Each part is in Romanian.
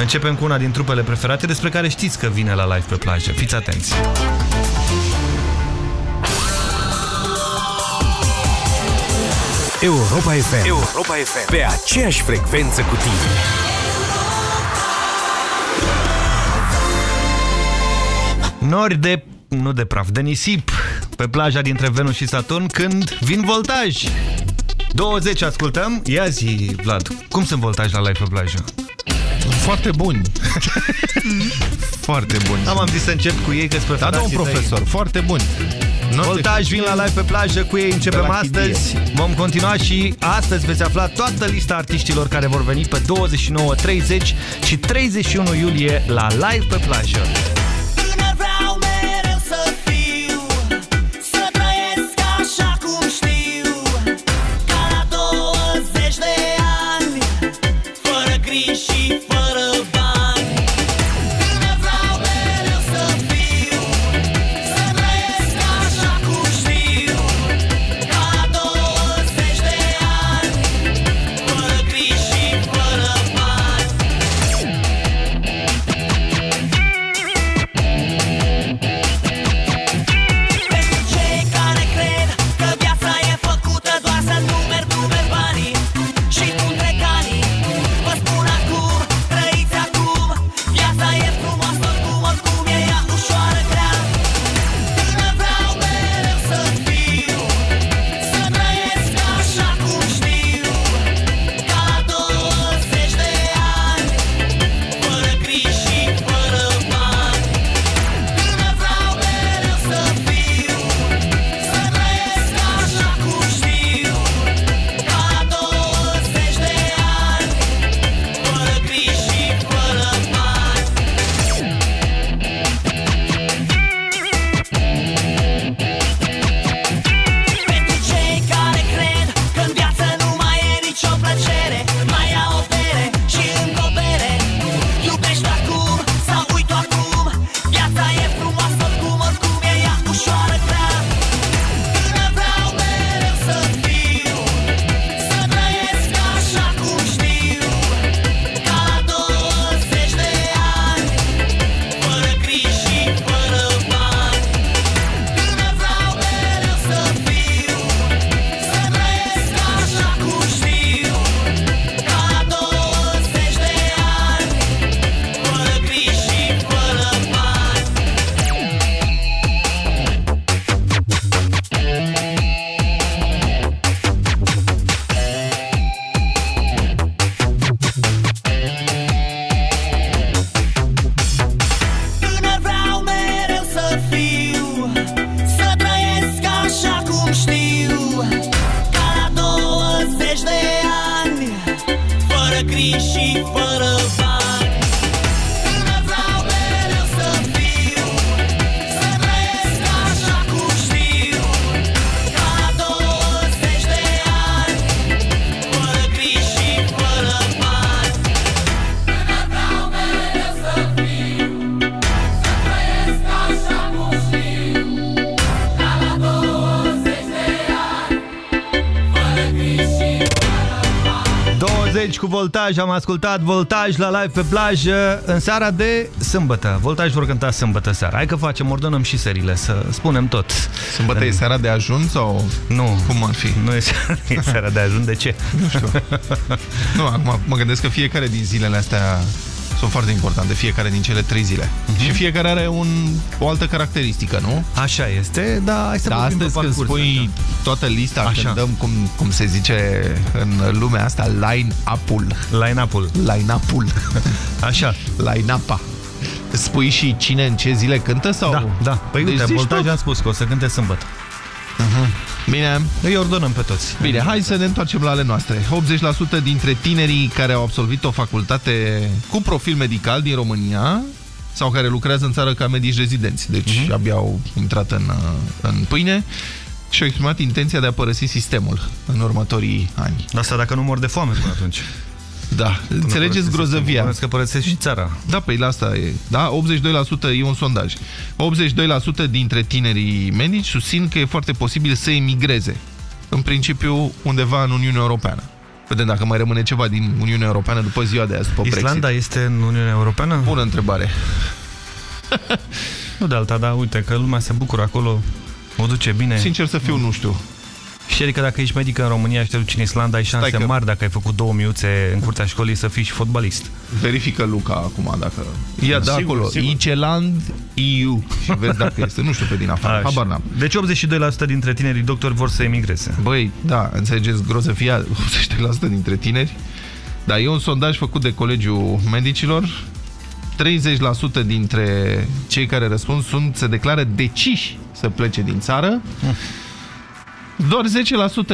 Începem cu una din trupele preferate despre care știți că vine la live pe plajă. Fiți atenți! Europa FM. Europa FM. Pe aceeași frecvență cu tine. Nori de, nu de praf, de nisip pe plaja dintre Venus și Saturn când vin voltaj. 20 ascultăm. Ia zi, Vlad, cum sunt voltaj la live pe plajă? Foarte buni. foarte buni. Am, am zis să încep cu ei că spre Da, domn profesor, tăi. foarte buni. Voltaj vin la live pe plajă, cu ei începem astăzi. Vom continua și astăzi veți afla toată lista artiștilor care vor veni pe 29, 30 și 31 iulie la live pe plajă. Voltaj, am ascultat Voltaj la live pe plajă în seara de sâmbătă. Voltaj vor cânta sâmbătă seara. Hai că facem, ordonăm și serile, să spunem tot. Sâmbătă e seara de ajun sau nu? Cum ar fi? Nu e seara, e seara de ajun, de ce? Nu știu. nu, acum mă gândesc că fiecare din zilele astea sunt foarte importante, fiecare din cele trei zile. Uh mhm. -huh. Și fiecare are un, o altă caracteristică, nu? Așa este, dar hai să da, astăzi când spui așa. Toată lista, așa. când dăm, cum, cum se zice în lumea asta, line-up-ul. Line-up-ul. Line-up-ul. Așa. Line-up-a. Spui și cine în ce zile cântă? Sau? Da, da. Păi deci uite, Voltaj am spus că o să cânte sâmbătă. Uh -huh. Bine. Îi ordonăm pe toți. Bine, hai să ne întoarcem la ale noastre. 80% dintre tinerii care au absolvit o facultate cu profil medical din România sau care lucrează în țară ca medici rezidenți, deci uh mhm. -huh. abia au intrat în, în pâine și au exprimat intenția de a părăsi sistemul în următorii ani. Asta dacă nu mor de foame până atunci. Da, Până înțelegeți grozăvia. că părăsesc și țara. Da, păi la asta e. Da, 82% e un sondaj. 82% dintre tinerii medici susțin că e foarte posibil să emigreze. În principiu, undeva în Uniunea Europeană. Vedem dacă mai rămâne ceva din Uniunea Europeană după ziua de azi, după Islanda Brexit. este în Uniunea Europeană? Bună întrebare. Nu de alta, dar uite că lumea se bucură acolo, o duce bine. Sincer să fiu, nu știu. Și adică dacă ești medic în România și te duci în Islanda, ai șanse că- mari dacă ai făcut două miuțe în curtea școlii să fii și fotbalist. Verifică Luca acum dacă... Ia da Sigur, acolo, sigur. Iceland EU și vezi dacă este. Nu știu pe din afară, Așa. habar n-am. Deci 82% dintre tinerii doctori vor să emigreze. Băi, da, înțelegeți, grozăfia 80% dintre tineri. Dar e un sondaj făcut de Colegiul Medicilor. 30% dintre cei care răspund sunt, se declară deciși să plece din țară. Doar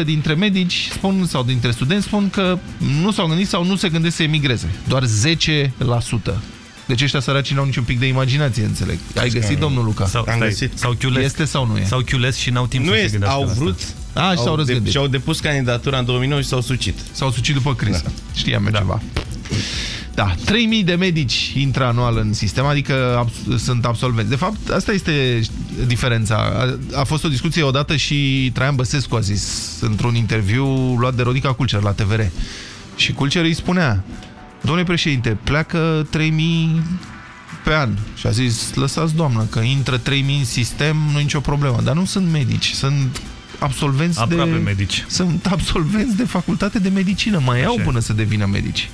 10% dintre medici spun, sau dintre studenți spun că nu s-au gândit sau nu se gândesc să emigreze. Doar 10%. Deci ăștia săraci n-au niciun pic de imaginație, înțeleg. Ai găsit, domnul Luca? Sau, Am stai, găsit. sau chiulesc, Este sau nu e? sau chiulesc și n-au timp Nu să se este, gândească au la asta. vrut, A, și s-au au răzgândit. și-au depus candidatura în 2009 și s-au sucit. S-au sucit după criză. Da. Știam da. ceva. Da, 3000 de medici intră anual în sistem, adică ab sunt absolvenți. De fapt, asta este diferența. A, a fost o discuție odată și Traian Băsescu a zis într-un interviu luat de Rodica Culcer la TVR. Și Culcer îi spunea, domnule președinte, pleacă 3000 pe an. Și a zis, lăsați doamnă, că intră 3000 în sistem, nu e nicio problemă. Dar nu sunt medici, sunt absolvenți Aproape de... medici. Sunt absolvenți de facultate de medicină, mai au Așa e. până să devină medici.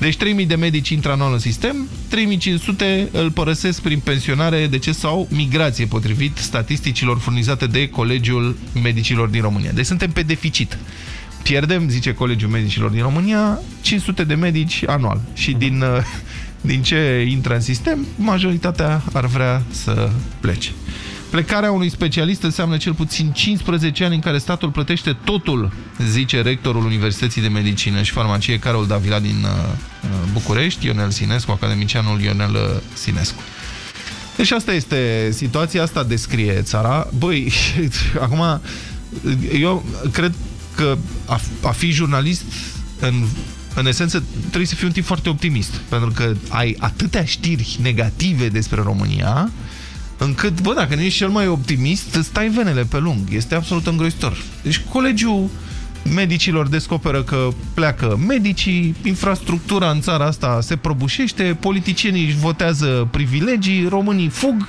Deci 3000 de medici intră anual în sistem, 3500 îl părăsesc prin pensionare, deces sau migrație, potrivit statisticilor furnizate de Colegiul Medicilor din România. Deci suntem pe deficit. Pierdem, zice Colegiul Medicilor din România, 500 de medici anual. Și din, uh, din ce intră în sistem, majoritatea ar vrea să plece. Plecarea unui specialist înseamnă cel puțin 15 ani în care statul plătește totul, zice rectorul Universității de Medicină și Farmacie Carol Davila din uh, uh, București, Ionel Sinescu, academicianul Ionel uh, Sinescu. Deci asta este situația, asta descrie țara. Băi, acum, eu cred că a, a fi jurnalist în, în esență trebuie să fii un tip foarte optimist, pentru că ai atâtea știri negative despre România încât, bă, dacă nu ești cel mai optimist, îți stai venele pe lung. Este absolut îngrozitor. Deci colegiul medicilor descoperă că pleacă medicii, infrastructura în țara asta se prăbușește, politicienii își votează privilegii, românii fug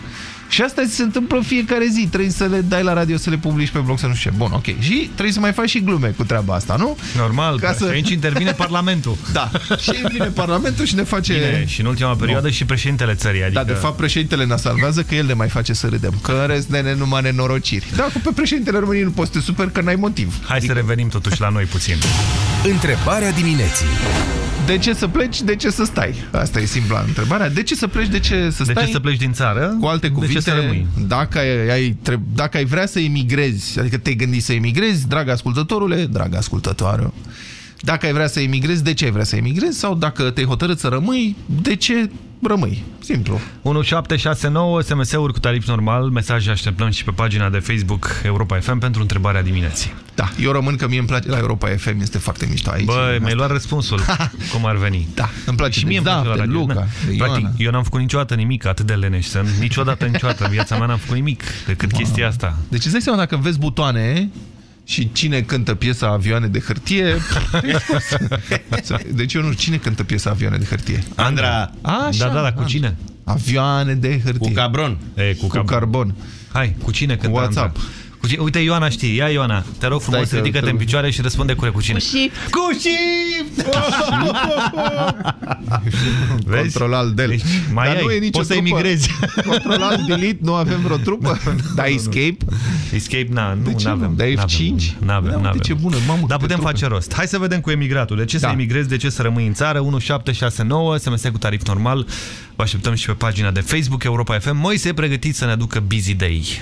și asta se întâmplă fiecare zi. Trebuie să le dai la radio, să le publici pe blog, să nu știu ce. Bun, ok. Și trebuie să mai faci și glume cu treaba asta, nu? Normal, Ca Ca să- să... aici intervine Parlamentul. Da. și vine Parlamentul și ne face... Bine, și în ultima perioadă și președintele țării. Adică... Da, de fapt președintele ne salvează că el ne mai face să râdem. Că în rest ne numai nenorociri. Da, cu pe președintele României nu poți să te super că n-ai motiv. Hai să revenim totuși la noi puțin. Întrebarea dimineții. De ce să pleci, de ce să stai? Asta e simpla întrebarea. De ce să pleci, de ce să De stai? ce să pleci din țară? Cu alte cuvinte, de ce să rămâi? Dacă ai, ai, treb- dacă ai vrea să emigrezi, adică te-ai gândit să emigrezi, drag ascultătorule, drag ascultătoare, dacă ai vrea să emigrezi, de ce ai vrea să emigrezi? Sau dacă te-ai hotărât să rămâi, de ce rămâi? Simplu. 1769, SMS-uri cu tarif normal, mesaje așteptăm și pe pagina de Facebook Europa FM pentru întrebarea dimineții. Da, eu rămân că mie îmi place la Europa FM, este foarte mișto aici. Băi, mi-ai luat răspunsul, cum ar veni. Da, îmi place Și de mie îmi place Zaf, la de radio. Luca, Na, de Practic, Ioana. eu n-am făcut niciodată nimic atât de leneș, să niciodată, niciodată în viața mea n-am făcut nimic decât chestia asta. Deci îți dai seama dacă vezi butoane și cine cântă piesa Avioane de hârtie... deci eu nu cine cântă piesa Avioane de hârtie. Andra, Așa, Da, da, da, cu a, cine? Avioane de cu hârtie. cabron. E, cu, Cu cab- carbon. Hai, cu cine cântă WhatsApp. Andra? Cu cine? Uite, Ioana știe. Ia, Ioana, te rog frumos, Stai că ridică-te în trebuie- picioare și răspunde cu cu cine. Și Cu shift! Vezi? Control alt del. Deci, mai Dar ai, nu e nicio poți să trupă. emigrezi. Control alt delete, nu avem vreo trupă? Da, escape? Escape, na, nu, De ce n-avem. nu? Da, F5? N-avem, Da, n-avem. uite n-avem. ce bună, mamă, Dar câte putem trupe. face rost. Hai să vedem cu emigratul. De ce Da. să emigrezi, de ce să rămâi în țară? 1769, SMS cu tarif normal. Vă așteptăm și pe pagina de Facebook Europa FM. Moise, pregătiți să ne aducă Busy Day.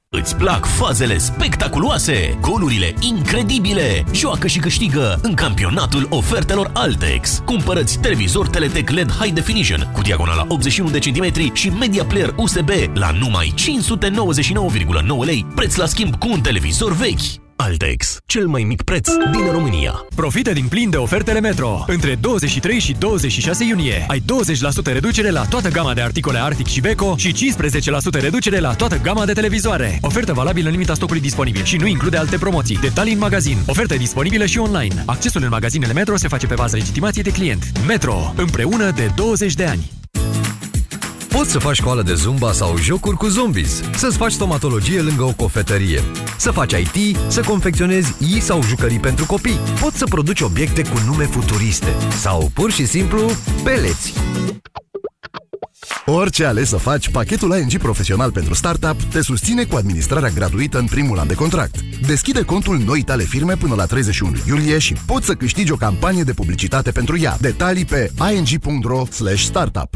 Îți plac fazele spectaculoase, golurile incredibile? Joacă și câștigă în campionatul ofertelor Altex. Cumpărăți televizor Teletec LED High Definition cu diagonala 81 de centimetri și media player USB la numai 599,9 lei, preț la schimb cu un televizor vechi. Altex, cel mai mic preț din România. Profită din plin de ofertele Metro. Între 23 și 26 iunie ai 20% reducere la toată gama de articole Arctic și Beko și 15% reducere la toată gama de televizoare. Ofertă valabilă în limita stocului disponibil și nu include alte promoții. Detalii în magazin. Ofertă disponibilă și online. Accesul în magazinele Metro se face pe bază legitimației de client. Metro. Împreună de 20 de ani. Poți să faci școală de zumba sau jocuri cu zombies, să-ți faci stomatologie lângă o cofetărie, să faci IT, să confecționezi i sau jucării pentru copii. Poți să produci obiecte cu nume futuriste sau pur și simplu peleți. Orice ales să faci, pachetul ING Profesional pentru Startup te susține cu administrarea gratuită în primul an de contract. Deschide contul noi tale firme până la 31 iulie și poți să câștigi o campanie de publicitate pentru ea. Detalii pe ing.ro startup.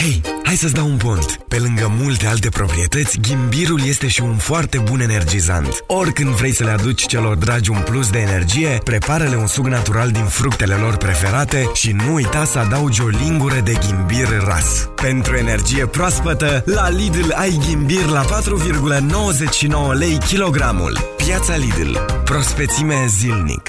Hei, hai să-ți dau un pont! Pe lângă multe alte proprietăți, ghimbirul este și un foarte bun energizant. Oricând vrei să le aduci celor dragi un plus de energie, prepară-le un suc natural din fructele lor preferate și nu uita să adaugi o lingură de ghimbir ras. Pentru energie proaspătă, la Lidl ai ghimbir la 4,99 lei kilogramul. Piața Lidl. Prospețime zilnic.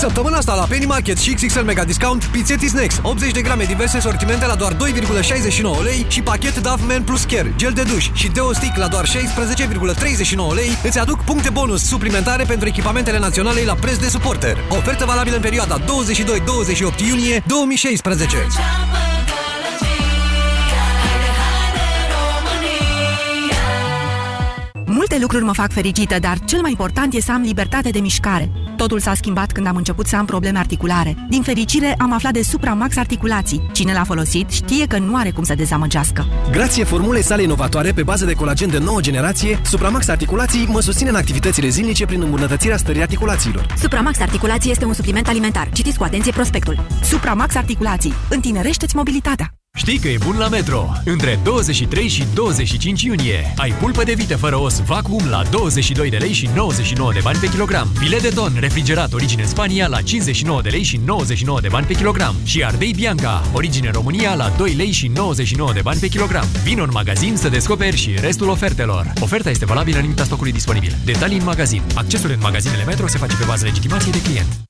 Săptămâna asta la Penny Market și XXL Mega Discount, pizzetti Snacks, 80 de grame diverse sortimente la doar 2,69 lei și pachet Dove Men Plus Care, gel de duș și Deo Stick la doar 16,39 lei îți aduc puncte bonus suplimentare pentru echipamentele naționale la preț de suporter. Ofertă valabilă în perioada 22-28 iunie 2016. Multe lucruri mă fac fericită, dar cel mai important e să am libertate de mișcare. Totul s-a schimbat când am început să am probleme articulare. Din fericire, am aflat de Supramax Articulații. Cine l-a folosit știe că nu are cum să dezamăgească. Grație formulei sale inovatoare pe bază de colagen de nouă generație, Supramax Articulații mă susține în activitățile zilnice prin îmbunătățirea stării articulațiilor. Supramax Articulații este un supliment alimentar. Citiți cu atenție prospectul. Supramax Articulații. Întinerește-ți mobilitatea. Știi că e bun la Metro. Între 23 și 25 iunie ai pulpă de vită fără os vacuum la 22 de lei și 99 de bani pe kilogram. Filet de ton refrigerat origine Spania la 59 de lei și 99 de bani pe kilogram. Și ardei Bianca, origine România la 2 lei și 99 de bani pe kilogram. Vino în magazin să descoperi și restul ofertelor. Oferta este valabilă în limita stocului disponibil. Detalii în magazin. Accesul în magazinele Metro se face pe bază legitimației de client.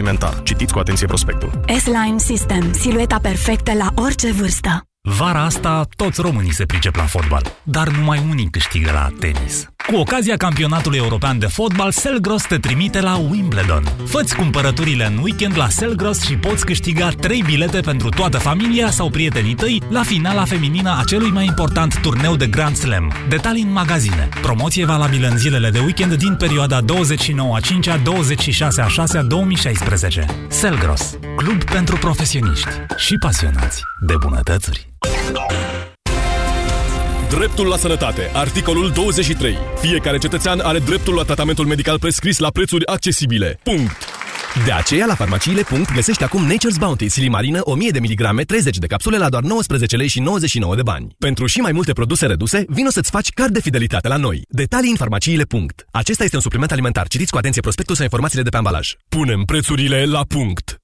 alimentar. Citiți cu atenție prospectul. S-Line System. Silueta perfectă la orice vârstă. Vara asta, toți românii se pricep la fotbal, dar numai unii câștigă la tenis. Cu ocazia campionatului european de fotbal, Selgros te trimite la Wimbledon. Făți cumpărăturile în weekend la Selgros și poți câștiga 3 bilete pentru toată familia sau prietenii tăi la finala feminină a celui mai important turneu de Grand Slam. Detalii în magazine. Promoție valabilă în zilele de weekend din perioada 29 a 5 a 26 a 6 a 2016. Selgros, club pentru profesioniști și pasionați de bunătățuri. Dreptul la sănătate. Articolul 23. Fiecare cetățean are dreptul la tratamentul medical prescris la prețuri accesibile. Punct. De aceea, la farmaciile. Punct, găsești acum Nature's Bounty Silimarină 1000 de miligrame, 30 de capsule la doar 19 lei și 99 de bani. Pentru și mai multe produse reduse, vino să-ți faci card de fidelitate la noi. Detalii în farmaciile. Punct. Acesta este un supliment alimentar. Citiți cu atenție prospectul sau informațiile de pe ambalaj. Punem prețurile la punct.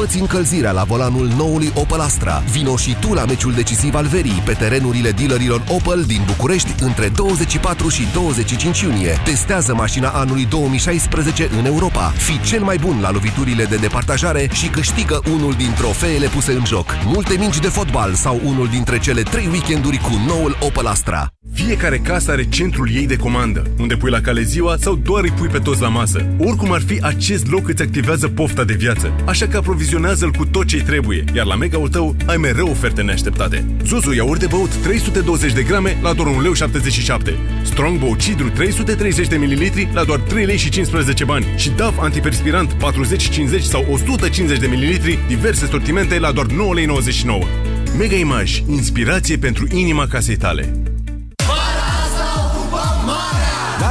Făți încălzirea la volanul noului Opel Astra. Vino și tu la meciul decisiv al verii pe terenurile dealerilor Opel din București între 24 și 25 iunie. Testează mașina anului 2016 în Europa. Fii cel mai bun la loviturile de departajare și câștigă unul din trofeele puse în joc. Multe mingi de fotbal sau unul dintre cele trei weekenduri cu noul Opel Astra. Fiecare casă are centrul ei de comandă, unde pui la cale ziua sau doar îi pui pe toți la masă. Oricum ar fi, acest loc îți activează pofta de viață, așa că aprovizionează-l cu tot ce trebuie, iar la mega-ul tău ai mereu oferte neașteptate. Zuzu iaurt de băut 320 de grame la doar 1,77 lei. Strongbow Cidru 330 de ml la doar 3 lei și 15 bani și DAF antiperspirant 40, 50 sau 150 de ml diverse sortimente la doar 9,99 lei. Mega Image, inspirație pentru inima casei tale.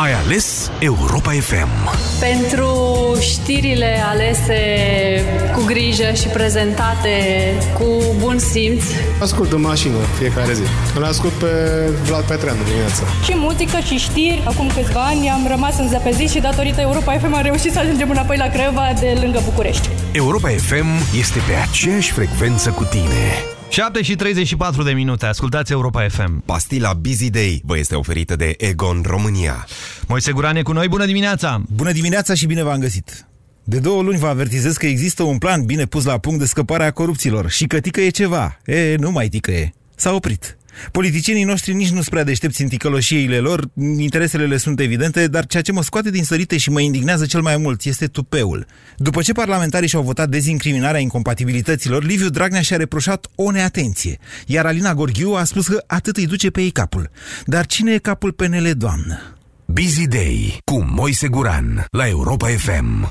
Ai ales Europa FM. Pentru știrile alese cu grijă și prezentate cu bun simț. Ascult în mașină fiecare zi. Îl ascult pe Vlad Petreanu dimineața. Și muzică și știri. Acum câțiva ani am rămas înzăpezit și datorită Europa FM am reușit să ajungem înapoi la Craiova de lângă București. Europa FM este pe aceeași frecvență cu tine. 7 și 34 de minute, ascultați Europa FM. Pastila Busy Day vă este oferită de Egon România. Moise Gurane cu noi, bună dimineața! Bună dimineața și bine v-am găsit! De două luni vă avertizez că există un plan bine pus la punct de scăparea corupților și că tică e ceva. E, nu mai tică e. S-a oprit. Politicienii noștri nici nu sunt prea deștepți în ticăloșiile lor, interesele le sunt evidente, dar ceea ce mă scoate din sărite și mă indignează cel mai mult este tupeul. După ce parlamentarii și-au votat dezincriminarea incompatibilităților, Liviu Dragnea și-a reproșat o neatenție, iar Alina Gorghiu a spus că atât îi duce pe ei capul. Dar cine e capul PNL, doamnă? Busy Day cu Moise Guran la Europa FM.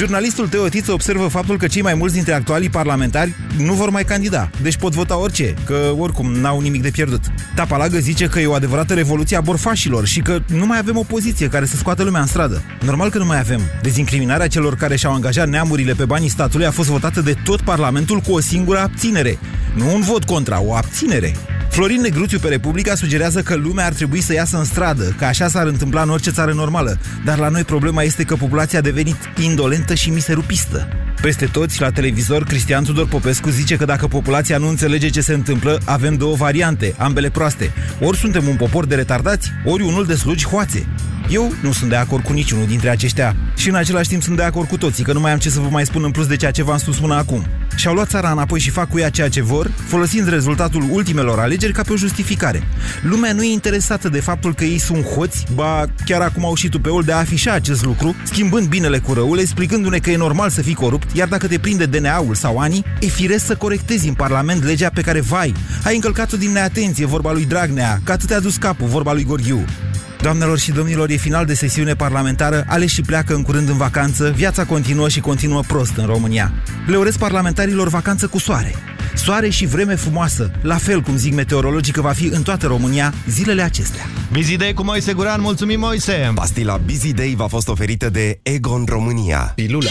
Jurnalistul Teotiță observă faptul că cei mai mulți dintre actualii parlamentari nu vor mai candida, deci pot vota orice, că oricum n-au nimic de pierdut. Tapalagă zice că e o adevărată revoluție a borfașilor și că nu mai avem opoziție care să scoată lumea în stradă. Normal că nu mai avem. Dezincriminarea celor care și-au angajat neamurile pe banii statului a fost votată de tot Parlamentul cu o singură abținere. Nu un vot contra, o abținere. Florin Negruțiu pe Republica sugerează că lumea ar trebui să iasă în stradă, că așa s-ar întâmpla în orice țară normală. Dar la noi problema este că populația a devenit indolentă și miserupistă. Peste toți, la televizor, Cristian Tudor Popescu zice că dacă populația nu înțelege ce se întâmplă, avem două variante, ambele proaste. Ori suntem un popor de retardați, ori unul de slugi hoațe. Eu nu sunt de acord cu niciunul dintre aceștia și în același timp sunt de acord cu toții, că nu mai am ce să vă mai spun în plus de ceea ce v-am spus până acum. Și-au luat țara înapoi și fac cu ea ceea ce vor, folosind rezultatul ultimelor alegeri ca pe o justificare. Lumea nu e interesată de faptul că ei sunt hoți, ba chiar acum au și tupeul de a afișa acest lucru, schimbând binele cu răul, explicându-ne că e normal să fii corupt, iar dacă te prinde DNA-ul sau anii, e firesc să corectezi în Parlament legea pe care, vai, ai încălcat-o din neatenție, vorba lui Dragnea, că atât te-a dus capul, vorba lui Gorghiu. Doamnelor și domnilor, e final de sesiune parlamentară, aleși pleacă în curând în vacanță, viața continuă și continuă prost în România. Le urez parlamentarilor vacanță cu soare. Soare și vreme frumoasă, la fel cum zic meteorologii că va fi în toată România zilele acestea. Busy Day cu Moise Guran, mulțumim Moise! Pastila Busy Day v-a fost oferită de Egon România. Pilula.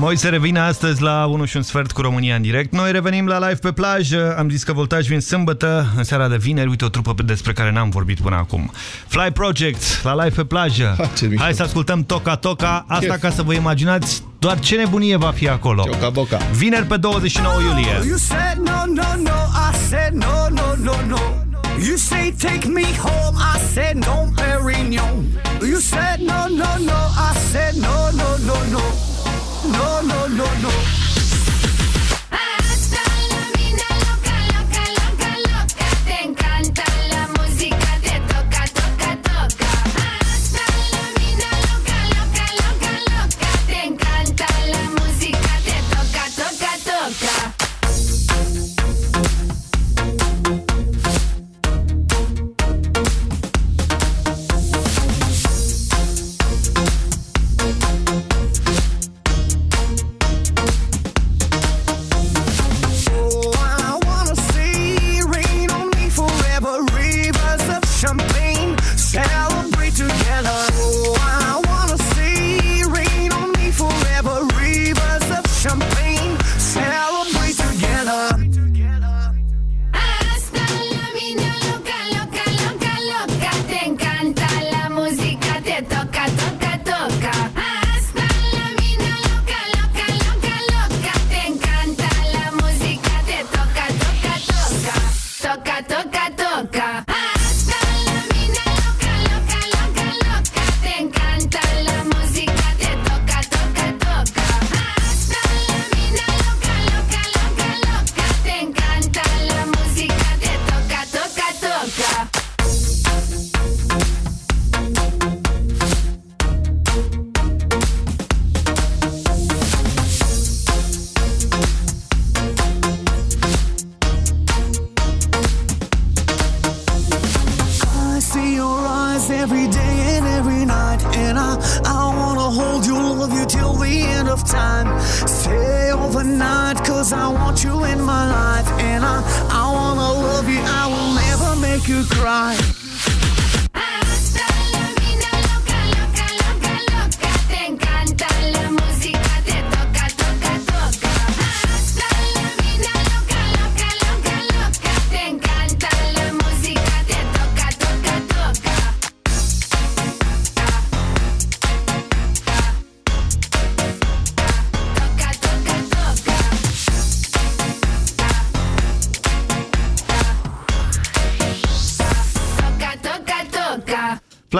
Moise revine astăzi la 1 și un sfert cu România în direct. Noi revenim la live pe plajă. Am zis că Voltaj vin sâmbătă, în seara de vineri. Uite o trupă despre care n-am vorbit până acum. Fly Project, la live pe plajă. Ha, Hai să ascultăm Toca Toca. Asta Chef. ca să vă imaginați doar ce nebunie va fi acolo. Cioca Boca. Vineri pe 29 iulie. You said no, no, no, I said no, no, no, no. You say take me home, I said no, Perignon. You said no, no, no, I said no, no, no, no. No, no, no, no.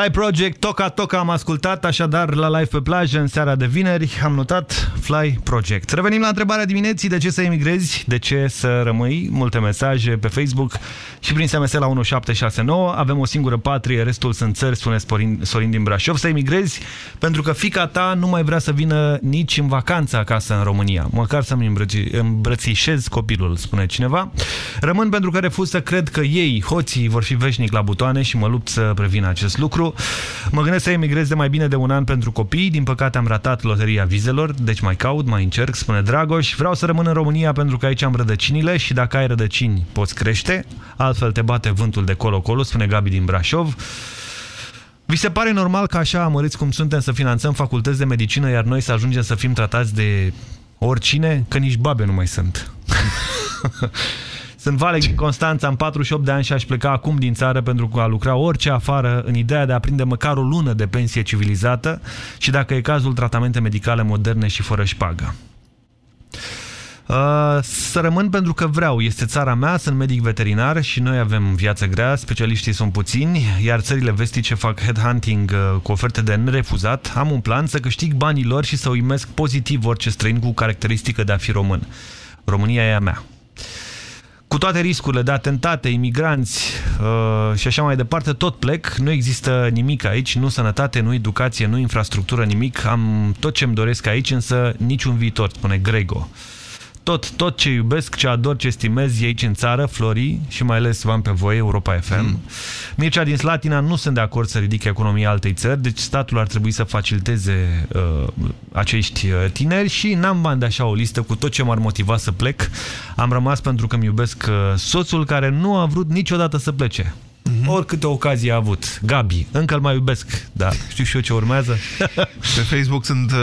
Fly Project, Toca Toca am ascultat, așadar la live pe plajă în seara de vineri am notat Fly Project. Revenim la întrebarea dimineții, de ce să emigrezi, de ce să rămâi, multe mesaje pe Facebook și prin SMS la 1769, avem o singură patrie, restul sunt țări, spune Sorin, Sorin din Brașov, să emigrezi pentru că fica ta nu mai vrea să vină nici în vacanță acasă în România, măcar să-mi îmbrăci, îmbrățișez copilul, spune cineva. Rămân pentru că refuz să cred că ei, hoții, vor fi veșnic la butoane și mă lupt să previn acest lucru. Mă gândesc să emigrez de mai bine de un an pentru copii, din păcate am ratat loteria vizelor, deci mai caut, mai încerc, spune Dragoș. Vreau să rămân în România pentru că aici am rădăcinile și dacă ai rădăcini poți crește, altfel te bate vântul de colo-colo, spune Gabi din Brașov. Vi se pare normal că așa amăriți cum suntem să finanțăm facultăți de medicină, iar noi să ajungem să fim tratați de oricine? Că nici babe nu mai sunt. Sunt Vale din Constanța, am 48 de ani și aș pleca acum din țară pentru a lucra orice afară în ideea de a prinde măcar o lună de pensie civilizată și dacă e cazul tratamente medicale moderne și fără șpagă. Uh, să rămân pentru că vreau. Este țara mea, sunt medic veterinar și noi avem viață grea, specialiștii sunt puțini, iar țările vestice fac headhunting uh, cu oferte de nerefuzat. Am un plan să câștig banii lor și să uimesc pozitiv orice străin cu caracteristică de a fi român. România e a mea. Cu toate riscurile de atentate, imigranți uh, și așa mai departe, tot plec. Nu există nimic aici, nu sănătate, nu educație, nu infrastructură, nimic. Am tot ce-mi doresc aici, însă niciun viitor, spune Grego. Tot, tot ce iubesc, ce ador, ce stimez e aici în țară, Flori și mai ales v-am pe voi, Europa FM. Mm. Mircea din Slatina nu sunt de acord să ridice economia altei țări, deci statul ar trebui să faciliteze uh, acești uh, tineri și n-am bani de așa o listă cu tot ce m-ar motiva să plec. Am rămas pentru că îmi iubesc uh, soțul care nu a vrut niciodată să plece. Mm -hmm. Oricâte ocazie a avut. Gabi, încă îl mai iubesc, dar știu și eu ce urmează. Pe Facebook sunt, uh,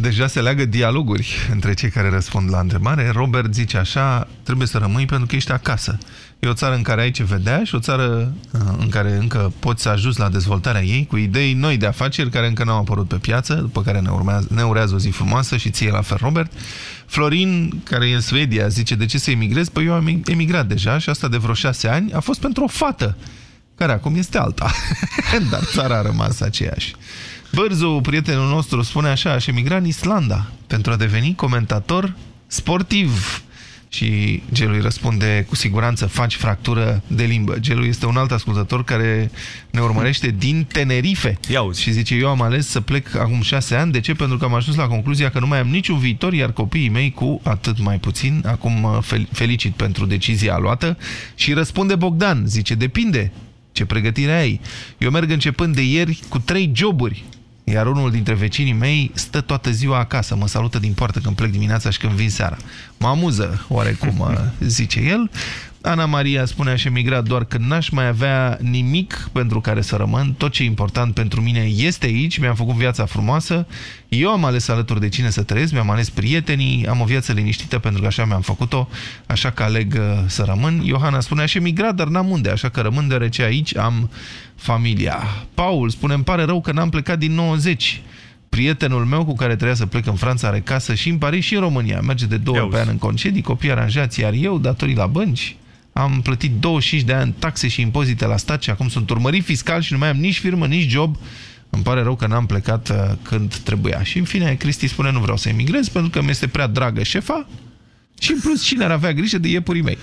deja se leagă dialoguri între cei care răspund la întrebare. Robert zice așa, trebuie să rămâi pentru că ești acasă. E o țară în care ai ce vedea și o țară uh, în care încă poți să ajungi la dezvoltarea ei cu idei noi de afaceri care încă n-au apărut pe piață, după care ne, urmează, ne urează o zi frumoasă și ție la fel, Robert. Florin, care e în Suedia, zice de ce să emigrezi? Păi eu am emigrat deja și asta de vreo șase ani a fost pentru o fată care acum este alta. Dar țara a rămas aceeași. Bărzu, prietenul nostru, spune așa, aș emigra în Islanda pentru a deveni comentator sportiv. Și Gelu îi răspunde, cu siguranță faci fractură de limbă. Gelu este un alt ascultător care ne urmărește din Tenerife. Iauzi. Și zice, eu am ales să plec acum șase ani. De ce? Pentru că am ajuns la concluzia că nu mai am niciun viitor, iar copiii mei cu atât mai puțin. Acum mă felicit pentru decizia luată. Și răspunde Bogdan, zice, depinde ce pregătire ai. Eu merg începând de ieri cu trei joburi, iar unul dintre vecinii mei stă toată ziua acasă, mă salută din poartă când plec dimineața și când vin seara. Mă amuză, oarecum, zice el. Ana Maria spune aș emigra doar când n-aș mai avea nimic pentru care să rămân. Tot ce e important pentru mine este aici, mi-am făcut viața frumoasă. Eu am ales alături de cine să trăiesc, mi-am ales prietenii, am o viață liniștită pentru că așa mi-am făcut-o, așa că aleg uh, să rămân. Iohana spune aș emigra, dar n-am unde, așa că rămân deoarece aici am familia. Paul spune îmi pare rău că n-am plecat din 90 prietenul meu cu care trebuia să plec în Franța are casă și în Paris și în România. Merge de două ori pe an în concedii, copii aranjați, iar eu, datorii la bănci, am plătit 25 de ani taxe și impozite la stat și acum sunt urmărit fiscal și nu mai am nici firmă, nici job. Îmi pare rău că n-am plecat uh, când trebuia. Și în fine, Cristi spune, nu vreau să emigrez pentru că mi este prea dragă șefa Și în plus, cine ar avea grijă de iepurii mei?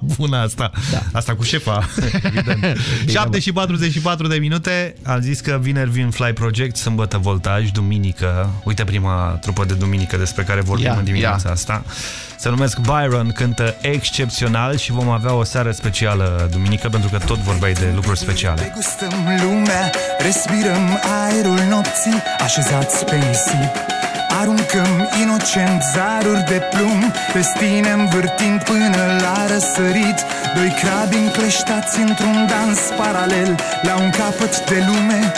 Bună asta. Da. Asta cu șefa, evident. 7 și 44 de minute. Am zis că vineri vin Fly Project, sâmbătă Voltaj, duminică. Uite prima trupă de duminică despre care vorbim Ia, în dimineața ia. asta. Se numesc Byron, cântă excepțional și vom avea o seară specială duminică pentru că tot vorbeai de lucruri speciale. Gustăm lumea, respirăm aerul nopții Așezați pe nisip Aruncăm inocent zaruri de plumb Pe învârtind până la răsărit. Doi crabi încleștați într-un dans paralel La un capăt de lume.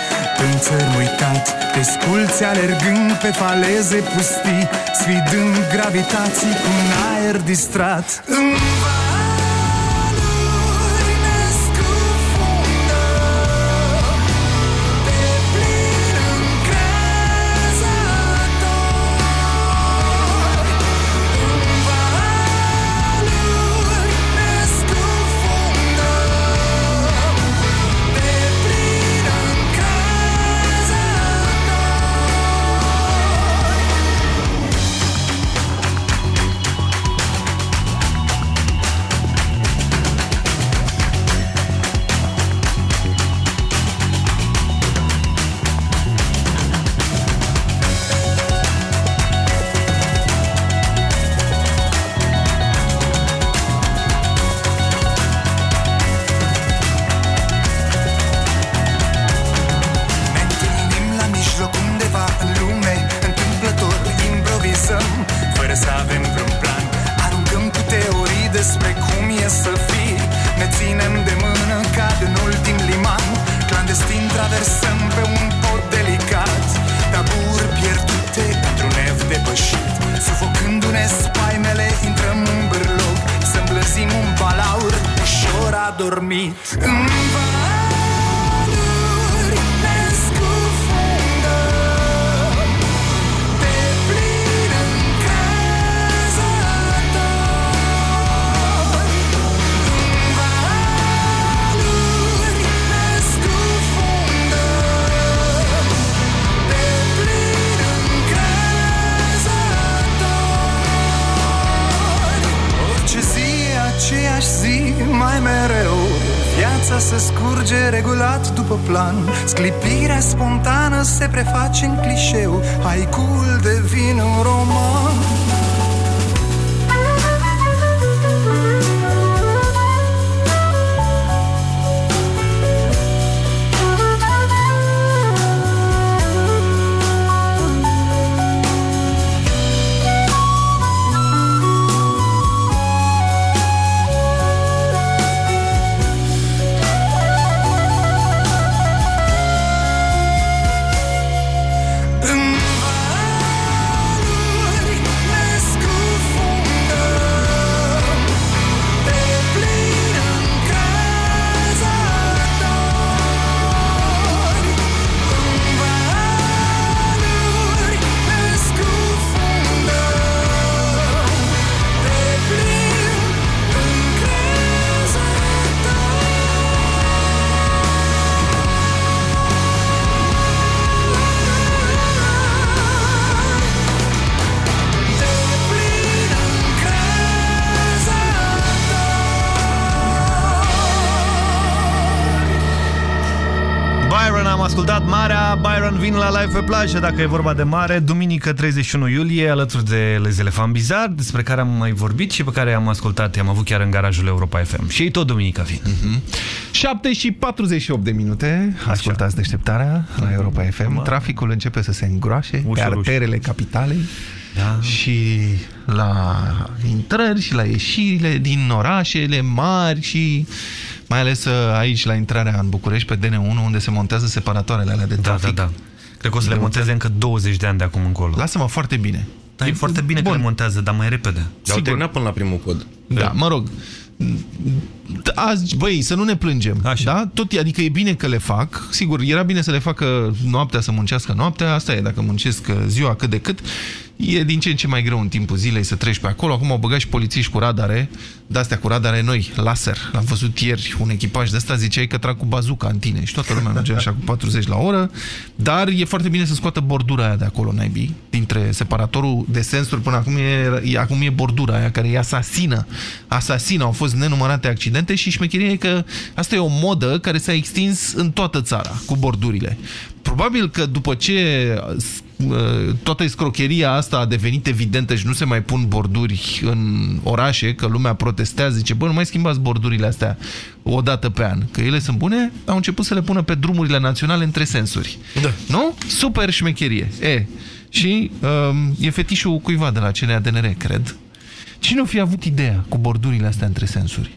În țări uitat Te sculți alergând pe faleze pustii Sfidând gravitații cu un aer distrat. În Marea. Byron vin la live pe plajă, dacă e vorba de mare. Duminică 31 iulie, alături de Les Elefant Bizar, despre care am mai vorbit și pe care am ascultat, i-am avut chiar în garajul Europa FM. Și ei tot duminică vin. Mhm. 7 și 48 de minute. Ascultați deșteptarea la Europa FM. Traficul începe să se îngroașe pe Ușor, arterele capitalei. Da. Și la intrări și la ieșirile din orașele mari și mai ales uh, aici la intrarea în București pe DN1 unde se montează separatoarele alea de trafic. Da, da. Cred că o să le monteze încă 20 de ani de acum încolo. Lasă-mă foarte bine. Da, e foarte bine Bun. că le montează, dar mai repede. Dar au Sigur. terminat până la primul pod. Da, mă rog. Azi, băi, să nu ne plângem. Așa. Da? Tot, adică e bine că le fac. Sigur, era bine să le facă noaptea, să muncească noaptea. Asta e, dacă muncesc ziua cât de cât. E din ce în ce mai greu în timpul zilei să treci pe acolo. Acum au băgat și polițiști cu radare, de-astea cu radare noi, laser. L-am văzut ieri un echipaj de ăsta, ziceai că trag cu bazuca în tine și toată lumea merge așa cu 40 la oră, dar e foarte bine să scoată bordura aia de acolo, naibii, dintre separatorul de sensuri până acum e, e, acum e bordura aia care e asasină. Asasină, au fost nenumărate accidente și șmecheria e că asta e o modă care s-a extins în toată țara cu bordurile. Probabil că după ce uh, toată escrocheria asta a devenit evidentă și nu se mai pun borduri în orașe, că lumea protestează, zice, bă, nu mai schimbați bordurile astea o dată pe an, că ele sunt bune, au început să le pună pe drumurile naționale între sensuri. Da. Nu? Super șmecherie. E, și um, e fetișul cuiva de la CNADNR, cred. Cine o fi avut ideea cu bordurile astea între sensuri?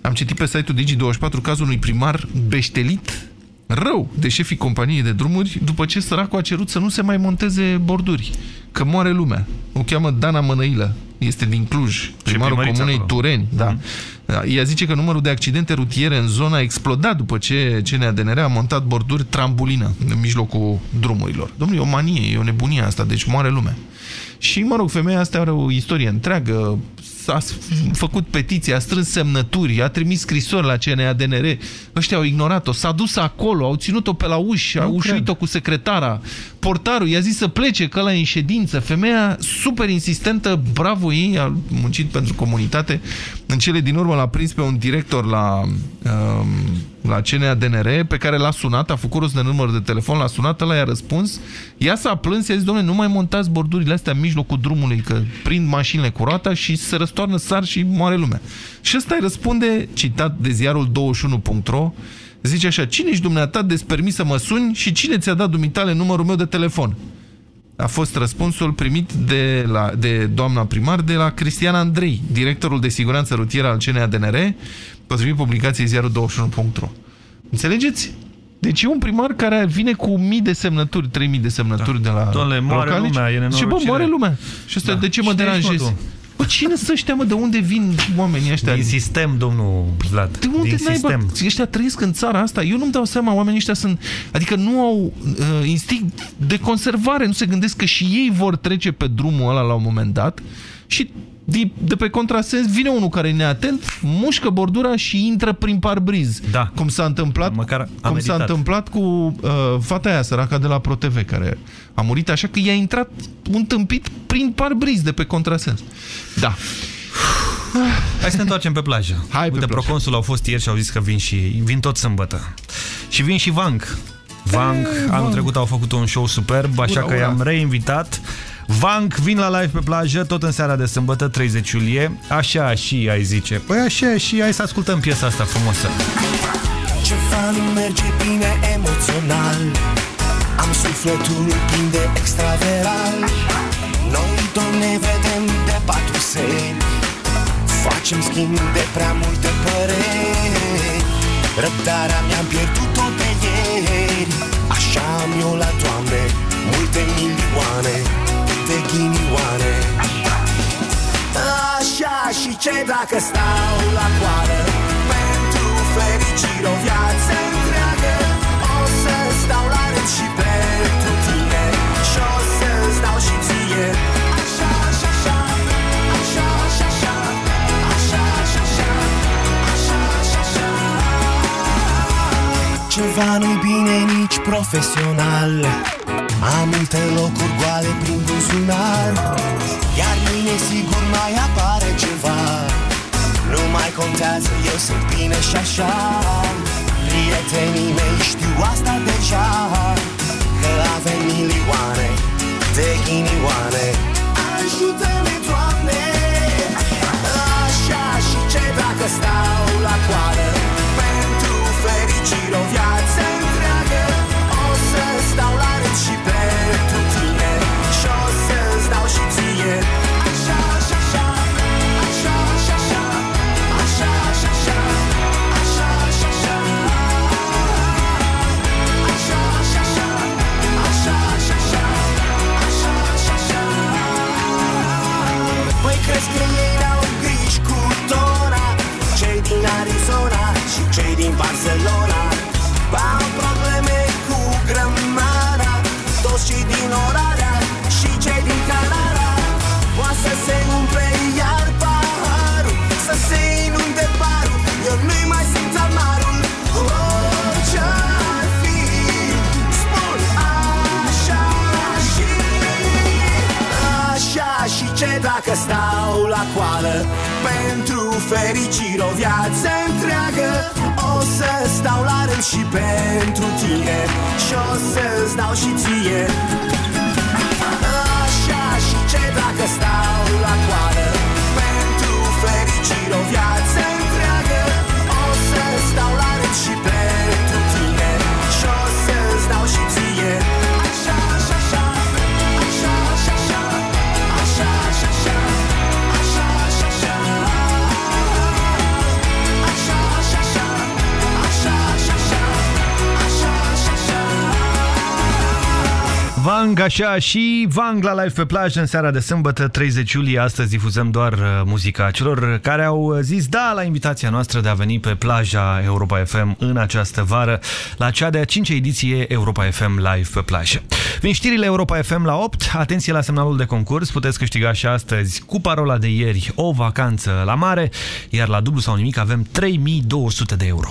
Am citit pe site-ul Digi24 cazul unui primar beștelit rău de șefii companiei de drumuri după ce săracul a cerut să nu se mai monteze borduri. Că moare lumea. O cheamă Dana Mănăilă. Este din Cluj, primarul primărița comunei acolo. Tureni. Da. Ea zice că numărul de accidente rutiere în zona a explodat după ce CNADNR a montat borduri trambulină în mijlocul drumurilor. Domnule, e o manie, e o nebunie asta, deci moare lumea. Și, mă rog, femeia asta are o istorie întreagă, a făcut petiții, a strâns semnături, a trimis scrisori la CNADNR, ăștia au ignorat-o, s-a dus acolo, au ținut-o pe la uși, au ușuit-o cu secretara, portarul i-a zis să plece, că ăla e în ședință, femeia super insistentă, bravo ei, a muncit pentru comunitate, în cele din urmă l-a prins pe un director la, um, la CNADNR, pe care l-a sunat, a făcut rost de număr de telefon, l-a sunat, ăla i-a răspuns, ea s-a plâns, i-a zis, domnule, nu mai montați bordurile astea în mijlocul drumului, că prind mașinile cu roata și se răstoarnă sar și moare lumea. Și ăsta îi răspunde, citat de ziarul 21.ro, zice așa, cine ești dumneata despermis să mă suni și cine ți-a dat dumitale numărul meu de telefon? A fost răspunsul primit de, la, de doamna primar de la Cristian Andrei, directorul de siguranță rutieră al CNADNR, potrivit publicației ziarul 21.ro. Înțelegeți? Deci e un primar care vine cu mii de semnături, 3000 de semnături Da. de la Doamne, moare localnici. lumea, e Și bă, nenorocire. moare lumea. Și asta Da. de ce mă Și de aici, mă, deranjezi? Tu. Bă, cine să ăștia, mă? De unde vin oamenii ăștia? Din sistem, domnul Vlad. De unde Din naiba? sistem. Ăștia trăiesc în țara asta. Eu nu-mi dau seama, oamenii ăștia sunt... Adică nu au uh, instinct de conservare. Nu se gândesc că și ei vor trece pe drumul ăla la un moment dat și de, de pe contrasens vine unul care e neatent, mușcă bordura și intră prin parbriz. Da. Cum s-a întâmplat, Măcar a cum s-a meditat. întâmplat cu uh, fata aia săraca de la ProTV, care a murit așa că i-a intrat un tâmpit prin parbriz de pe contrasens. Da. Hai să ne întoarcem pe plajă. Hai pe Uite, plajă. proconsul au fost ieri și au zis că vin și ei. Vin tot sâmbătă. Și vin și Vang. Vang, anul trecut au făcut un show superb, așa Ura, că ura. i-am reinvitat. Vang vin la live pe plajă, tot în seara de sâmbătă, 30 iulie. Așa și ai zice. Păi așa și hai să ascultăm piesa asta frumoasă. Ceva nu merge bine emoțional Am sufletul plin de extraveral Noi doi ne vedem de patru seri Facem schimb de prea multe păreri Răbdarea mi-am pierdut-o de ieri Așa am eu la toamne Multe milioane de ghinioane Așa și ce dacă stau la coadă Pentru fericire o viață întreagă O să stau la rând și pentru tine Și o să-ți dau și ție Așa, așa, așa Așa, așa, așa Așa, așa, așa Așa, așa, așa Ceva nu-i bine nici profesional Am multe locuri goale prin buzunar. Iar mâine sigur mai apare ceva. Nu mai contează, eu sunt bine și așa. Prietenii mei știu asta deja. Că avem milioane de ghinioane Ajută-ne, Doamne! Așa și ce dacă stau Let's do it. Dacă stau la coală. Pentru fericire o viață întreagă O să stau la rând și pentru tine. Și o să-ți dau și ție. Așa și ce dacă stau la coală Vang așa și Vang la live pe plajă în seara de sâmbătă 30 iulie. Astăzi difuzăm doar uh, muzica celor care au uh, zis da la invitația noastră de a veni pe plaja Europa FM în această vară la cea de-a cincea ediție Europa FM live pe plajă. Vin știrile Europa FM la 8. Atenție la semnalul de concurs. Puteți câștiga și astăzi cu parola de ieri o vacanță la mare, iar la dublu sau nimic avem 3200 de euro.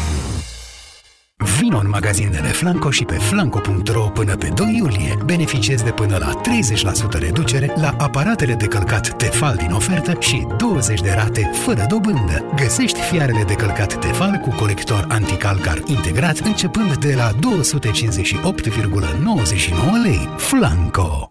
Vino în magazinele Flanco și pe flanco.ro până pe 2 iulie. Beneficiezi de până la 30% reducere la aparatele de călcat Tefal din ofertă și 20 de rate fără dobândă. Găsești fiarele de călcat Tefal cu colector anticalcar integrat începând de la 258,99 lei. Flanco!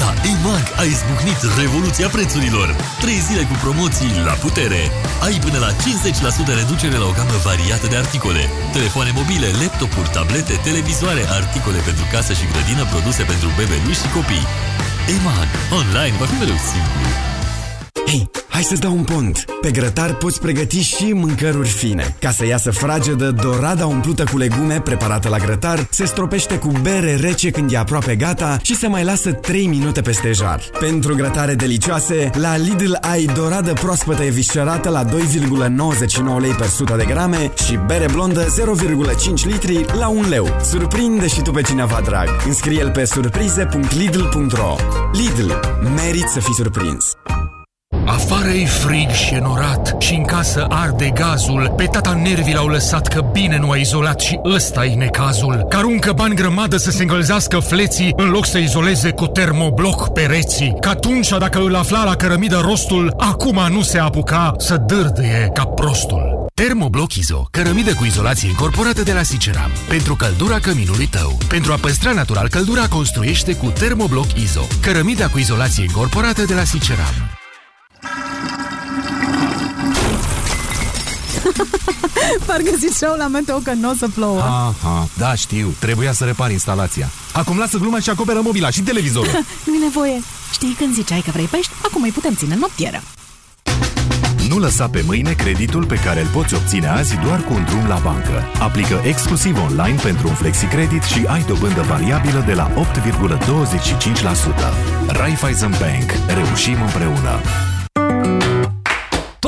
La EMAG a izbucnit revoluția prețurilor. 3 zile cu promoții la putere. Ai până la 50% reducere la o gamă variată de articole. Telefoane mobile, laptopuri, tablete, televizoare, articole pentru casă și grădină, produse pentru bebeluși și copii. EMAG. Online va fi mereu simplu. Hei, hai să-ți dau un pont. Pe grătar poți pregăti și mâncăruri fine. Ca să iasă fragedă, dorada umplută cu legume preparată la grătar se stropește cu bere rece când e aproape gata și se mai lasă 3 minute peste jar. Pentru grătare delicioase, la Lidl ai doradă proaspătă eviscerată la 2,99 lei per 100 de grame și bere blondă 0,5 litri la 1 leu. Surprinde și tu pe cineva drag. Înscrie-l pe surprize.lidl.ro Lidl. Merit să fii surprins. Afară e frig și enorat și în casă arde gazul. Pe tata nervii l-au lăsat că bine nu a izolat și ăsta e necazul. Că aruncă bani grămadă să se îngălzească fleții în loc să izoleze cu termobloc pereții. Că atunci dacă îl afla la cărămidă rostul, acum nu se apuca să dârdâie ca prostul. Termobloc Izo, cărămidă cu izolație incorporată de la Siceram. Pentru căldura căminului tău. Pentru a păstra natural căldura, construiește cu Termobloc Izo. Cărămida cu izolație incorporată de la Siceram. Parcă ziceau la meteo că nu o să plouă. Aha, da, știu. Trebuia să repar instalația. Acum lasă gluma și acoperă mobila și televizorul. Nu-i nevoie. Știi când ziceai că vrei pești? Acum îi putem ține în noptieră. Nu lăsa pe mâine creditul pe care îl poți obține azi doar cu un drum la bancă. Aplică exclusiv online pentru un flexicredit și ai dobândă variabilă de la 8,25%. Raiffeisen Bank. Reușim împreună!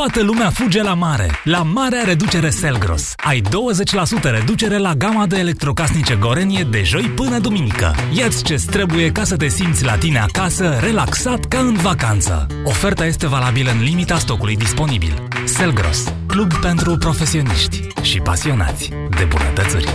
Toată lumea fuge la mare. La marea reducere Selgros. Ai 20% reducere la gama de electrocasnice Gorenie de joi până duminică. Iați ce trebuie ca să te simți la tine acasă, relaxat ca în vacanță. Oferta este valabilă în limita stocului disponibil. Selgros. Club pentru profesioniști și pasionați de bunătățuri.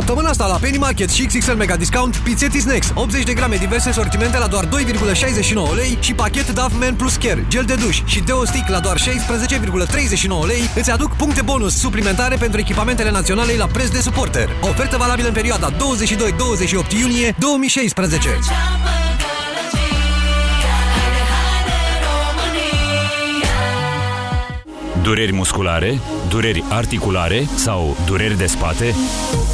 Săptămâna asta la Penny Market și XXL Mega Discount, pizzetti Snacks, 80 de grame diverse sortimente la doar 2,69 lei și pachet Dove Man Plus Care, gel de duș și Deo Stick la doar 16,39 lei îți aduc puncte bonus suplimentare pentru echipamentele naționale la preț de suporter. Ofertă valabilă în perioada 22-28 iunie 2016. Dureri musculare, dureri articulare sau dureri de spate?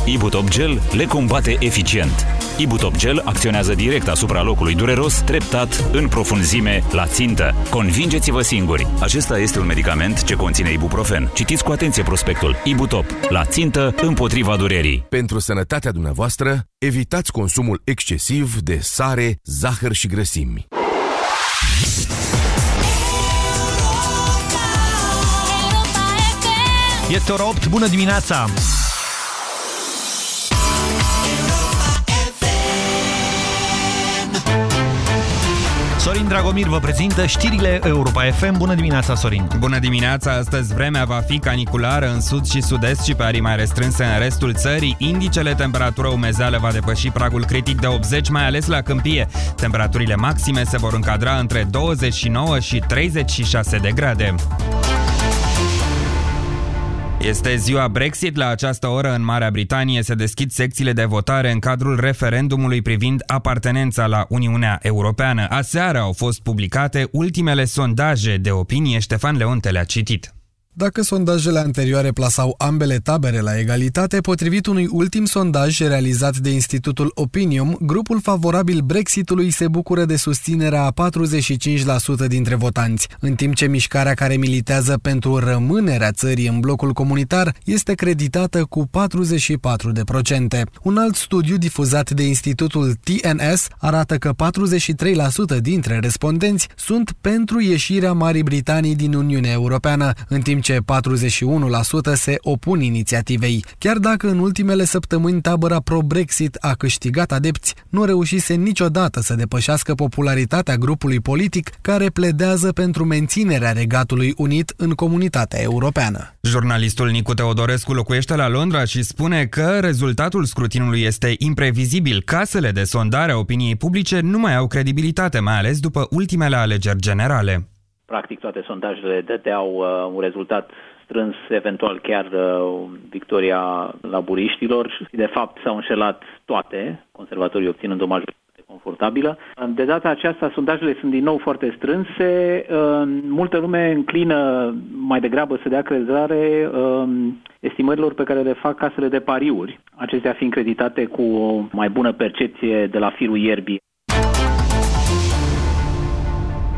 Ibutop Gel le combate eficient. Ibutop Gel acționează direct asupra locului dureros, treptat, în profunzime, la țintă. Convingeți-vă singuri! Acesta este un medicament ce conține ibuprofen. Citiți cu atenție prospectul. Ibutop. La țintă, împotriva durerii. Pentru sănătatea dumneavoastră, evitați consumul excesiv de sare, zahăr și grăsimi. Este ora 8, bună dimineața! Sorin Dragomir vă prezintă știrile Europa FM. Bună dimineața, Sorin! Bună dimineața! Astăzi vremea va fi caniculară în sud și sud-est și pe arii mai restrânse în restul țării. Indicele temperatură umezeală va depăși pragul critic de 80, mai ales la câmpie. Temperaturile maxime se vor încadra între 29 și 36 de grade. Este ziua Brexit. La această oră, în Marea Britanie, se deschid secțiile de votare în cadrul referendumului privind apartenența la Uniunea Europeană. Aseară au fost publicate ultimele sondaje de opinie. Ștefan Leonte le-a citit. Dacă sondajele anterioare plasau ambele tabere la egalitate, potrivit unui ultim sondaj realizat de Institutul Opinium, grupul favorabil Brexitului se bucură de susținerea a 45% dintre votanți, în timp ce mișcarea care militează pentru rămânerea țării în blocul comunitar este creditată cu 44%. Un alt studiu difuzat de Institutul TNS arată că 43% dintre respondenți sunt pentru ieșirea Marii Britanii din Uniunea Europeană, în timp ce 41% se opun inițiativei. Chiar dacă în ultimele săptămâni tabăra pro-Brexit a câștigat adepți, nu reușise niciodată să depășească popularitatea grupului politic care pledează pentru menținerea Regatului Unit în comunitatea europeană. Jurnalistul Nicu Teodorescu locuiește la Londra și spune că rezultatul scrutinului este imprevizibil. Casele de sondare a opiniei publice nu mai au credibilitate, mai ales după ultimele alegeri generale. Practic toate sondajele dădeau uh, un rezultat strâns, eventual chiar uh, victoria laburiștilor și de fapt s-au înșelat toate, conservatorii obținând o majoritate confortabilă. De data aceasta, sondajele sunt din nou foarte strânse, uh, multă lume înclină mai degrabă să dea crezare uh, estimărilor pe care le fac casele de pariuri, acestea fiind creditate cu o mai bună percepție de la firul ierbii.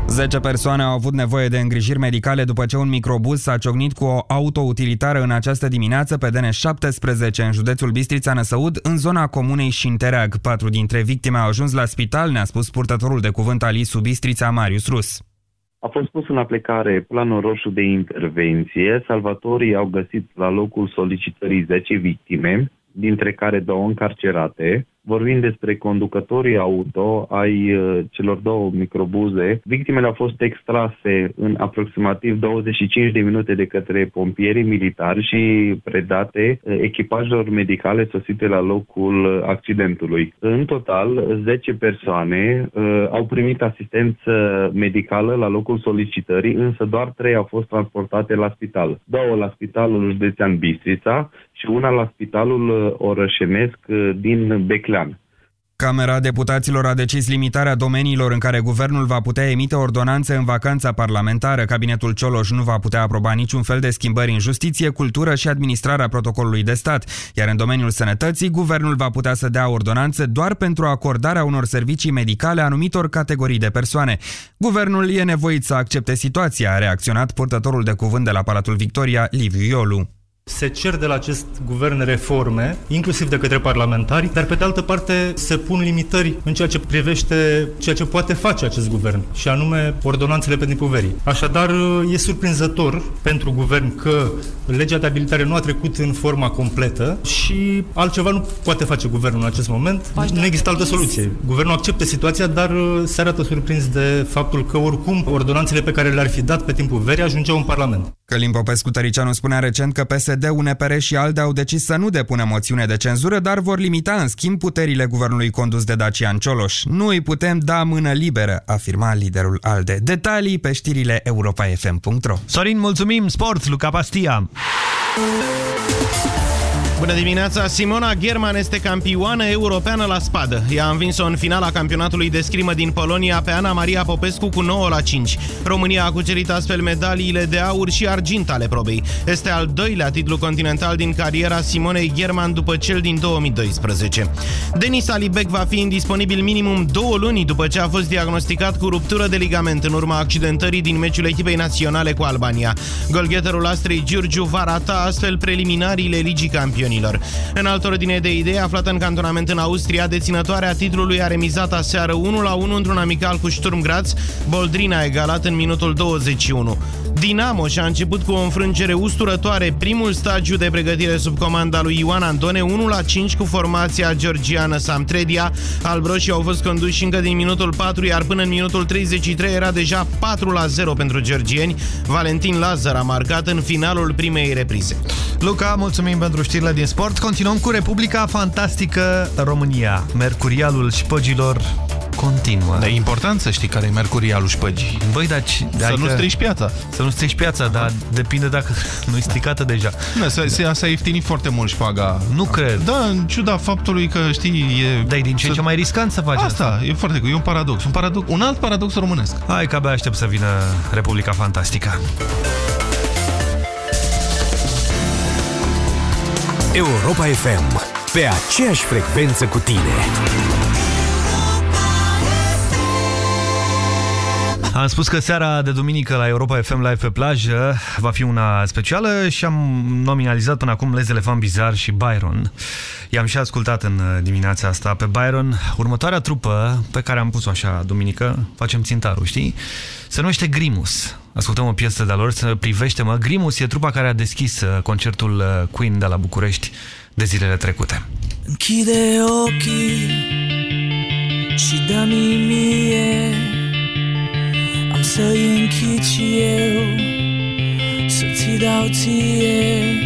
10 persoane au avut nevoie de îngrijiri medicale după ce un microbuz s-a ciocnit cu o auto-utilitară în această dimineață pe DN17 în județul Bistrița Năsăud, în zona comunei Șintereag. Patru dintre victime au ajuns la spital, ne-a spus purtătorul de cuvânt al ISU Bistrița, Marius Rus. A fost pus în aplicare planul roșu de intervenție. Salvatorii au găsit la locul solicitării 10 victime, dintre care două încarcerate. Vorbim despre conducătorii auto ai uh, celor două microbuze. Victimele au fost extrase în aproximativ 25 de minute de către pompierii militari și predate uh, echipajelor medicale sosite la locul accidentului. În total, 10 persoane uh, au primit asistență medicală la locul solicitării, însă doar 3 au fost transportate la spital. Două la spitalul județean Bistrița și una la spitalul uh, orășenesc uh, din Beclean. Camera Deputaților a decis limitarea domeniilor în care guvernul va putea emite ordonanțe în vacanța parlamentară. Cabinetul Cioloș nu va putea aproba niciun fel de schimbări în justiție, cultură și administrarea protocolului de stat. Iar în domeniul sănătății, guvernul va putea să dea ordonanțe doar pentru acordarea unor servicii medicale anumitor categorii de persoane. Guvernul e nevoit să accepte situația, a reacționat purtătorul de cuvânt de la Palatul Victoria, Liviu Iolu se cer de la acest guvern reforme, inclusiv de către parlamentari, dar pe de altă parte se pun limitări în ceea ce privește ceea ce poate face acest guvern, și anume ordonanțele pe timpul verii. Așadar, e surprinzător pentru guvern că legea de abilitare nu a trecut în forma completă și altceva nu poate face guvernul în acest moment. Nu există altă soluție. Guvernul acceptă situația, dar uh, se arată surprins de faptul că oricum ordonanțele pe care le-ar fi dat pe timpul verii ajungeau în Parlament. Călim Popescu Tăricianu spunea recent că PSD, UNPR și ALDE au decis să nu depună moțiune de cenzură, dar vor limita în schimb puterile guvernului condus de Dacian Cioloș. Nu îi putem da mână liberă, afirma liderul ALDE. Detalii pe știrile europa.fm.ro Sorin, mulțumim! Sport, Luca Pastia! Bună dimineața! Simona German este campioană europeană la spadă. Ea a învins-o în finala campionatului de scrimă din Polonia pe Ana Maria Popescu cu 9 la 5. România a cucerit astfel medaliile de aur și argint ale probei. Este al doilea titlu continental din cariera Simonei German după cel din 2012. Denis Alibek va fi indisponibil minimum două luni după ce a fost diagnosticat cu ruptură de ligament în urma accidentării din meciul echipei naționale cu Albania. Golgheterul Astrei Giurgiu va rata astfel preliminariile Ligii Campioni campionilor. În altă ordine de idei, aflată în cantonament în Austria, deținătoarea titlului a remizat aseară 1-1 într-un amical cu Sturm Graz. Boldrin a egalat în minutul 21. Dinamo și-a început cu o înfrângere usturătoare primul stagiu de pregătire sub comanda lui Ioan Antone, 1-5 cu formația georgiană Samtredia. Albroșii au fost conduși încă din minutul 4, iar până în minutul 33 era deja 4-0 pentru georgieni. Valentin Lazar a marcat în finalul primei reprize. Luca, mulțumim pentru știrile din sport. Continuăm cu Republica Fantastică România. Mercurialul șpăgilor continuă. Dar e important să știi care e mercurialul șpăgii. Băi, dar... Să adică, nu strici piața. Să nu strici piața, dar depinde dacă nu e stricată deja. Nu, s-a ieftinit foarte mult șpaga. Nu cred. Da, în ciuda faptului că, știi, e... Da, e din ce să... ce mai riscant să faci asta. Asta, e foarte e un paradox. Un, paradox, un alt paradox românesc. Hai că abia aștept să vină Republica Fantastică. Europa FM. Pe aceeași frecvență cu tine. Am spus că seara de duminică la Europa FM Live pe plajă va fi una specială și am nominalizat până acum Les Elefant Bizar și Byron. I-am și ascultat în dimineața asta pe Byron. Următoarea trupă pe care am pus-o așa duminică, facem țintarul, știi? Se numește Grimus. Ascultăm o piesă de-a lor, să privește-mă. Grimus e trupa care a deschis uh, concertul uh, Queen de la București de zilele trecute. Închide ochii și dă-mi mie Am să-i închid și eu Să ți dau ție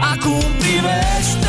Acum privește-mă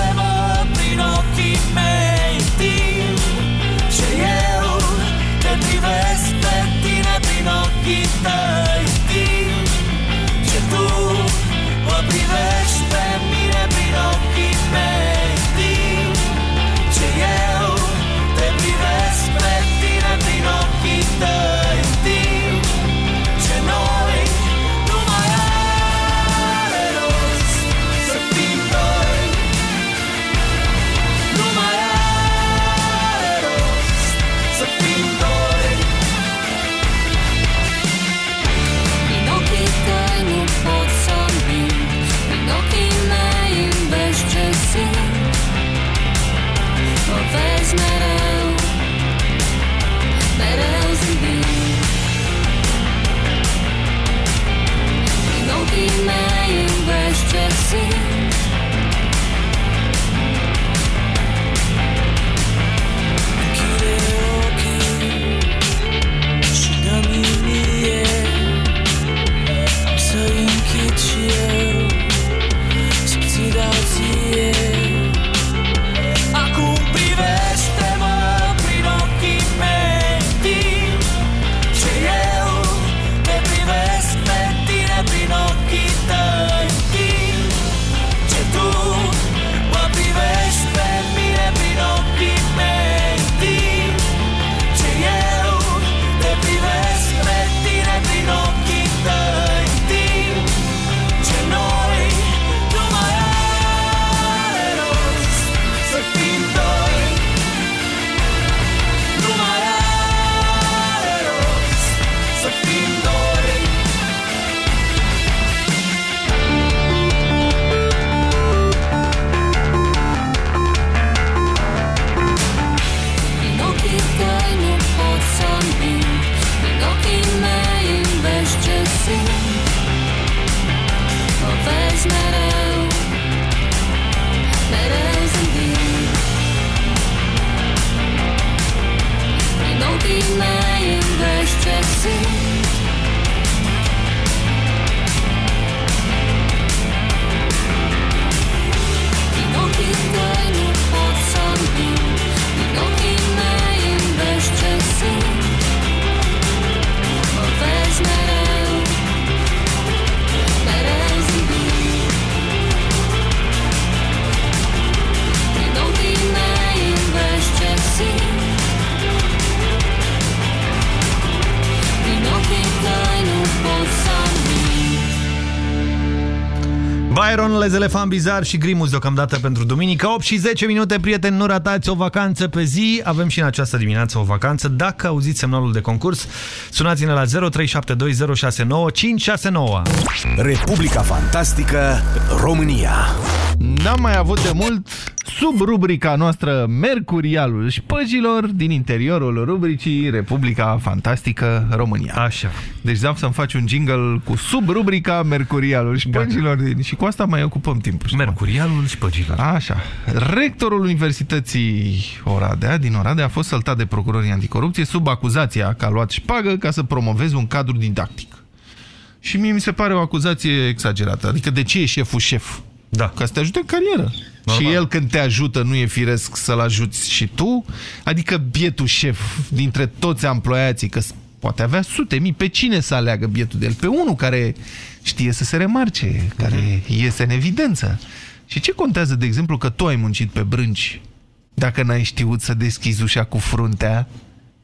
Elefant Bizar și Grimus deocamdată pentru duminică. 8 și 10 minute, prieteni, nu ratați o vacanță pe zi. Avem și în această dimineață o vacanță. Dacă auziți semnalul de concurs, sunați-ne la 0372069569. Republica Fantastică România N-am mai avut de mult sub rubrica noastră Mercurialul șpăgilor din interiorul rubricii Republica Fantastică România. Așa. Deci vreau să-mi faci un jingle cu sub rubrica Mercurialul șpăgilor din... și cu asta mai ocupăm timpul. Mercurialul șpăgilor. Așa. Rectorul Universității Oradea, din Oradea, a fost săltat de procurorii anticorupție sub acuzația că a luat șpagă ca să promoveze un cadru didactic. Și mie mi se pare o acuzație exagerată. Adică de ce e șeful șef? Da. Ca să te ajute în carieră. Normal. Și el când te ajută nu e firesc să-l ajuți și tu? Adică bietul șef dintre toți amploiații, că poate avea sute mii, pe cine să aleagă bietul de el? Pe unul care știe să se remarce, care mm -hmm. iese în evidență. Și ce contează, de exemplu, că tu ai muncit pe brânci dacă n-ai știut să deschizi ușa cu fruntea?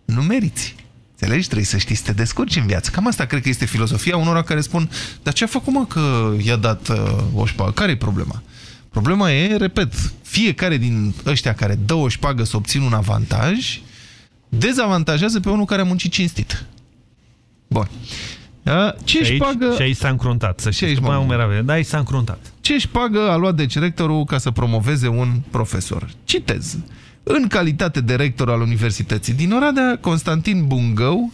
Nu meriți. Înțelegi? Trebuie să știi să te descurci în viață. Cam asta cred că este filozofia unora care spun dar ce a făcut mă că i-a dat uh, o șpagă? Care e problema? Problema e, repet, fiecare din ăștia care dă o șpagă să obțină un avantaj dezavantajează pe unul care a muncit cinstit. Bun. Ce și aici, pagă... Și aici s-a încruntat, să știți, mai umerave, dar aici s-a încruntat. Ce își șpagă a luat de rectorul ca să promoveze un profesor? Citez. În calitate de rector al Universității din Oradea, Constantin Bungău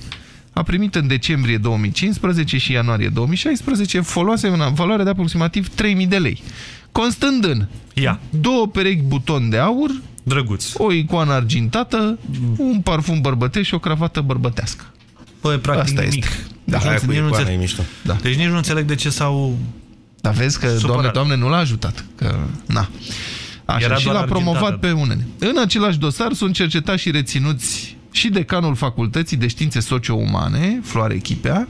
a primit în decembrie 2015 și ianuarie 2016 foloase în valoare de aproximativ 3000 de lei. Constând în Ia. două perechi buton de aur, Drăguț. o icoană argintată, un parfum bărbătesc și o cravată bărbătească. Păi, practic Asta nimic. este. Da, Da, deci, aia nu cu icoana înțeleg, e mișto. Da. deci nici nu înțeleg de ce s-au Dar vezi că, Supărat. doamne, doamne, nu l-a ajutat. Că, na. Așa, Era și doar l-a promovat argintată. pe unele. În același dosar sunt cercetați și reținuți și decanul Facultății de Științe Socio-Umane, Floare Chipea,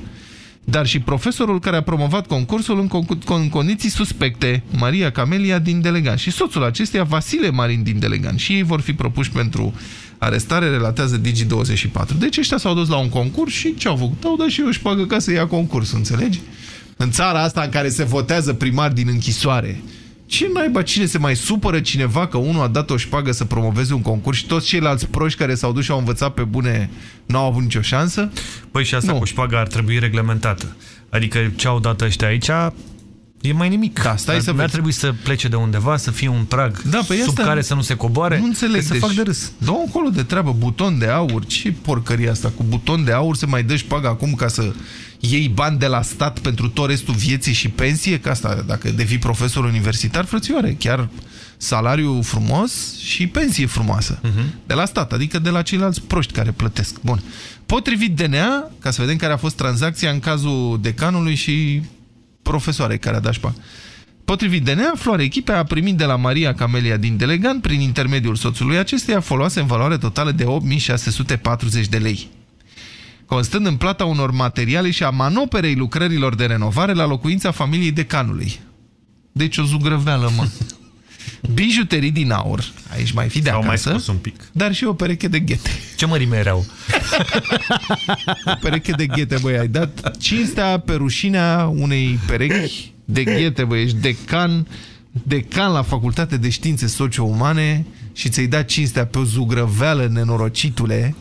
dar și profesorul care a promovat concursul în, concu- în condiții suspecte, Maria Camelia din Delegan și soțul acesteia, Vasile Marin din Delegan. Și ei vor fi propuși pentru arestare, relatează Digi24. Deci ăștia s-au dus la un concurs și ce au făcut? Au dat și eu șpagă ca să ia concursul, înțelegi? În țara asta în care se votează primar din închisoare, ce naiba, cine se mai supără cineva că unul a dat o șpagă să promoveze un concurs și toți ceilalți proști care s-au dus și au învățat pe bune n-au avut nicio șansă? Păi și asta nu. cu șpaga ar trebui reglementată. Adică ce au dat ăștia aici e mai nimic. Da, stai Ar- să N-ar vezi. trebui să plece de undeva, să fie un prag Da, pe sub asta care să nu se coboare. Nu înțeleg. că să fac de râs. dă acolo de treabă, buton de aur. Ce porcărie asta? Cu buton de aur se mai dă șpagă acum ca să iei bani de la stat pentru tot restul vieții și pensie? Că asta, dacă devii profesor universitar, frățioare, chiar salariu frumos și pensie frumoasă. De la stat, adică de la ceilalți proști care plătesc. Bun. Potrivit DNA, ca să vedem care a fost tranzacția în cazul decanului și profesoarei care a dat șpagă. Potrivit DNA, Floare Echipe a primit de la Maria Camelia din Delegan, prin intermediul soțului acesteia, foloase în valoare totală de 8640 de lei. Constând în plata unor materiale și a manoperei lucrărilor de renovare la locuința familiei decanului. Deci o zugrăveală, mă. Bijuterii din aur, aici mai fi de Au mai acasă, spus un pic. dar și o pereche de ghete. Ce mărime erau? O pereche de ghete, băi, ai dat cinstea pe rușinea unei perechi de ghete, băi, ești decan, decan la Facultate de Științe Socio-Umane și ți-ai dat cinstea pe o zugrăveală, nenorocitule,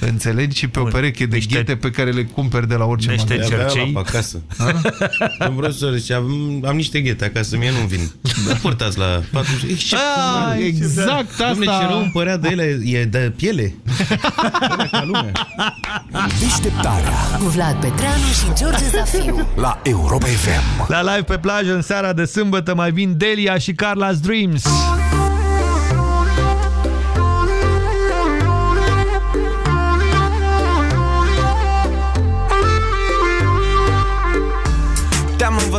înțelegi? Și pe o pereche de ghete pe care le cumperi de la orice niște magazin. cercei. Pe acasă. Domnul profesor, zice, am, am niște ghete acasă, mie nu vin. Da. Purtați la 40. Excepțional. Ah, exact asta. Dom'le, ce rău îmi părea de ele, e de piele. Ca lumea. Deșteptarea Cu Vlad Petreanu și George Zafiu. la Europa FM. La live pe plajă în seara de sâmbătă mai vin Delia și Carla's Dreams. Te-am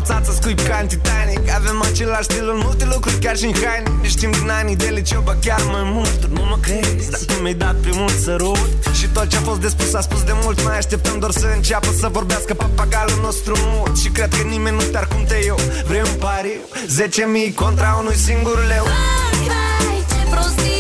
învățat să scuip ca în Titanic. Avem același stil în multe lucruri, chiar și în haine. Ne știm din anii de liceu, bă chiar mai mult. Tu nu mă crezi, dar tu mi-ai dat primul sărut Și tot ce a fost de spus a spus de mult. Mai așteptăm doar să înceapă să vorbească papagalul nostru mult. Și cred că nimeni nu te-ar cum te eu. Vrei un pariu? 10.000 contra unui singur leu. Hai, ce prostii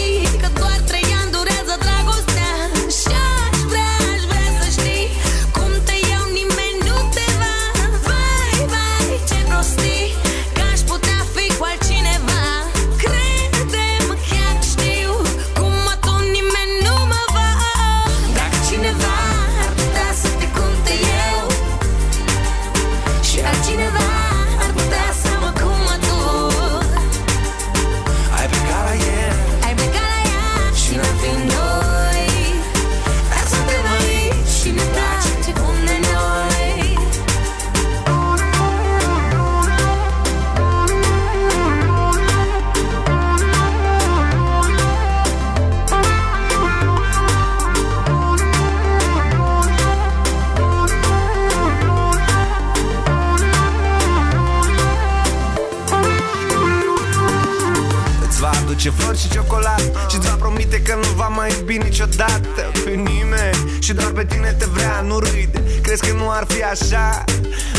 Ce flori și ciocolată. Și-ți va promite că nu va mai iubi niciodată Pe nimeni. Și doar pe tine te vrea, nu râde. Crezi că nu ar fi așa?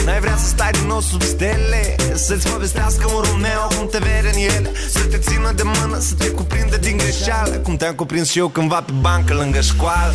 N-ai vrea să stai din nou sub stele? Să-ți povestească un Romeo cum te vede în ele. Să te țină de mână, să te cuprinde din greșeală. Cum te-am cuprins și eu cândva pe bancă lângă școală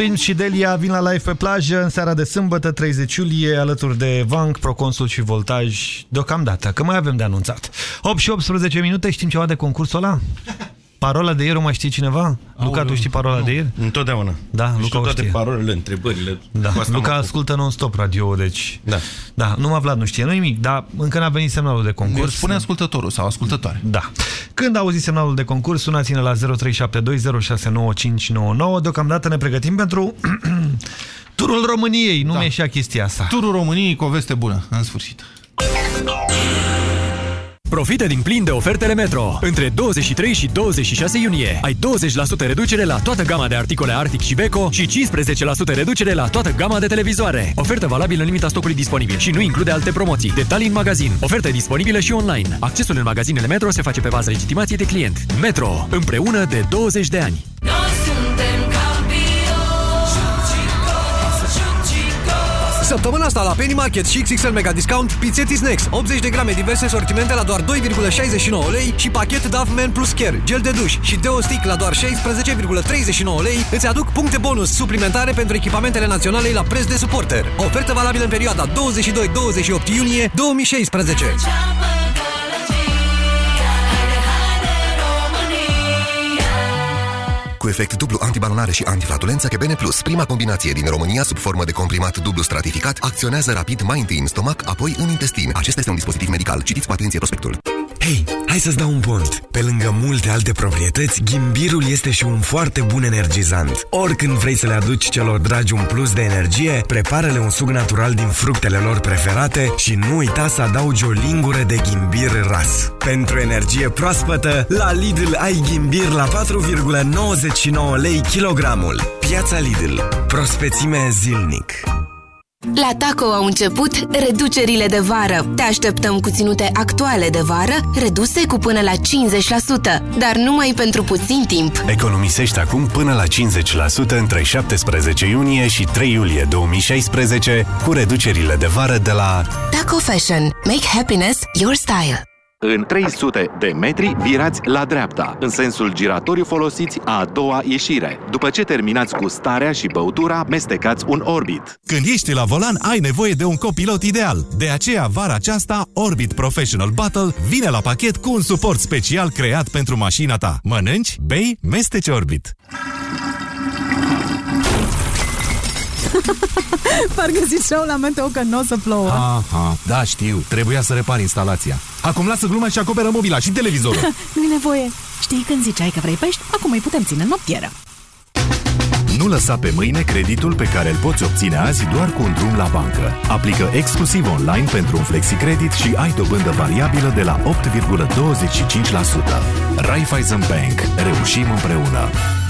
Carla Zdrin și Delia vin la live pe plajă în seara de sâmbătă, 30 iulie, alături de Vanc, Proconsul și Voltaj, deocamdată, că mai avem de anunțat. 8 și 18 minute, știm ceva de concursul ăla? Parola de ieri o mai știe cineva? Luca, tu știi parola de ieri? Întotdeauna. Da, Știu Luca o toate știe. parolele, întrebările. Da, Cu asta Luca mă ocup. ascultă non-stop radio, deci... Da. Da, numai Vlad nu știe, nu nimic, dar încă n-a venit semnalul de concurs. Spune ascultătorul sau ascultătoare. Da. Când auziți semnalul de concurs, sunați-ne la 0372069599. Deocamdată ne pregătim pentru turul României. Nu Da. mi-e și chestia asta. Turul României cu o veste bună, în sfârșit. Profită din plin de ofertele Metro. Între 23 și 26 iunie ai 20% reducere la toată gama de articole Arctic și Beko și 15% reducere la toată gama de televizoare. Ofertă valabilă în limita stocului disponibil și nu include alte promoții. Detalii în magazin. Ofertă disponibilă și online. Accesul în magazinele Metro se face pe bază legitimației de client. Metro. Împreună de 20 de ani. Săptămâna asta la Penny Market și XXL Mega Discount Pizzetti Snacks 80 de grame diverse sortimente la doar 2,69 lei și pachet Dove Man Plus Care gel de duș și Deo Stick la doar 16,39 lei îți aduc puncte bonus suplimentare pentru echipamentele naționale la preț de suporter. Ofertă valabilă în perioada 22-28 iunie 2016. Cu efect dublu antibalonare și antiflatulență Kebene Plus, prima combinație din România sub formă de comprimat dublu stratificat, acționează rapid mai întâi în stomac, apoi în intestin. Acesta este un dispozitiv medical. Citiți cu atenție prospectul. Hei, hai să-ți dau un pont. Pe lângă multe alte proprietăți, ghimbirul este și un foarte bun energizant. Oricând vrei să le aduci celor dragi un plus de energie, prepară-le un suc natural din fructele lor preferate și nu uita să adaugi o lingură de ghimbir ras. Pentru energie proaspătă, la Lidl ai ghimbir la 4,99 lei kilogramul. Piața Lidl. Prospețime zilnic. La Taco au început reducerile de vară. Te așteptăm cu ținute actuale de vară, reduse cu până la 50%, dar numai pentru puțin timp. Economisești acum până la 50% între 17 iunie și 3 iulie 2016 cu reducerile de vară de la Taco Fashion. Make happiness your style. În 300 de metri virați la dreapta, în sensul giratoriu folosiți a doua ieșire. După ce terminați cu starea și băutura, mestecați un Orbit. Când ești la volan, ai nevoie de un copilot ideal. De aceea, vara aceasta, Orbit Professional Battle vine la pachet cu un suport special creat pentru mașina ta. Mănânci, bei, mesteci Orbit. Parcă ziceau la meteo că nu o să plouă. Aha, da, știu. Trebuia să repar instalația. Acum lasă gluma și acoperă mobila și televizorul. Nu-i nevoie. Știi când ziceai că vrei pești? Acum îi putem ține în noptieră. Nu lăsa pe mâine creditul pe care îl poți obține azi doar cu un drum la bancă. Aplică exclusiv online pentru un flexicredit și ai dobândă variabilă de la 8,25%. Raiffeisen Bank. Reușim împreună.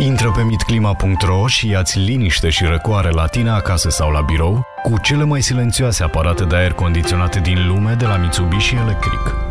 Intră pe mitclima.ro și ia-ți liniște și răcoare la tine acasă sau la birou cu cele mai silențioase aparate de aer condiționate din lume de la Mitsubishi Electric.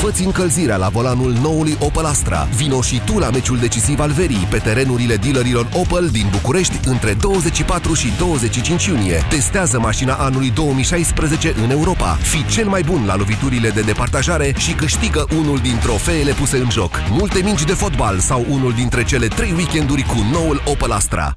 Făți încălzirea la volanul noului Opel Astra. Vino și tu la meciul decisiv al verii pe terenurile dealerilor Opel din București între 24 și 25 iunie. Testează mașina anului 2016 în Europa. Fii cel mai bun la loviturile de departajare și câștigă unul din trofeele puse în joc. Multe mingi de fotbal sau unul dintre cele trei weekenduri cu noul Opel Astra.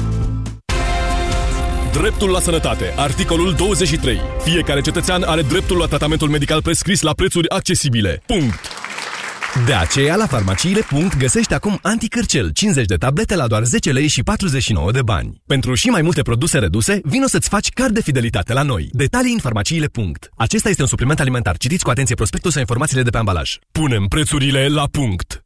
Dreptul la sănătate. Articolul 23. Fiecare cetățean are dreptul la tratamentul medical prescris la prețuri accesibile. Punct. De aceea, la farmaciile. Punct, găsești acum anticârcel 50 de tablete la doar 10 lei și 49 de bani. Pentru și mai multe produse reduse, vino să-ți faci card de fidelitate la noi. Detalii în farmaciile. Punct. Acesta este un supliment alimentar. Citiți cu atenție prospectul sau informațiile de pe ambalaj. Punem prețurile la punct.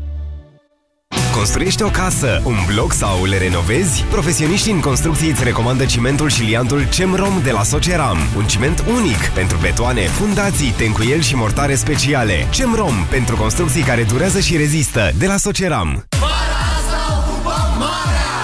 Construiești o casă, un bloc sau le renovezi? Profesioniștii în construcții îți recomandă cimentul și liantul CEMROM de la Soceram. Un ciment unic pentru betoane, fundații, tencuieli și mortare speciale. CEMROM pentru construcții care durează și rezistă de la Soceram.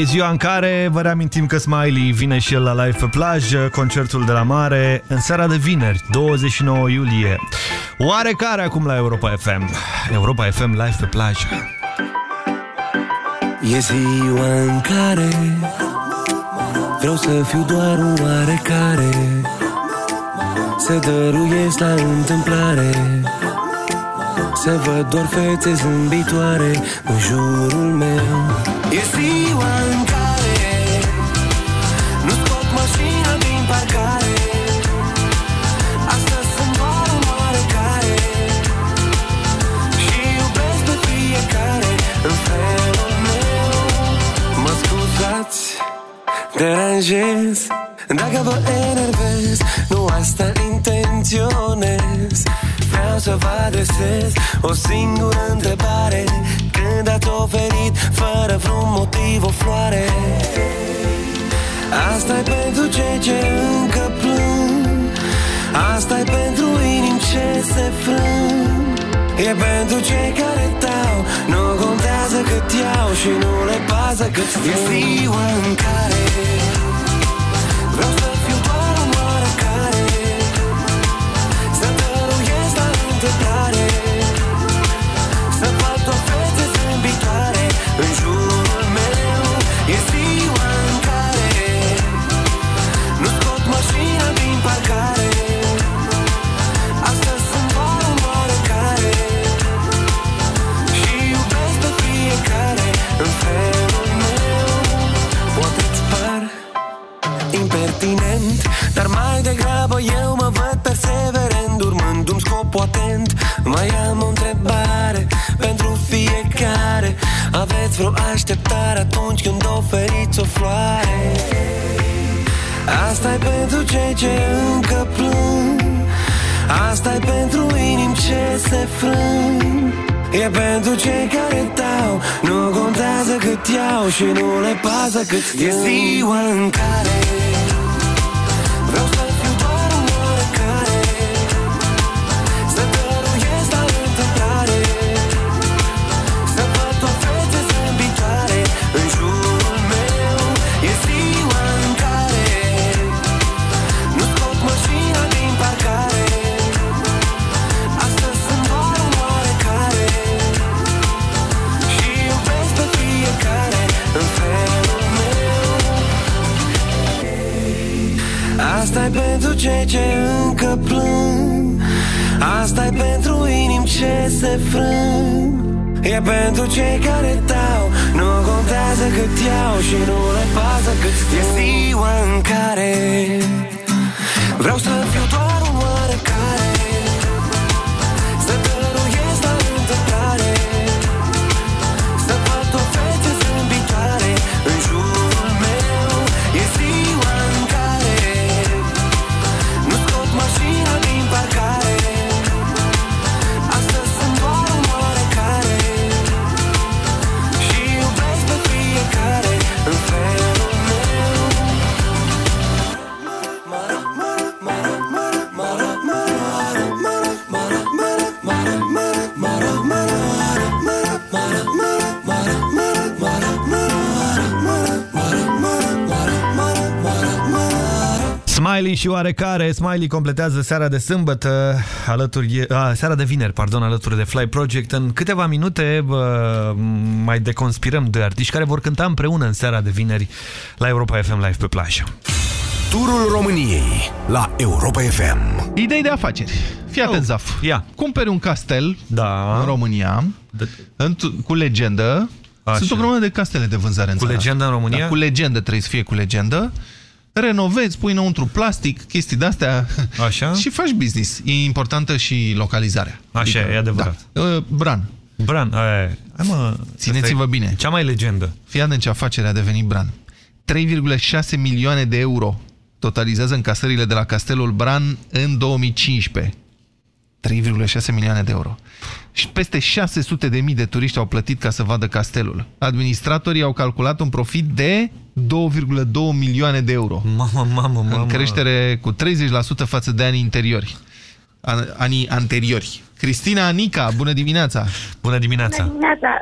E ziua în care vă reamintim că Smiley vine și el la live pe plajă Concertul de la mare În seara de vineri, 29 iulie. Oarecare acum la Europa FM Europa FM live pe plajă. E ziua în care Vreau să fiu doar un oarecare Să dăruiesc la întâmplare Să văd doar fețe zâmbitoare În jurul meu. E ziua în care Nu scot mașina din parcare. Astăzi sunt doar un oarecare Și iubesc pe fiecare În felul meu. Mă scuzați deranjez Dacă vă enervez Nu asta intenționez Vreau să vă adresez O singură întrebare. Când ați oferit Fără vreun motiv o floare. Asta e pentru cei ce încă plâng. Asta e pentru inimi ce se frâng. E pentru cei care dau Nu contează cât iau Și nu le pasă cât strâng E ziua în care. Vreau atent Mai am o întrebare pentru fiecare. Aveți vreo așteptare atunci când oferiți o floare? Asta e pentru cei ce încă plâng. Asta e pentru inimi ce se frâng. E pentru cei care dau Nu contează cât iau Și nu le pasă cât strâng E ziua în care ce încă plâng. Asta e pentru inimi ce se frâng. E pentru cei care dau Nu contează cât iau Și nu le pasă cât strâng E ziua în care Vreau să fiu doar și oarecare, Smiley completează seara de sâmbătă, alături, a, seara de vineri, pardon, alături de Fly Project. În câteva minute bă, mai deconspirăm doi artiști care vor cânta împreună în seara de vineri la Europa FM Live pe plajă. Turul României la Europa FM. Idei de afaceri. Fii atent, Zaf. Ia. Cumperi un castel da. în România în, cu legendă. Așa. Sunt o grămadă de castele de vânzare în Cu țara legendă în asta. România? Da, cu legendă trebuie să fie cu legendă. Renovezi, pui înăuntru plastic, chestii de-astea Așa. și faci business. E importantă și localizarea. Așa, e adevărat. Da. Uh, Bran. Bran, aia e. Hai mă, Țineți-vă bine. Cea mai legendă. Fii atent ce afacere a devenit Bran. 3,6 milioane de euro totalizează încasările de la Castelul Bran în 2015. 3,6 milioane de euro. Și peste 600 de mii de turiști au plătit ca să vadă castelul. Administratorii au calculat un profit de 2,2 milioane de euro. Mamă, mamă, mamă. În creștere cu 30% față de anii interiori. An anii anteriori. Cristina Anica, bună dimineața! Bună dimineața! Bună dimineața!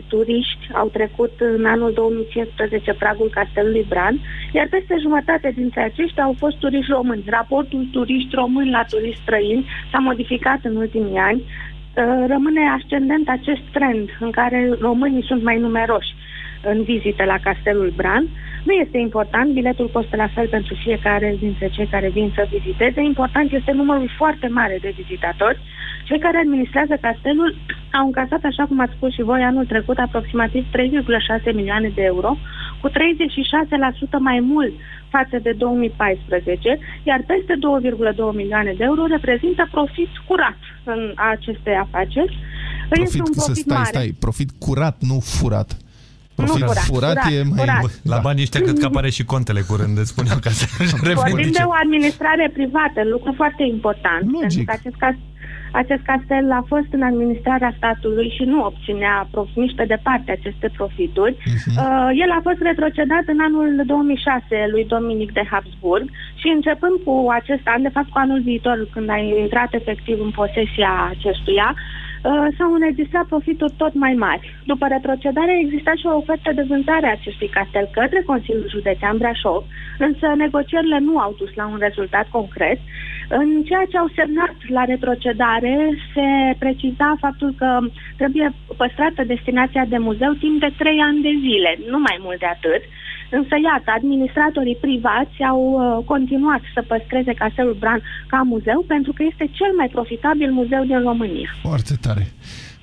630.206 turiști au trecut în anul 2015 pragul Castelului Bran, iar peste jumătate dintre aceștia au fost turiști români. Raportul turiști români la turiști străini s-a modificat în ultimii ani. uh, rămâne ascendent acest trend în care românii sunt mai numeroși în vizite la Castelul Bran. Nu este important, biletul costă la fel pentru fiecare dintre cei care vin să viziteze. Important este numărul foarte mare de vizitatori. Cei care administrează castelul au încasat, așa cum ați spus și voi, anul trecut aproximativ 3,6 milioane de euro, cu 36% mai mult față de 2014, iar peste 2,2 milioane de euro reprezintă profit curat în aceste afaceri. Este Profit, un să profit stai, mare. stai, profit curat, nu furat. Profit furat, furat, furat, e mai... furat. La banii ăștia cred că apare și contele curând, îți spun eu ca să Vorbim de o administrare privată, lucru foarte important. Logic. Pentru că acest, cas, acest castel a fost în administrarea statului și nu obținea prof, nici pe departe aceste profituri. Mhm. Uh, el a fost retrocedat în anul 2006 lui Dominic de Habsburg și începând cu acest an, de fapt cu anul viitor, când a intrat efectiv în posesia acestuia, uh, s-au înregistrat profituri tot mai mari. După retrocedare exista și o ofertă de vânzare a acestui castel către Consiliul Județean Brașov, însă negocierile nu au dus la un rezultat concret. În ceea ce au semnat la retrocedare se preciza faptul că trebuie păstrată destinația de muzeu timp de trei ani de zile, nu mai mult de atât. Însă, iată, administratorii privați au uh, continuat să păstreze Castelul Bran ca muzeu pentru că este cel mai profitabil muzeu din România. Foarte tare.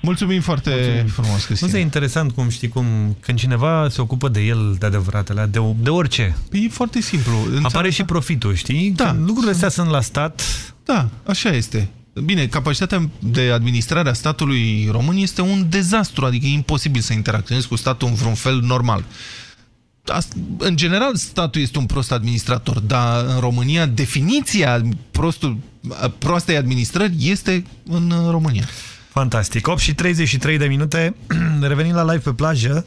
Mulțumim foarte Mulțumim. frumos, Cristina. Nu e interesant cum știi cum, când cineva se ocupă de el de adevăratele, de, de orice. E foarte simplu. În Apare și profitul, știi? Da. Când lucrurile astea sunt la stat. Da, așa este. Bine, capacitatea de administrare a statului român este un dezastru, adică e imposibil să interacționezi cu statul în vreun fel normal. Ast- În general, statul este un prost administrator, dar în România definiția prostul, proastei administrări este în România. Fantastic. 8 și 33 de minute. Revenim la live pe plajă.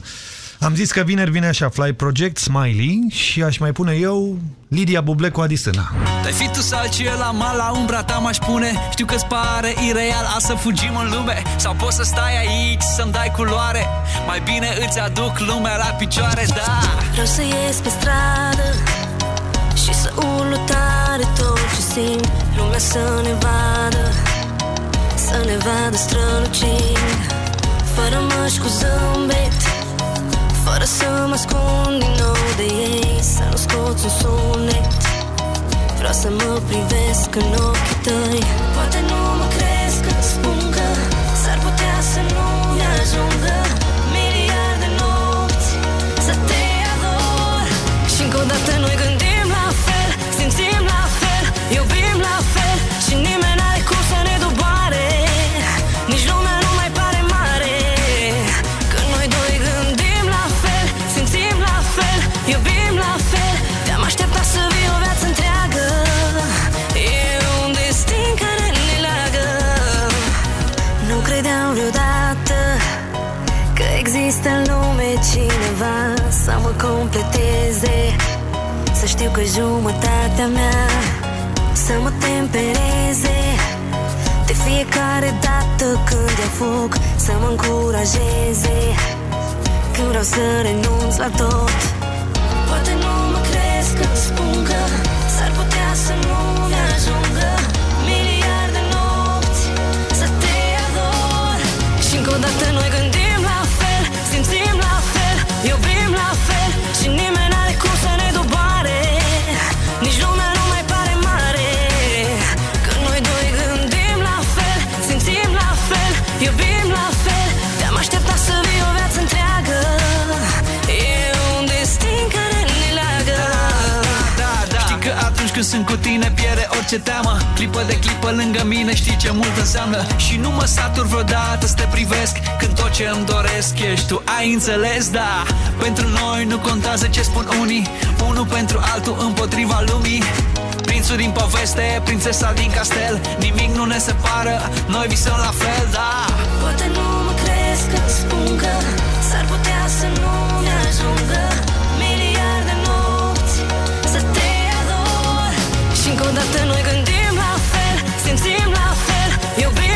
Am zis că vineri vine așa Fly Project, Smiley și aș mai pune eu Lidia Buble cu Adisâna. Te-ai fi tu salcie la mal, la umbra ta m-aș pune. Știu că-ți pare ireal a să fugim în lume. Sau poți să stai aici să-mi dai culoare. Mai bine îți aduc lumea la picioare, da. Vreau să ies pe stradă Și să urlu tare tot ce simt. Lumea să ne vadă Să ne vadă strălucind. Fără măști cu zâmbet Fără să mă ascund din nou de ei Să nu scoți un sunet. Vreau să mă privesc în ochii tăi. Poate nu mă crezi când spun că S-ar putea să nu-mi ajungă mă completeze. Să știu că jumătatea mea Să mă tempereze. De fiecare dată când e foc Să mă încurajeze. Când vreau să renunț la tot Poate nu mă crezi când spun că sunt cu tine pierde orice teamă. Clipă de clipă lângă mine știi ce mult înseamnă. Și nu mă satur vreodată să te privesc Când tot ce îmi doresc ești tu, ai înțeles, da? Pentru noi nu contează ce spun unii. Unul pentru altul împotriva lumii. Prințul din poveste, prințesa din castel. Nimic nu ne separă, noi visăm la fel, da? Poate nu mă crezi când spun că S-ar putea să nu-mi ajungă încă o dată noi gândim la fel Simțim la fel Iubim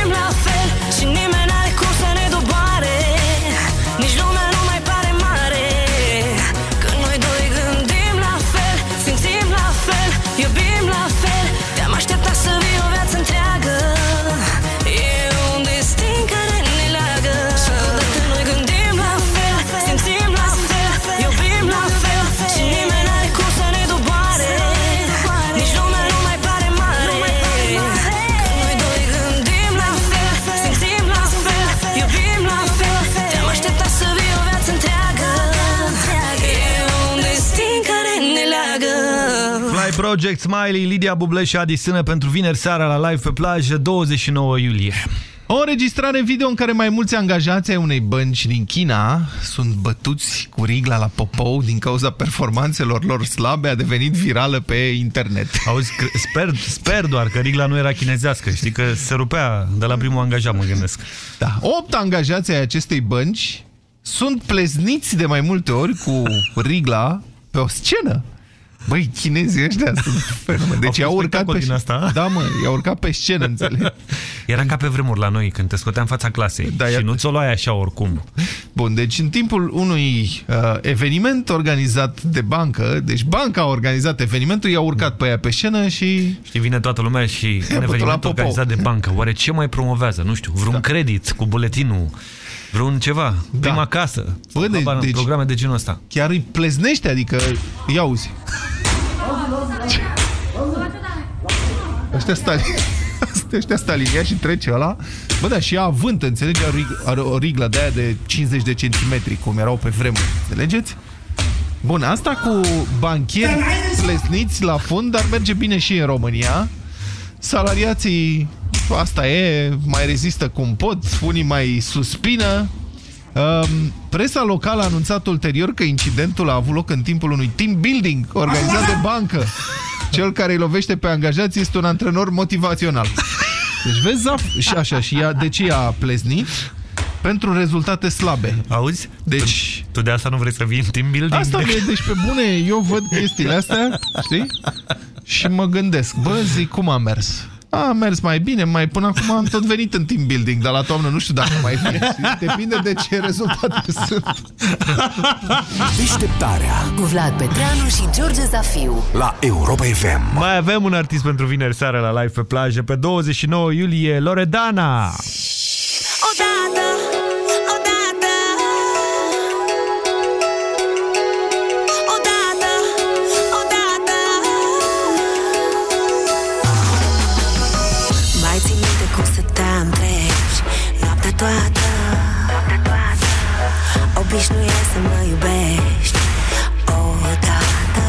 Project, Smiley, Lidia Buble și Adi Sână pentru vineri seara la live pe plajă, 29 iulie. O înregistrare video în care mai mulți angajați ai unei bănci din China sunt bătuți cu rigla la popou din cauza performanțelor lor slabe, a devenit virală pe internet. Auzi, sper, sper doar că rigla nu era chinezească, știi că se rupea de la primul angajat, mă gândesc. Da, opt angajați ai acestei bănci sunt plezniți de mai multe ori cu rigla pe o scenă. Băi, chinezii ăștia sunt fenomen. Deci i-au urcat pe... din asta? Da, mă, i-au urcat pe scenă, înțeleg. Era ca pe vremuri la noi, când te scoteam fața clasei. Da, și nu ți-o luai așa oricum. Bun, deci în timpul unui uh, eveniment organizat de bancă, deci banca a organizat evenimentul, i-a urcat pe ea pe scenă și... Știi, vine toată lumea și un eveniment organizat de bancă. Oare ce mai promovează? Nu știu, vreun da. credit cu buletinul vreun ceva, da. prima casă, Bă, de, deci, programe de genul ăsta. Chiar îi pleznește, adică, ia uzi. Ăștia stali. Ăștia stalinia și trece ăla. Bă, da, și ea avânt, înțelegi? Are, are o riglă de aia de 50 de centimetri, cum erau pe vremuri. Înțelegeți? Bun, asta cu banchieri plesniți la fund, dar merge bine și în România. Salariații, asta e, mai rezistă cum pot, unii mai suspină. Um, presa locală a anunțat ulterior că incidentul a avut loc în timpul unui team building organizat de bancă. Cel care îi lovește pe angajați este un antrenor motivațional. Deci vezi, Zaf, și așa, și ea, de ce a pleznit? Pentru rezultate slabe. Auzi? Deci... Tu, tu de asta nu vrei să vii în team building? Asta e, deci pe bune, eu văd chestiile astea, știi? Și mă gândesc, bă, zic, cum a mers? A mers mai bine, mai până acum am tot venit în team building, dar la toamnă nu știu dacă mai fie. Depinde de ce rezultate sunt. Deșteptarea Cu Vlad Petreanu și George Zafiu. la Europa FM. Mai avem un artist pentru vineri seara la live pe plajă pe 29 iulie, Loredana. Odată, odată Obișnuie să mă iubești Odată.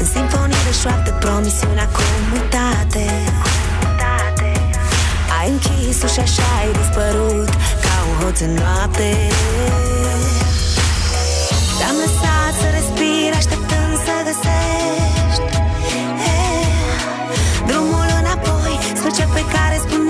În simfonie de șoaptă Promisiunea cu mutate. Ai închis ușa și ai dispărut Ca un hoț în noapte. Te-am lăsat să respir Așteptând să găsești. Eh, Drumul înapoi Spre cel pe care spuneai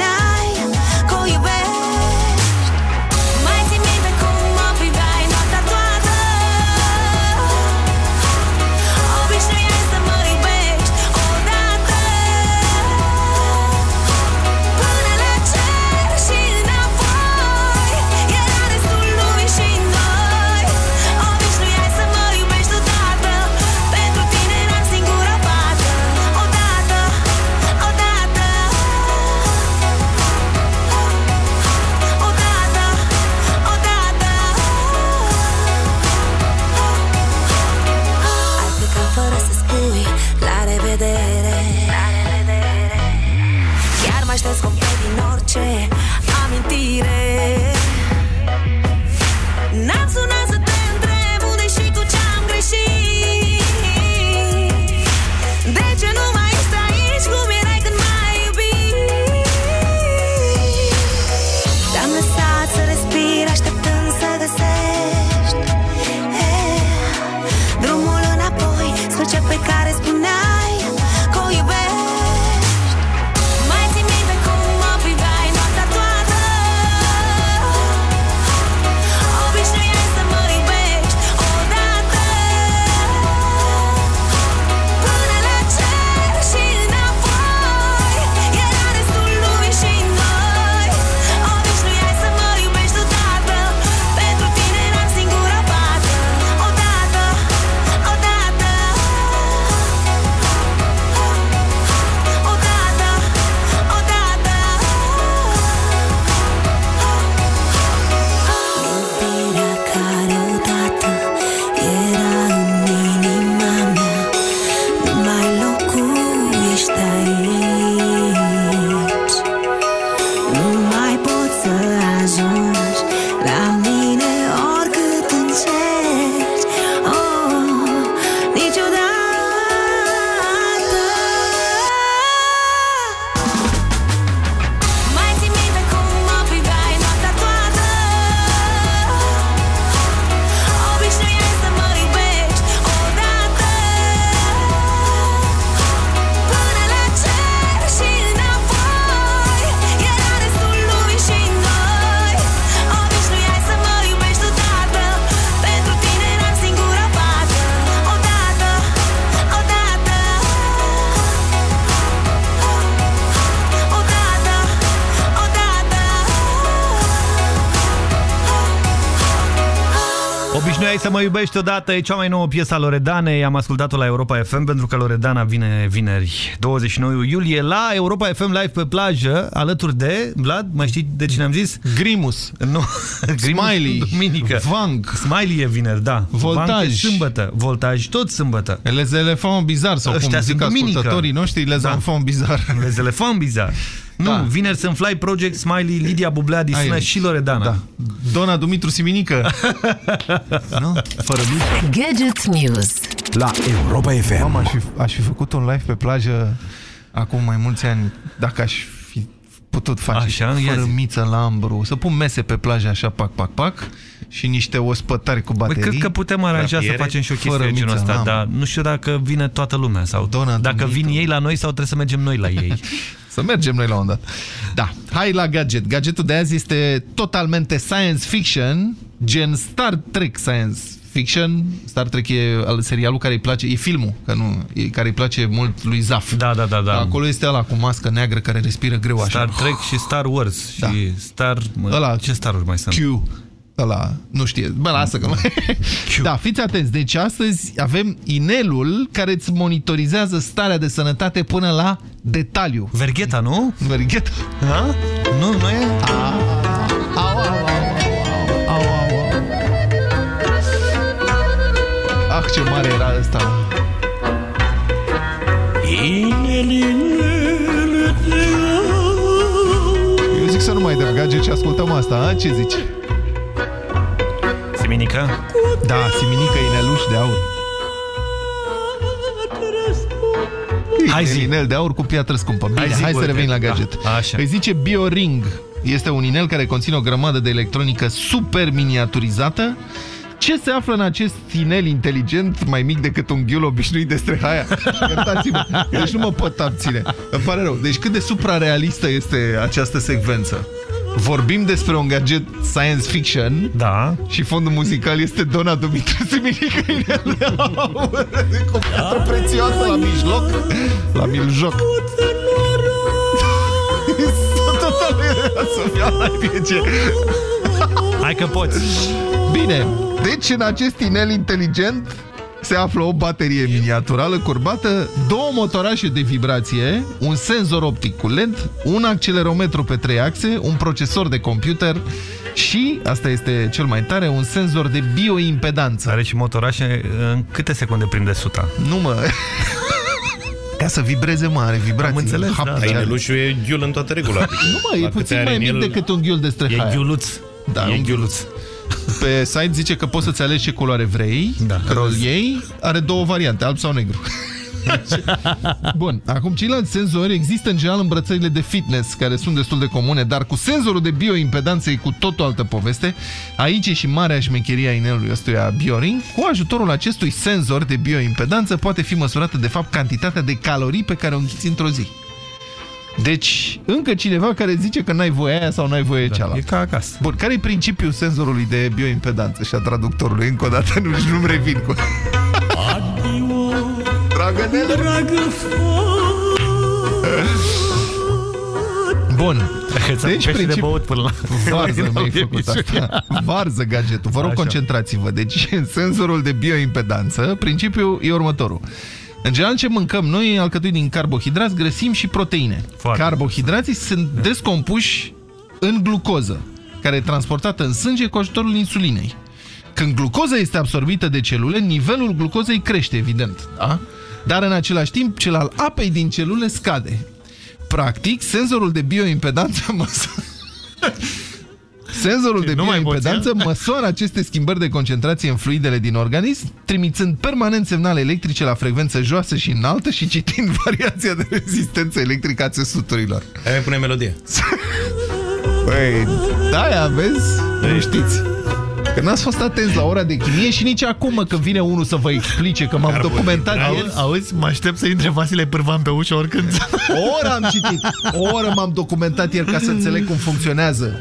Obișnuiai să mă iubești odată, e cea mai nouă piesă a Loredanei, am ascultat-o la Europa FM pentru că Loredana vine vineri 29 iulie la Europa FM Live pe plajă, alături de, Vlad, mai știi de cine am zis? Grimus. Nu, Grimus Smiley. duminică. Vang. Smiley e vineri, da. Voltaj. Vang e sâmbătă. Voltaj tot sâmbătă. Les elefants bizar sau Ăștia cum sunt zic duminică. ascultătorii noștri, les Da. enfants bizar. Les elefants bizar. Nu, Da. vineri sunt Fly Project, Smiley, Lidia Bublea, Disney Ai- și Loredana. Da. Dona Dumitru Siminică. nu? Fără mici. Gadget News. La Europa FM. Mama, aș fi, aș fi făcut un live pe plajă acum mai mulți ani, dacă aș fi putut face Așa, ia fără zi. miță la ambru, să pun mese pe plajă așa, pac, pac, pac, și niște ospătari cu Băi, baterii. cred că putem aranja să Rapiere, facem și o fără chestie de genul miță, ăsta, n-am. dar nu știu dacă vine toată lumea sau Dona dacă Dumitru. vin ei la noi sau trebuie să mergem noi la ei. Să mergem noi la un dat. Da, hai la gadget. Gadgetul de azi este totalmente science fiction, gen Star Trek science fiction. Star Trek e al- serialul care îi place, e filmul, că nu, e, care îi place mult lui Zaf. Da, da, da, da. Acolo este ăla cu mască neagră care respiră greu așa. Star Trek și Star Wars Da. și Star... Mă, Ăla, ce Star Wars mai sunt? Q. Ăla, nu știe. Bă, lasă că nu. Da, fiți atenți. Deci astăzi avem inelul care îți monitorizează starea de sănătate până la detaliu. Vergheta, nu? Vergheta. Ha? Nu, nu e? Au, au, au, au, au, au. Ah, ce mare era ăsta. Eu zic să nu mai dăm gadget și ascultăm asta, a? Ce zici? Siminica? Da, Siminica Ineluș de aur. Hai zi. Inel de aur cu piatră scumpă. Bine, Hai hai, zi, hai să uite. revenim la gadget. Da, așa. Îi zice BioRing. Este un inel care conține o grămadă de electronică super miniaturizată. Ce se află în acest inel inteligent mai mic decât un ghiul obișnuit de strehaia? Iertați-mă, deci nu mă pot abține. Îmi pare rău. Deci cât de suprarealistă este această secvență? Vorbim despre un gadget science fiction da. și fondul muzical este Dona Dumitru Siminică inel de aur cu piatră prețioasă la mijloc. La mijloc. Total să fiu la ce. Hai că poți. Bine, deci în acest inel inteligent se află o baterie miniaturală curbată, două motorașe de vibrație, un senzor optic cu LED, un accelerometru pe trei axe, un procesor de computer și, asta este cel mai tare, un senzor de bioimpedanță. Are și motorașe în câte secunde prinde suta? Nu mă... Ca să vibreze, mă, are vibrații. Am înțeles, da. haptice. Dar inelușul e ghiul în toată regula. Adică, Nu mă, e la câte puțin are mai în mic el- decât un ghiul de strehaia. E ghiuluț. Da, E un ghiuluț. Pe site zice că poți să-ți alegi ce culoare vrei, Da. că îl iei, are două variante, alb sau negru. Bun, acum ceilalți senzori există în general îmbrățările de fitness, care sunt destul de comune, dar cu senzorul de bioimpedanță e cu tot o altă poveste. Aici e și marea șmecheria inelului ăstuia BioRing. Cu ajutorul acestui senzor de bioimpedanță poate fi măsurată de fapt cantitatea de calorii pe care o înghiți într-o zi. Deci, încă cineva care zice că n-ai voie aia sau n-ai voie da, cealaltă. E ca acasă. Bun, care e principiul senzorului de bioimpedanță și a traductorului? Încă o dată nu, nu-mi revin cu... Dragă Nele! Dragă Deci, Deci, și de băut până la... Varză mi-ai făcut asta. Varză gadgetul. Vă rog, Așa. concentrați-vă. Deci, în senzorul de bioimpedanță, principiul e următorul. În general, ce mâncăm noi e alcătuit din carbohidrați, grăsimi și proteine. Foarte Carbohidrații sunt descompuși în glucoză, care e transportată în sânge cu ajutorul insulinei. Când glucoza este absorbită de celule, nivelul glucozei crește, evident. Da? Dar în același timp, cel al apei din celule scade. Practic, senzorul de bioimpedanță măsoară... Senzorul de nu mai poți, bioimpedanță măsoară aceste schimbări de concentrație în fluidele din organism, trimițând permanent semnale electrice la frecvență joasă și înaltă și citind variația de rezistență electrică a țesuturilor. Hai mai pune melodie. Păi, da, vezi? Nu știți. Că n-ați fost atenți la ora de chimie și nici acum mă, când vine unul să vă explice că m-am documentat Auzi, ieri. auzi, mă aștept să intre Vasile Pârvan pe ușă oricând. O oră am citit. O oră m-am documentat ieri ca să înțeleg cum funcționează.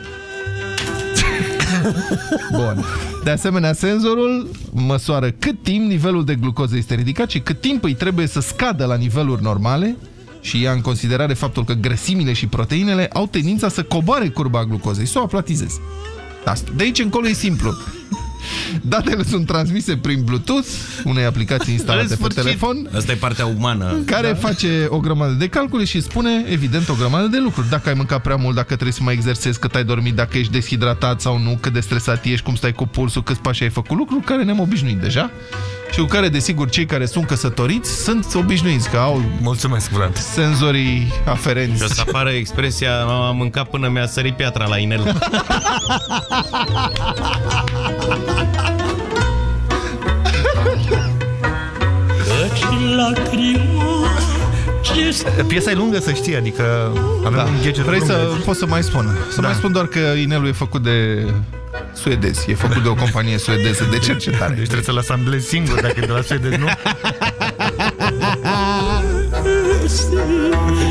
Bun. De asemenea, senzorul măsoară cât timp nivelul de glucoză este ridicat și cât timp îi trebuie să scadă la niveluri normale și ia în considerare faptul că grăsimile și proteinele au tendința să coboare curba glucozei, să o aplatizeze. Asta. De aici încolo e simplu. Datele sunt transmise prin Bluetooth, unei aplicații instalate pe sfârșit. telefon. Asta e partea umană. Care da. face o grămadă de calcule și spune, evident, o grămadă de lucruri. Dacă ai mâncat prea mult, dacă trebuie să mai exersezi, cât ai dormit, dacă ești deshidratat sau nu, cât de stresat ești, cum stai cu pulsul, câți pași ai făcut, lucruri care ne-am obișnuit deja și cu care, desigur, cei care sunt căsătoriți sunt obișnuiți, că au Mulțumesc, Vlad. senzorii aferenți. Și o să apară expresia am mâncat până mi-a sărit piatra la inel. Piesa e lungă, să știi, adică avem Da. un gadget Vrei lung să aici. pot să mai spun? Să Da. mai spun doar că inelul e făcut de suedezi. E făcut de o companie suedeză de cercetare. Deci trebuie să-l asamblezi singur dacă e de la suedez, nu?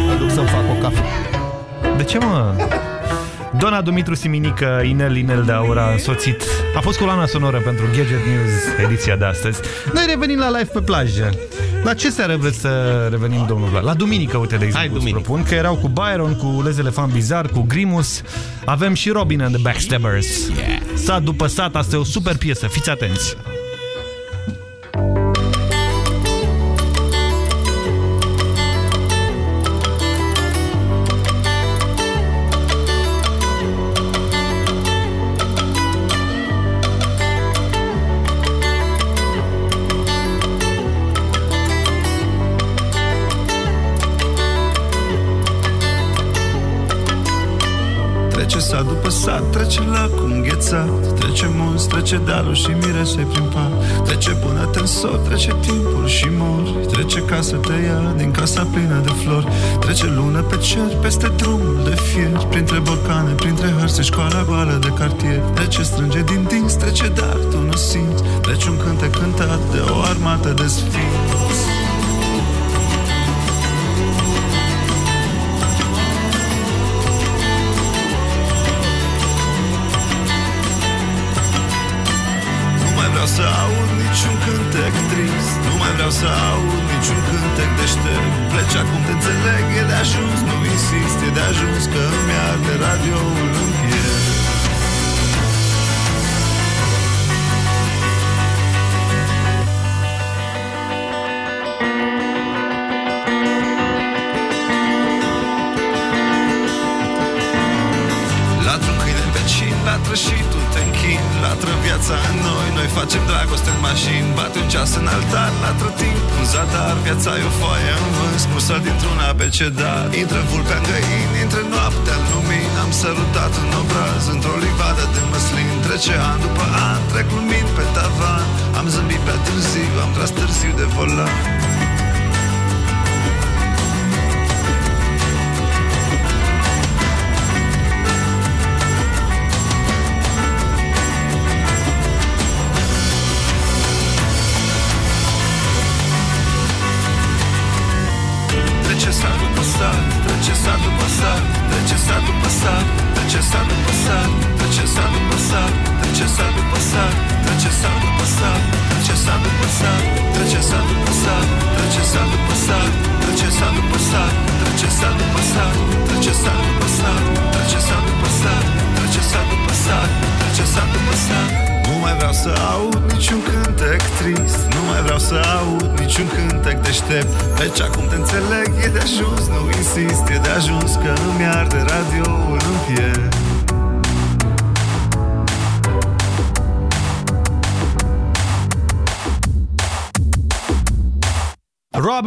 Mă duc să-mi fac o cafea. De ce, mă? Dona Dumitru Siminică, Inel Inel de Aur a însoțit. A fost coloana sonoră pentru Gadget News, ediția de astăzi. Noi revenim la live pe plajă. La ce seară vreți să revenim, domnul Vlad? La duminică, uite, de exemplu, îți propun că erau cu Byron, cu Les Elefant Bizar, cu Grimus. Avem și Robin and the Backstabbers. Yeah. Sat după sat, asta e o super piesă, fiți atenți. Trece dealul și mirese prin pat. Trece bună tensor, trece timpul și mori Trece ca să te ia din casa plină de flori. Trece lună pe cer, peste drumul de fier. Printre borcane, printre hărți, școala goală de cartier. Trece strânge din dinți, trece dar tu nu simți. Trece un cântec cântat de o armată de sfinți să aud niciun cântec deștept. Pleci acum te înțeleg, e de ajuns Nu insist, e de ajuns că îmi arde radioul în piept vânt, smursă dintr-un abecedar Intră vulcan găini, intră noaptea în lumini. Am sărutat în obraz, într-o livadă de măslin. Trece an după an, trec lumini pe tavan. Am zâmbit prea târziu, am tras târziu de volan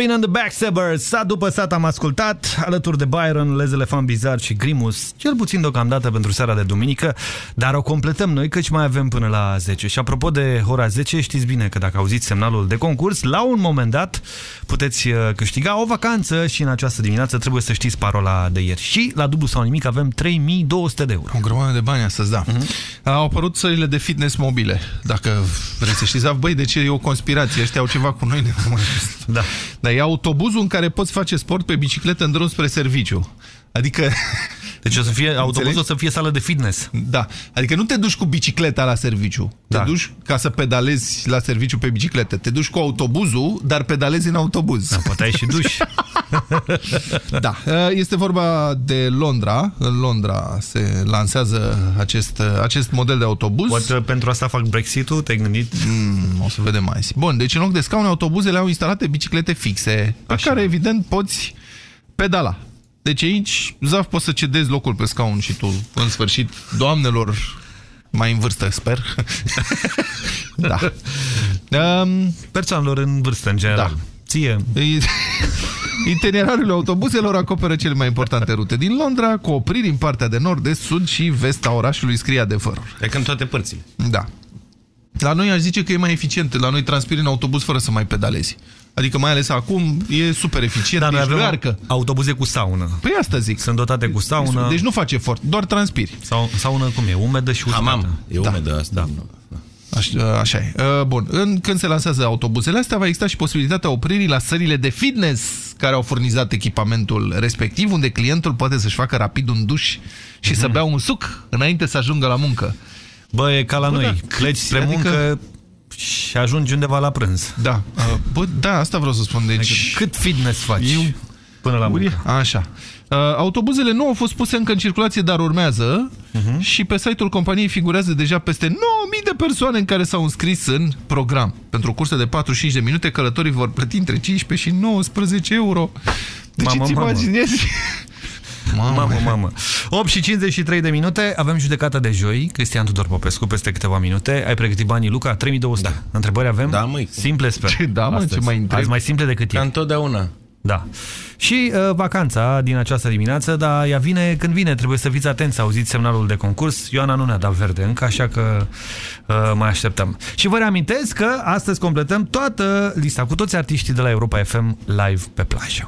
Robin and the Backstabbers, sat după sat am ascultat, alături de Byron, Les Elefant Bizar și Grimus, cel puțin deocamdată pentru seara de duminică, dar o completăm noi căci mai avem până la 10. Și apropo de ora 10, știți bine că dacă auziți semnalul de concurs, la un moment dat puteți uh, câștiga o vacanță și în această dimineață trebuie să știți parola de ieri. Și la dublu sau nimic avem 3200 de euro. O grămadă de bani astăzi, da. Mhm. Au apărut țările de fitness mobile. Dacă vreți să știți, da, băi, de ce e o conspirație? Ăștia au ceva cu noi. De... Da. Dar e autobuzul în care poți face sport pe bicicletă în drum spre serviciu. Adică... Deci o să fie, autobuzul o să fie sală de fitness. Da. Adică nu te duci cu bicicleta la serviciu. Te Da. duci ca să pedalezi la serviciu pe bicicletă. Te duci cu autobuzul, dar pedalezi în autobuz. Da, poate ai și duș. Da, este vorba de Londra. În Londra se lansează acest, acest model de autobuz. Poate pentru asta fac Brexit-ul, te-ai gândit? Mm, o să vedem mai. Bun, deci în loc de scaune, autobuzele au instalate biciclete fixe, pe Așa. care evident poți pedala. Deci aici, Zaf, poți să cedezi locul pe scaun și tu, în sfârșit, doamnelor mai în vârstă, sper. da. Um, Persoanelor în vârstă, în general. Da. Ție. Itinerariul autobuzelor acoperă cele mai importante rute din Londra, cu opriri în partea de nord, de sud și vest a orașului, scrie adevărul. E că în toate părțile. Da. La noi aș zice că e mai eficient. La noi transpiri în autobuz fără să mai pedalezi. Adică mai ales acum e super eficient. Dar noi ești avem luarcă. autobuze cu saună. Păi asta zic. Sunt dotate cu saună. Deci nu face efort, doar transpiri. Sau, saună cum e? Umedă și uscată. Hamam. E Da. umedă asta. Așa, așa e. Uh, Bun, în, când se lansează autobuzele astea, va exista și posibilitatea opririi la sările de fitness care au furnizat echipamentul respectiv, unde clientul poate să-și facă rapid un duș și Mhm. să bea un suc înainte să ajungă la muncă. Bă, e ca la Bă, noi. da, Pleci câți- spre adică- muncă și ajungi undeva la prânz. Da. Uh, Bă, da, asta vreau să spun. Deci... Adică cât fitness faci Eu- până la muncă? Așa. Uh, autobuzele nu au fost puse încă în circulație, dar urmează Mhm. și pe site-ul companiei figurează deja peste 9000 de persoane în care s-au înscris în program. Pentru o cursă de 45 de minute, călătorii vor plăti între 15 și 19 euro. Deci Mamă, îți mamă. Imaginezi? Mamă, mamă. 8 și 53 de minute, avem judecata de joi, Cristian Tudor Popescu, peste câteva minute. Ai pregătit banii, Luca? 3200. Da. Întrebări avem? Da, măi. Simple, sper. Ce, da, mă, ce mai întreb? Azi mai simple decât Ca ieri. întotdeauna. Da. Și uh, vacanța din această dimineață, dar ea vine când vine, trebuie să fiți atenți, auziți semnalul de concurs. Ioana nu ne-a dat verde încă, așa că uh, mai așteptăm. Și vă reamintesc că astăzi completăm toată lista cu toți artiștii de la Europa FM live pe plajă.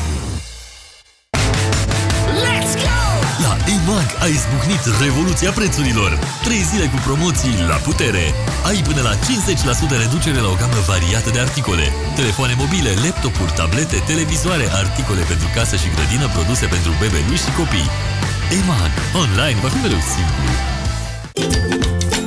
La EMAG a izbucnit revoluția prețurilor. 3 zile cu promoții la putere. Ai până la 50% reducere la o gamă variată de articole. Telefoane mobile, laptopuri, tablete, televizoare, articole pentru casă și grădină, produse pentru bebeluși și copii. EMAG. Online va fi mereu simplu.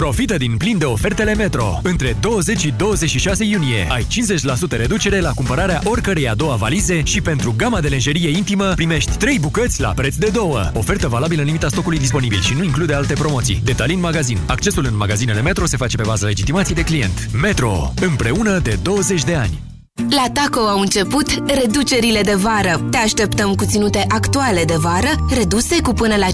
Profită din plin de ofertele Metro. Între 20 și 26 iunie ai 50% reducere la cumpărarea oricărei a doua valize și pentru gama de lenjerie intimă primești 3 bucăți la preț de 2. Ofertă valabilă în limita stocului disponibil și nu include alte promoții. Detalii în magazin. Accesul în magazinele Metro se face pe bază legitimației de client. Metro. Împreună de 20 de ani. La Taco au început reducerile de vară. Te așteptăm cu ținute actuale de vară, reduse cu până la 50%,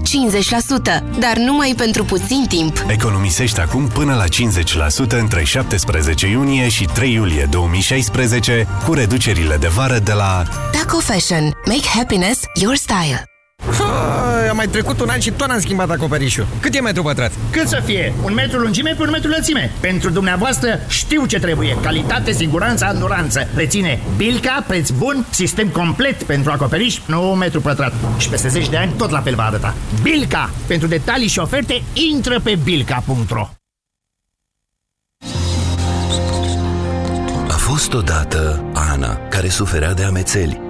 dar numai pentru puțin timp. Economisești acum până la 50% între 17 iunie și 3 iulie 2016 cu reducerile de vară de la Taco Fashion. Make happiness your style. A mai trecut un an și tot n-am schimbat acoperișul. Cât e metru pătrat? Cât să fie? Un metru lungime pe un metru lățime. Pentru dumneavoastră știu ce trebuie. Calitate, siguranță, anduranță. Reține Bilca, preț bun, sistem complet pentru acoperiș, nu un metru pătrat. Și peste 10 de ani tot la fel va arăta. Bilca! Pentru detalii și oferte, intră pe bilca.ro A fost odată Ana, care suferea de amețeli.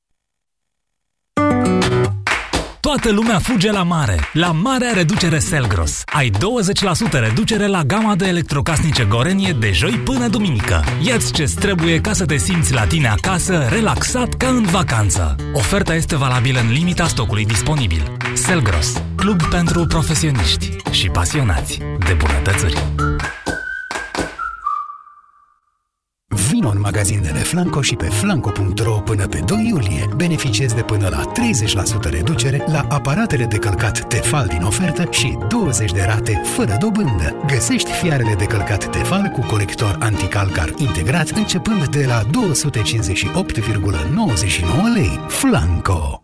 Toată lumea fuge la mare. La marea reducere Selgros. Ai 20% reducere la gama de electrocasnice Gorenie de joi până duminică. Iați ce trebuie ca să te simți la tine acasă, relaxat ca în vacanță. Oferta este valabilă în limita stocului disponibil. Selgros. Club pentru profesioniști și pasionați de bunătățuri. Vino în magazinele Flanco și pe flanco.ro până pe 2 iulie. Beneficiezi de până la 30% reducere la aparatele de călcat Tefal din ofertă și 20 de rate fără dobândă. Găsești fiarele de călcat Tefal cu colector anticalcar integrat începând de la 258,99 lei. Flanco!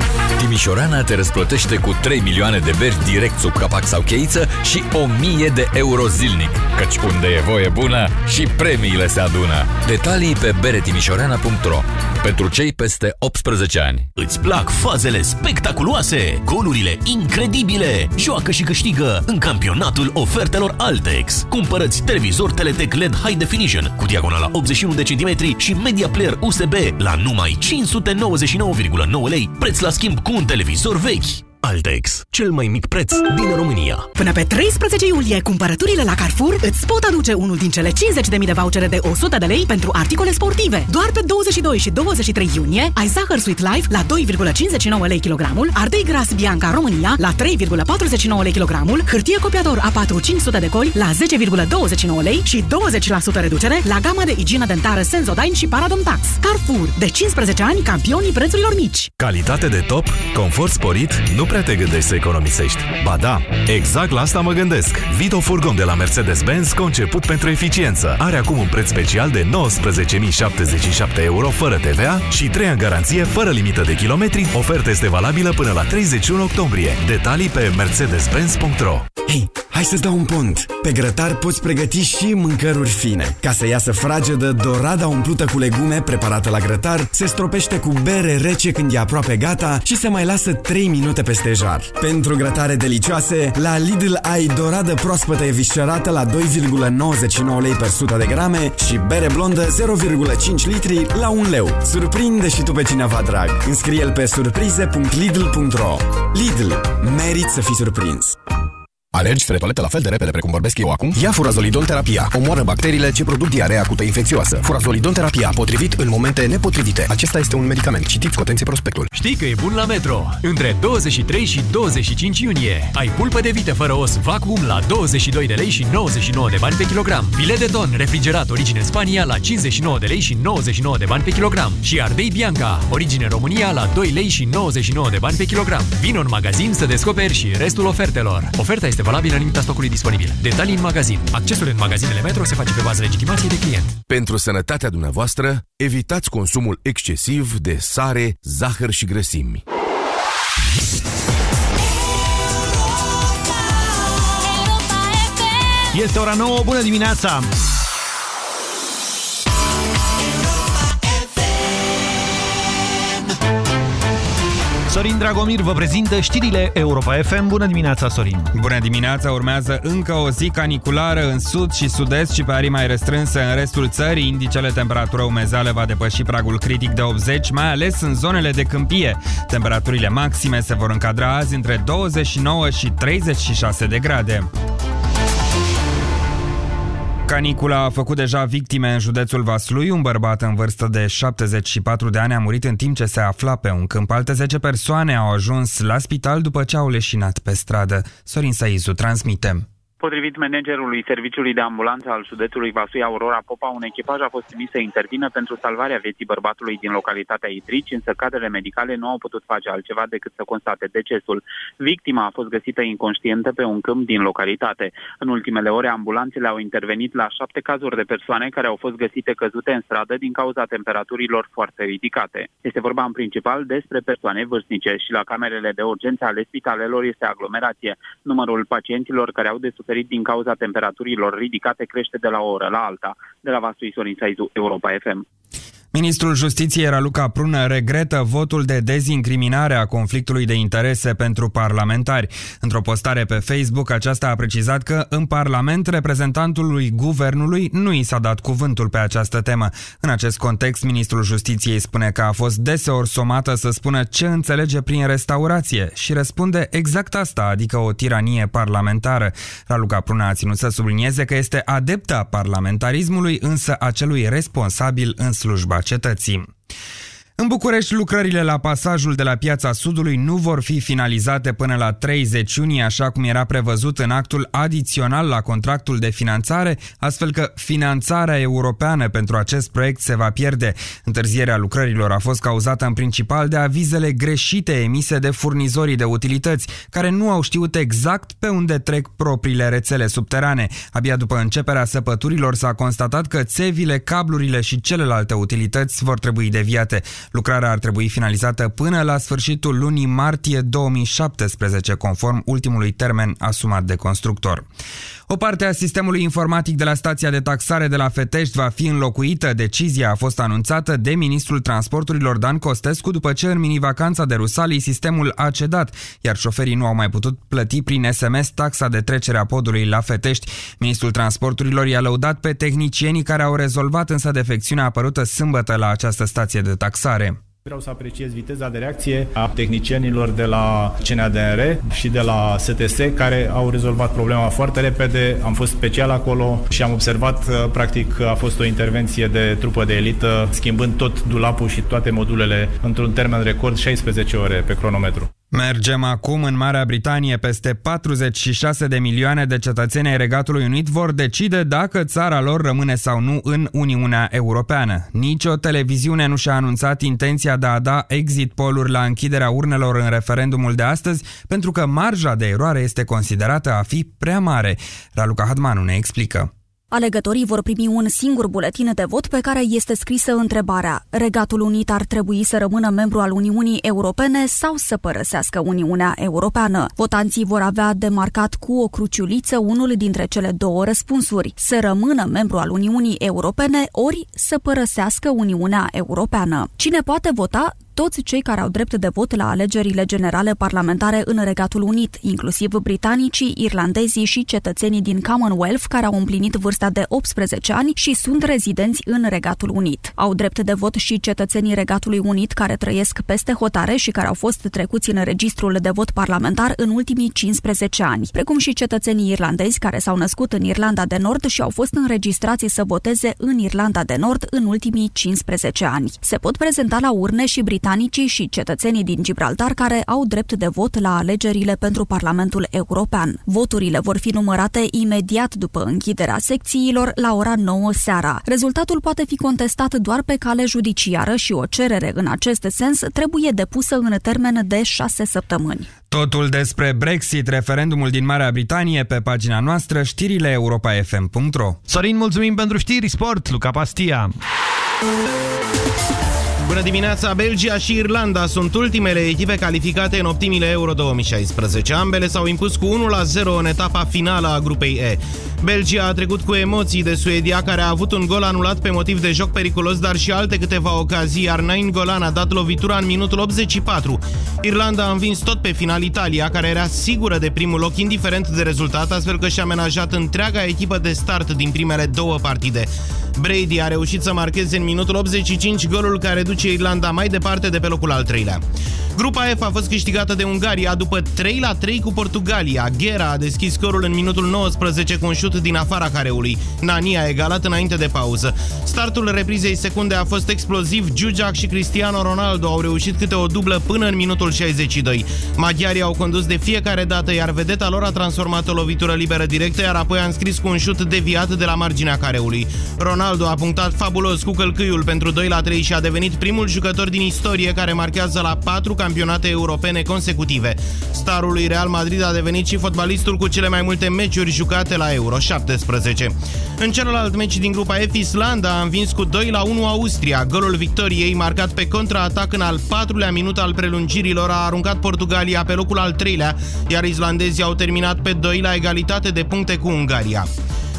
Timișorana te răsplătește cu 3 milioane de beri direct sub capac sau cheiță și 1000 de euro zilnic. Căci unde e voie bună și premiile se adună. Detalii pe beretimișorana.ro Pentru cei peste 18 ani. Îți plac fazele spectaculoase, golurile incredibile. Joacă și câștigă în campionatul ofertelor Altex. Cumpărăți televizor Teletec LED High Definition cu diagonala 81 de centimetri și media player USB la numai 599,9 lei, preț la schimb cu un televizor vechi. Altex, cel mai mic preț din România. Până pe 13 iulie, cumpărăturile la Carrefour îți pot aduce unul din cele 50.000 de vouchere de 100 de lei pentru articole sportive. Doar pe 22 și 23 iunie ai zahăr Sweet Life la 2,59 lei kilogramul, ardei gras Bianca România la 3,49 lei kilogramul, hârtie copiator A4 500 de coli la 10,29 lei și 20% reducere la gama de igienă dentară Sensodyne și Paradontax. Carrefour, de 15 ani campionii prețurilor mici. Calitate de top, confort sporit, nu prea te gândești să economisești. Ba da, exact la asta mă gândesc. Vito Furgon de la Mercedes-Benz, conceput pentru eficiență. Are acum un preț special de 19.077 euro fără TVA și 3 ani garanție fără limită de kilometri. Oferta este valabilă până la 31 octombrie. Detalii pe mercedes-benz.ro Hei, hai să-ți dau un pont. Pe grătar poți pregăti și mâncăruri fine. Ca să iasă fragedă, dorada umplută cu legume preparată la grătar se stropește cu bere rece când e aproape gata și se mai lasă 3 minute peste jar. Pentru grătare delicioase, la Lidl ai doradă proaspătă eviscerată la 2,99 lei per 100 de grame și bere blondă 0,5 litri la 1 leu. Surprinde și tu pe cineva drag. Înscrie-l pe surprize.lidl.ro Lidl. Merit să fii surprins. Alergi spre toaletă la fel de repede precum vorbesc eu acum? Ia furazolidon terapia. Omoară bacteriile ce produc diaree acută infecțioasă. Furazolidon terapia, potrivit în momente nepotrivite. Acesta este un medicament. Citiți cu atenție prospectul. Știi că e bun la Metro. Între 23 și 25 iunie ai pulpă de vită fără os vacuum la 22 de lei și 99 de bani pe kilogram. Filet de ton refrigerat origine Spania la 59 de lei și 99 de bani pe kilogram. Și ardei Bianca, origine România la 2 lei și 99 de bani pe kilogram. Vino în magazin să descoperi și restul ofertelor. Oferta este valabilă în limita stocului disponibil. Detalii în magazin. Accesul în magazinele Metro se face pe bază legitimației de client. Pentru sănătatea dumneavoastră, evitați consumul excesiv de sare, zahăr și grăsimi. Este ora 9, bună dimineața! Sorin Dragomir vă prezintă știrile Europa FM. Bună dimineața, Sorin! Bună dimineața! Urmează încă o zi caniculară în sud și sud-est și pe arii mai restrânse în restul țării. Indicele temperatură umezeală va depăși pragul critic de 80, mai ales în zonele de câmpie. Temperaturile maxime se vor încadra azi între 29 și 36 de grade. Canicula a făcut deja victime în județul Vaslui. Un bărbat în vârstă de 74 de ani a murit în timp ce se afla pe un câmp. Alte 10 persoane au ajuns la spital după ce au leșinat pe stradă. Sorin Saizu transmite. Potrivit managerului serviciului de ambulanță al județului Vaslui, Aurora Popa, un echipaj a fost trimis să intervină pentru salvarea vieții bărbatului din localitatea Idrici, însă cadrele medicale nu au putut face altceva decât să constate decesul. Victima a fost găsită inconștientă pe un câmp din localitate. În ultimele ore, ambulanțele au intervenit la șapte cazuri de persoane care au fost găsite căzute în stradă din cauza temperaturilor foarte ridicate. Este vorba în principal despre persoane vârstnice și la camerele de urgență ale spitalelor este aglomerație. Numărul pacienților care au de suferit suferit din cauza temperaturilor ridicate crește de la o oră la alta. De la Vaslui Sorin Saizu, Europa FM. Ministrul Justiției Raluca Prună regretă votul de dezincriminare a conflictului de interese pentru parlamentari. Într-o postare pe Facebook, aceasta a precizat că în Parlament reprezentantului guvernului nu i s-a dat cuvântul pe această temă. În acest context, Ministrul Justiției spune că a fost deseori somată să spună ce înțelege prin restaurație și răspunde exact asta, adică o tiranie parlamentară. Raluca Prună a ținut să sublinieze că este adepta parlamentarismului, însă a celui responsabil în slujba cetății. În București, lucrările la pasajul de la Piața Sudului nu vor fi finalizate până la 30 iunie, așa cum era prevăzut în actul adițional la contractul de finanțare, astfel că finanțarea europeană pentru acest proiect se va pierde. Întârzierea lucrărilor a fost cauzată în principal de avizele greșite emise de furnizorii de utilități, care nu au știut exact pe unde trec propriile rețele subterane. Abia după începerea săpăturilor s-a constatat că țevile, cablurile și celelalte utilități vor trebui deviate. Lucrarea ar trebui finalizată până la sfârșitul lunii martie 2017, conform ultimului termen asumat de constructor. O parte a sistemului informatic de la stația de taxare de la Fetești va fi înlocuită. Decizia a fost anunțată de ministrul transporturilor Dan Costescu după ce în mini-vacanța de Rusalii sistemul a cedat, iar șoferii nu au mai putut plăti prin SMS taxa de trecere a podului la Fetești. Ministrul transporturilor i-a lăudat pe tehnicienii care au rezolvat însă defecțiunea apărută sâmbătă la această stație de taxare. Vreau să apreciez viteza de reacție a tehnicienilor de la CNADR și de la STS care au rezolvat problema foarte repede. Am fost special acolo și am observat, uh, practic, că a fost o intervenție de trupă de elită, schimbând tot dulapul și toate modulele într-un termen record 16 ore pe cronometru. Mergem acum în Marea Britanie. Peste 46 de milioane de cetățeni ai Regatului Unit vor decide dacă țara lor rămâne sau nu în Uniunea Europeană. Nici o televiziune nu și-a anunțat intenția de a da exit poluri la închiderea urnelor în referendumul de astăzi, pentru că marja de eroare este considerată a fi prea mare. Raluca Hadmanu ne explică. Alegătorii vor primi un singur buletin de vot pe care este scrisă întrebarea Regatul Unit ar trebui să rămână membru al Uniunii Europene sau să părăsească Uniunea Europeană. Votanții vor avea demarcat cu o cruciuliță unul dintre cele două răspunsuri, să rămână membru al Uniunii Europene ori să părăsească Uniunea Europeană. Cine poate vota toți cei care au drept de vot la alegerile generale parlamentare în Regatul Unit, inclusiv britanicii, irlandezii și cetățenii din Commonwealth care au împlinit vârsta de 18 ani și sunt rezidenți în Regatul Unit. Au drept de vot și cetățenii Regatului Unit care trăiesc peste hotare și care au fost trecuți în registrul de vot parlamentar în ultimii 15 ani, precum și cetățenii irlandezi care s-au născut în Irlanda de Nord și au fost înregistrați să voteze în Irlanda de Nord în ultimii 15 ani. Se pot prezenta la urne și britanicii britanicii și cetățenii din Gibraltar care au drept de vot la alegerile pentru Parlamentul European. Voturile vor fi numărate imediat după închiderea secțiilor la ora 9 seara. Rezultatul poate fi contestat doar pe cale judiciară și o cerere în acest sens trebuie depusă în termen de 6 săptămâni. Totul despre Brexit, referendumul din Marea Britanie, pe pagina noastră, știrile europa.fm.ro Sorin, mulțumim pentru știri, sport, Luca Pastia. Bună dimineața! Belgia și Irlanda sunt ultimele echipe calificate în optimile Euro 2016. Ambele s-au impus cu 1-0 în etapa finală a grupei E. Belgia a trecut cu emoții de Suedia, care a avut un gol anulat pe motiv de joc periculos, dar și alte câteva ocazii, iar Nain Golan a dat lovitura în minutul 84. Irlanda a învins tot pe final Italia, care era sigură de primul loc, indiferent de rezultat, astfel că și-a amenajat întreaga echipă de start din primele două partide. Brady a reușit să marcheze în minutul 85 golul care duce Irlanda mai departe de pe locul al treilea. Grupa F a fost câștigată de Ungaria după 3 la 3 cu Portugalia. Ghera a deschis scorul în minutul 19 cu un șut din afara careului. Nani a egalat înainte de pauză. Startul reprizei secunde a fost exploziv. Giugiac și Cristiano Ronaldo au reușit câte o dublă până în minutul 62. Maghiarii au condus de fiecare dată, iar vedeta lor a transformat o lovitură liberă directă, iar apoi a înscris cu un șut deviat de la marginea careului. Ronaldo a punctat fabulos cu călcâiul pentru 2 la 3 și a devenit primul jucător din istorie care marchează la 4 campionate europene consecutive. Starul lui Real Madrid a devenit și fotbalistul cu cele mai multe meciuri jucate la Euro. 17. În celălalt meci din grupa F, Islanda a învins cu 2 la 1 Austria. Golul victoriei, marcat pe contraatac în al patrulea minut al prelungirilor, a aruncat Portugalia pe locul al treilea, iar islandezii au terminat pe 2 la egalitate de puncte cu Ungaria.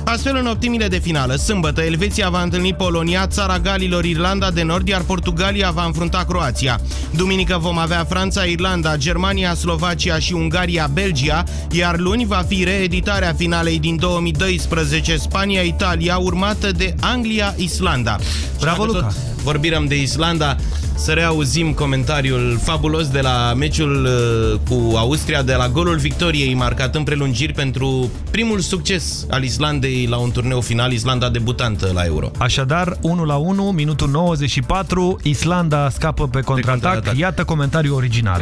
Astfel, în optimile de finală, sâmbătă, Elveția va întâlni Polonia, țara Galilor, Irlanda de Nord, iar Portugalia va înfrunta Croația. Duminică vom avea Franța, Irlanda, Germania, Slovacia și Ungaria, Belgia, iar luni va fi reeditarea finalei din 2012, Spania, Italia, urmată de Anglia, Islanda. Bravo, Luca! Vorbim de Islanda, să reauzim comentariul fabulos de la meciul uh, cu Austria, de la golul victoriei marcat în prelungiri pentru primul succes al Islandei la un turneu final, Islanda debutantă la Euro. Așadar, 1 la 1, minutul 94, Islanda scapă pe contraatac. contraatac. Iată comentariul original.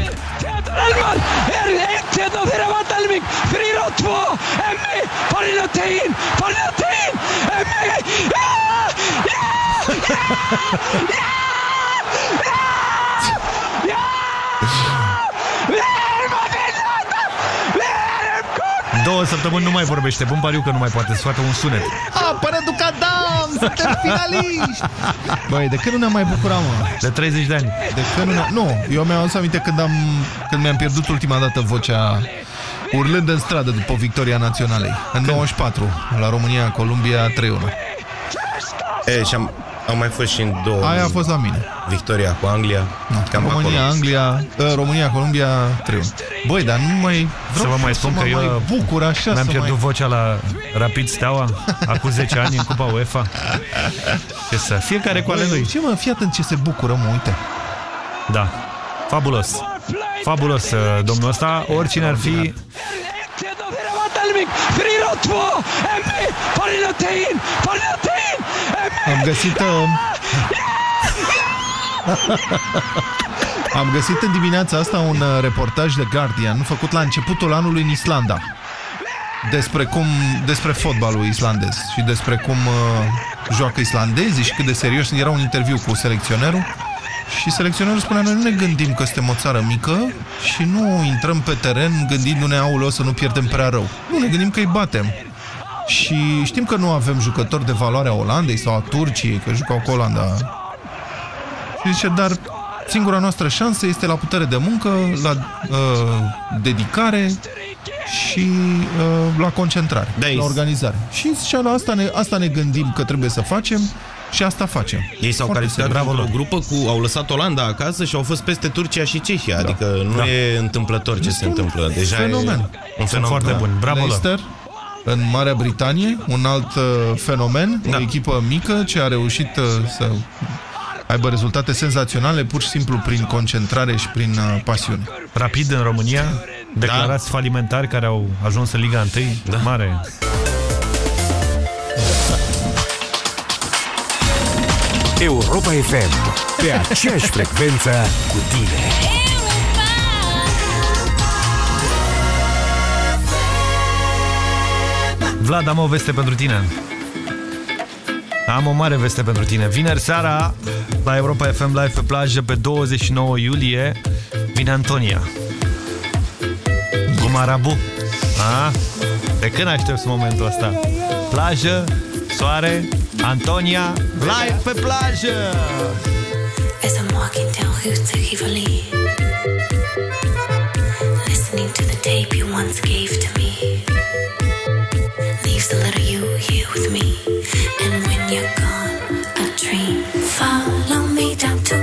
74 var Delming, 3 á 2, Emmi, farinn á teginn, farinn á teginn, Emmi, já, já, já, já, já, já, já. Două săptămâni nu mai vorbește. Bun pariu că nu mai poate să facă un sunet. Apără Ducadam! Suntem finaliști! Băi, de când nu ne-am mai bucurat, mă? De 30 de ani. De când nu, ne nu, eu mi-am adus aminte când, am, când mi-am pierdut ultima dată vocea urlând în stradă după victoria naționalei. În 94, la România-Columbia 3-1. E, și am, am mai fost și în două... Aia a fost la mine. Victoria cu Anglia. Cam România, acolo. Anglia, uh, România, Columbia 3 Băi, dar nu mai... Să vă mai spun să că mă eu mai bucur așa mi-am să pierdut mai... vocea la Rapid Steaua acum 10 ani în Cupa UEFA. Ce să... Fiecare cu ale lui. Ce mă, fii atent ce se bucură, mă, uite. Da. Fabulos. Fabulos, uh, domnul ăsta. Oricine ar fi... 1-1 och det var Delvik. 4-2. Emmy Parinotin. Parinotin. Emmy. Am găsit... Uh... Am găsit în dimineața asta un uh, reportaj de Guardian făcut la începutul anului în Islanda despre cum despre fotbalul islandez și despre cum uh, joacă islandezii și cât de serios era un interviu cu selecționerul și selecționerul spunea noi nu ne gândim că suntem o țară mică și nu intrăm pe teren gândindu-ne aulă să nu pierdem prea rău. Nu ne gândim că îi batem. Și știm că nu avem jucători de valoare a Olandei sau a Turciei, că jucau cu Olanda. Și zice, dar singura noastră șansă este la putere de muncă, la uh, dedicare și uh, la concentrare, Da, la organizare. Și zicea, la asta ne, asta ne gândim că trebuie să facem și asta facem. Ei s-au Foarte calificat serios. într-o grupă cu... Au lăsat Olanda acasă și au fost peste Turcia și Cehia. Da. Adică nu Da. e întâmplător ce se întâmplă. Deja fenomen. e un fenomen. foarte buni. Bravo lor. Leicester, în Marea Britanie, un alt uh, fenomen, da. o echipă mică ce a reușit uh, să aibă rezultate senzaționale pur și simplu prin concentrare și prin uh, pasiune. Rapid în România, declarați da. falimentari care au ajuns în Liga 1. Da. Mare. Europa FM, pe aceeași frecvență cu tine. Vlad, am o veste pentru tine. Am o mare veste pentru tine. Vineri seara, la Europa FM Live pe plajă, pe 29 iulie, vine Antonia. Cu Marabu. A? De când aștepți momentul ăsta? Plajă, soare, Antonia, live pe plajă! As I'm walking down Route Rivoli, listening to the tape you once gave to me, leaves the little you here with me. And when you're gone, I dream. Follow me down to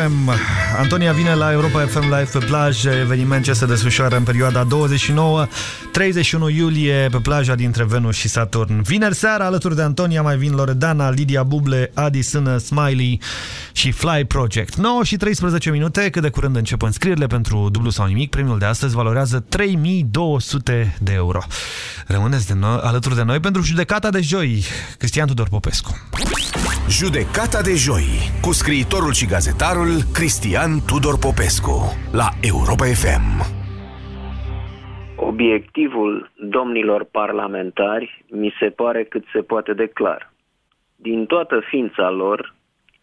FM. Antonia vine la Europa FM Live pe plajă, eveniment ce se desfășoară în perioada 29-31 iulie pe plaja dintre Venus și Saturn. Vineri seara, alături de Antonia, mai vin Loredana, Lidia Buble, Adi Sână, Smiley și Fly Project. 9 și 13 minute, cât de curând încep înscrierile pentru dublu sau nimic. Premiul de astăzi valorează 3200 de euro. Rămâneți de noi, alături de noi pentru judecata de joi. Cristian Tudor Popescu. Judecata de joi cu scriitorul și gazetarul Cristian Tudor Popescu la Europa FM. Obiectivul domnilor parlamentari mi se pare cât se poate de clar. Din toată ființa lor,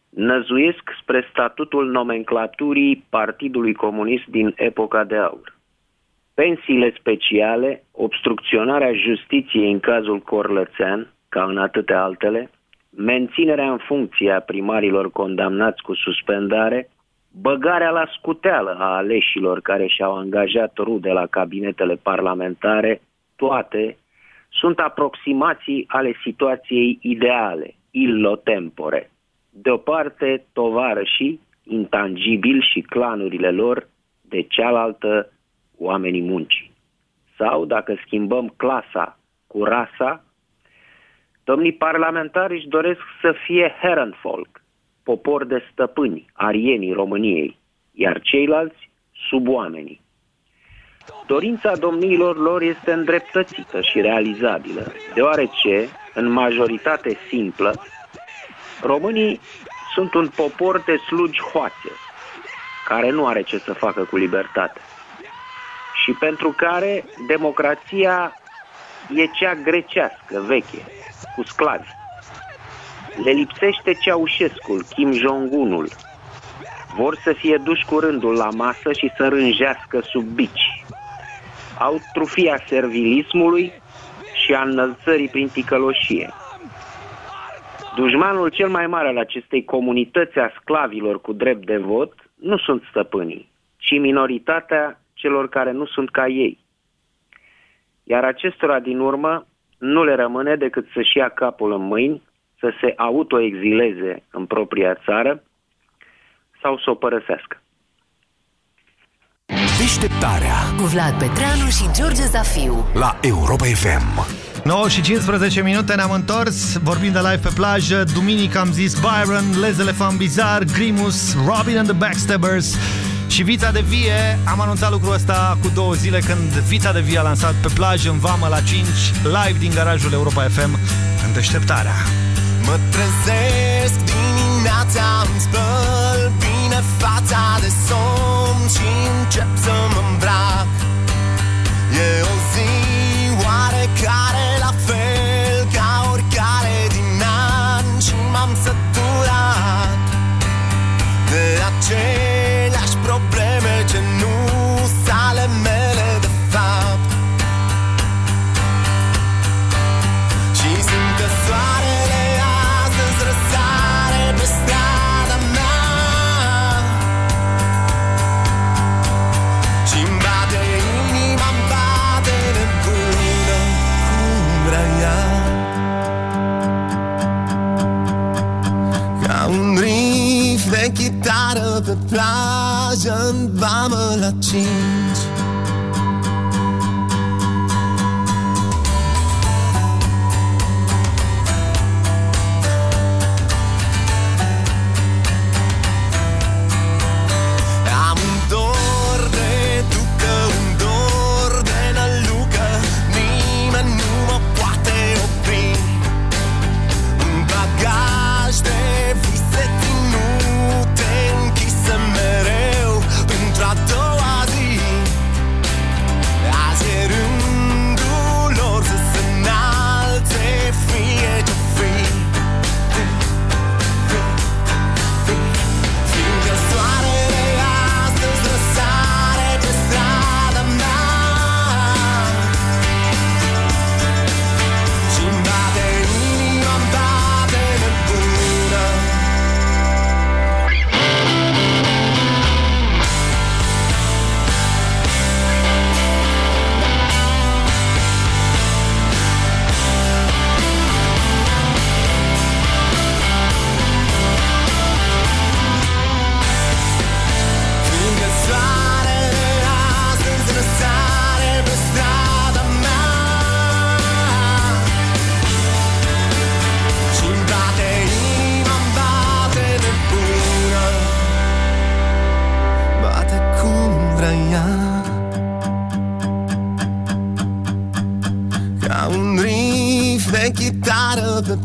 năzuiesc spre statutul nomenclaturii Partidului Comunist din epoca de aur. Pensiile speciale, obstrucționarea justiției în cazul Corlățean, ca în atâtea altele, menținerea în funcție a primarilor condamnați cu suspendare, băgarea la scuteală a aleșilor care și-au angajat rude la cabinetele parlamentare, toate sunt aproximații ale situației ideale, illo tempore. De o parte, tovarășii, intangibili și clanurile lor, de cealaltă, oamenii muncii. Sau, dacă schimbăm clasa cu rasa, domnii parlamentari își doresc să fie Herrenvolk, popor de stăpâni, arienii României, iar ceilalți suboamenii. Dorința domniilor lor este îndreptățită și realizabilă, deoarece, în majoritate simplă, românii sunt un popor de slugi hoațe, care nu are ce să facă cu libertate și pentru care democrația e cea grecească, veche, cu sclavi. Le lipsește Ceaușescul, Kim Jong-unul. Vor să fie duși cu rândul la masă și să rânjească sub bici. Au trufia servilismului și a înălțării prin ticăloșie. Dușmanul cel mai mare al acestei comunități a sclavilor cu drept de vot nu sunt stăpânii, ci minoritatea celor care nu sunt ca ei. Iar acestora din urmă nu le rămâne decât să-și ia capul în mâini, să se autoexileze în propria țară sau să o părăsească. Deșteptarea Cu Vlad Petreanu și George Zafiu. la Europa FM. 9 și 15 minute ne-am întors, vorbim de live pe plajă. Duminică am zis Byron, Les Elefant Bizar, Grimus, Robin and the Backstabbers și Vița de Vie. Am anunțat lucrul ăsta cu două zile când Vița de Vie a lansat pe plajă în Vamă la 5, live din garajul Europa FM, în deșteptarea. Mă trezesc dimineața, îmi spăl bine fața de somn și încep să mă îmbrac. E o zi oarecare la fel ca oricare din an și m-am săturat de aceleași probleme ce nu sale mele de fapt. Și simt că soarele astăzi răsare pe strada mea. Și îmi bate inima, îmi bate nebună cum vrea ea. Ca un riff de chitară pe plan Sergeant Barbelacci.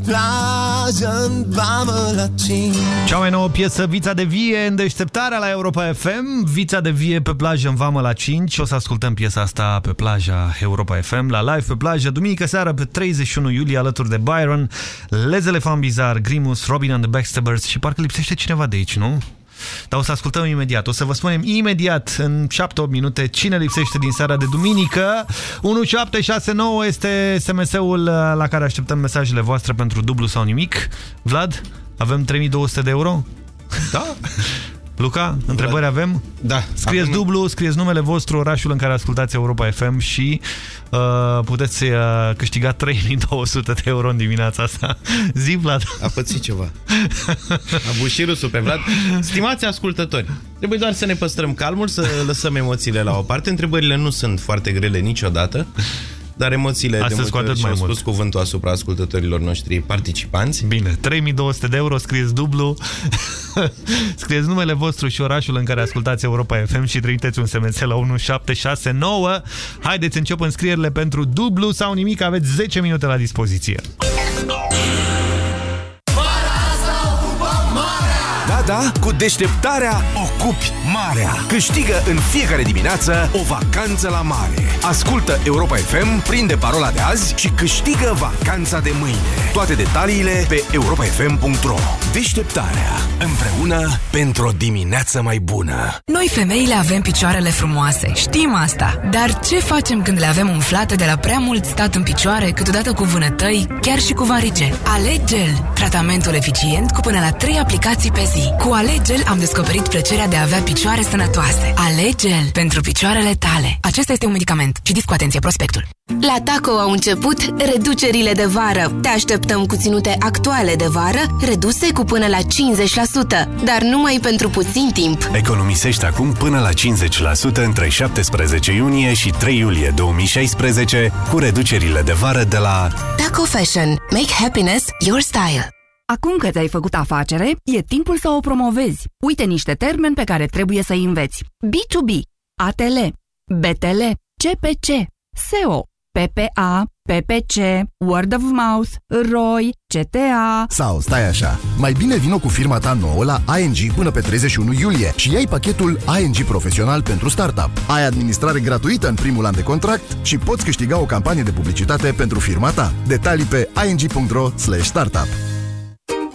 Plajă în vamă la cinci Cea mai nouă piesă, Vița de Vie, în deșteptarea la Europa FM. Vița de Vie pe plajă în Vamă la 5. O să ascultăm piesa asta pe plaja Europa FM, la live pe plajă, duminică seară pe 31 iulie, alături de Byron, Les Elefant Bizar, Grimus, Robin and the Backstabbers și parcă lipsește cineva de aici, nu? Dar o să ascultăm imediat. O să vă spunem imediat, în 7-8 minute, cine lipsește din seara de duminică. 1769 este SMS-ul la care așteptăm mesajele voastre pentru dublu sau nimic. Vlad, avem 3200 de euro? Da. Luca, întrebări avem? Da. Scrieți Avem- dublu, scrieți numele vostru, orașul în care ascultați Europa FM și uh, puteți uh, câștiga 3200 de euro în dimineața asta. Zi, Vlad. A pățit ceva. A bușit râsul pe Vlad. Stimați ascultători, trebuie doar să ne păstrăm calmul, să lăsăm emoțiile la o parte. Întrebările nu sunt foarte grele niciodată. Dar emoțiile Astăzi de cu multe atât ori mai și-au mult. spus cuvântul asupra ascultătorilor noștri participanți. Bine, 3200 de euro, scrieți dublu, scrieți numele vostru și orașul în care ascultați Europa FM și trimiteți un SMS la 1769. Haideți, încep înscrierile pentru dublu sau nimic, aveți 10 minute la dispoziție. Da, da, cu deșteptarea ocupi marea. Câștigă în fiecare dimineață o vacanță la mare. Ascultă Europa FM, prinde parola de azi și câștigă vacanța de mâine. Toate detaliile pe europafm.ro Deșteptarea. Împreună pentru o dimineață mai bună. Noi femeile avem picioarele frumoase, știm asta. Dar ce facem când le avem umflate de la prea mult stat în picioare, câteodată cu vânătăi, chiar și cu varice? Alegel, tratamentul eficient cu până la 3 aplicații pe zi. Cu Alegel am descoperit plăcerea de a avea picioare sănătoase. Alegel pentru picioarele tale. Acesta este un medicament. Citiți cu atenție prospectul. La Taco au început reducerile de vară. Te așteptăm cu ținute actuale de vară, reduse cu până la 50%, dar numai pentru puțin timp. Economisești acum până la 50% între 17 iunie și 3 iulie 2016 cu reducerile de vară de la Taco Fashion. Make happiness your style. Acum că ți-ai făcut afacere, e timpul să o promovezi. Uite niște termeni pe care trebuie să-i înveți. B2B, ATL, BTL, CPC, SEO, PPA, PPC, Word of Mouth, ROI, CTA... Sau stai așa, mai bine vino cu firma ta nouă la ING până pe 31 iulie și ai pachetul ING Profesional pentru Startup. Ai administrare gratuită în primul an de contract și poți câștiga o campanie de publicitate pentru firma ta. Detalii pe ing.ro startup.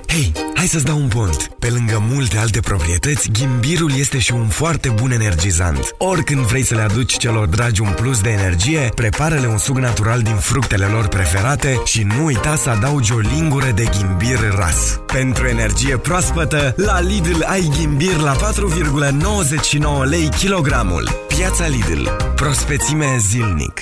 Hei, hai să-ți dau un pont. Pe lângă multe alte proprietăți, ghimbirul este și un foarte bun energizant. Oricând vrei să le aduci celor dragi un plus de energie, prepară-le un suc natural din fructele lor preferate și nu uita să adaugi o lingură de ghimbir ras. Pentru energie proaspătă, la Lidl ai ghimbir la 4,99 lei kilogramul. Piața Lidl. Prospețime zilnic.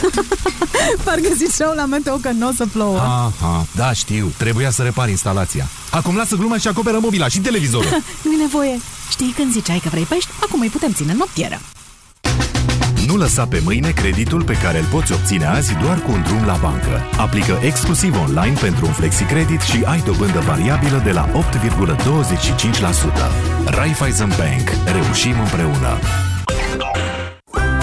Parcă ziceau la meteo că nu o să plouă. Aha, da, știu. Trebuia să repar instalația. Acum lasă gluma și acoperă mobila și televizorul. Nu-i nevoie. Știi când ziceai că vrei pești? Acum îi putem ține în noptieră. Nu lăsa pe mâine creditul pe care îl poți obține azi doar cu un drum la bancă. Aplică exclusiv online pentru un flexicredit și ai dobândă variabilă de la 8,25%. Raiffeisen Bank. Reușim împreună.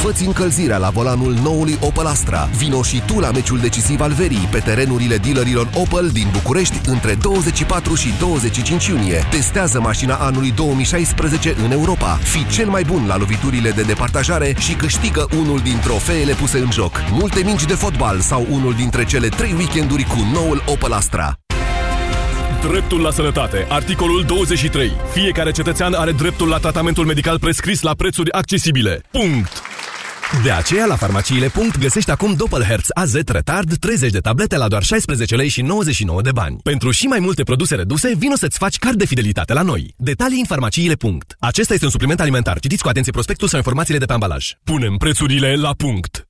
Făți încălzirea la volanul noului Opel Astra. Vino și tu la meciul decisiv al verii pe terenurile dealerilor Opel din București între 24 și 25 iunie. Testează mașina anului 2016 în Europa. Fii cel mai bun la loviturile de departajare și câștigă unul din trofeele puse în joc. Multe mingi de fotbal sau unul dintre cele trei weekenduri cu noul Opel Astra. Dreptul la sănătate. Articolul 23. Fiecare cetățean are dreptul la tratamentul medical prescris la prețuri accesibile. Punct. De aceea, la farmaciile. Punct, găsești acum Doppelherz AZ Retard 30 de tablete la doar 16 lei și 99 de bani. Pentru și mai multe produse reduse, vino să-ți faci card de fidelitate la noi. Detalii în farmaciile. Punct. Acesta este un supliment alimentar. Citiți cu atenție prospectul sau informațiile de pe ambalaj. Punem prețurile la punct.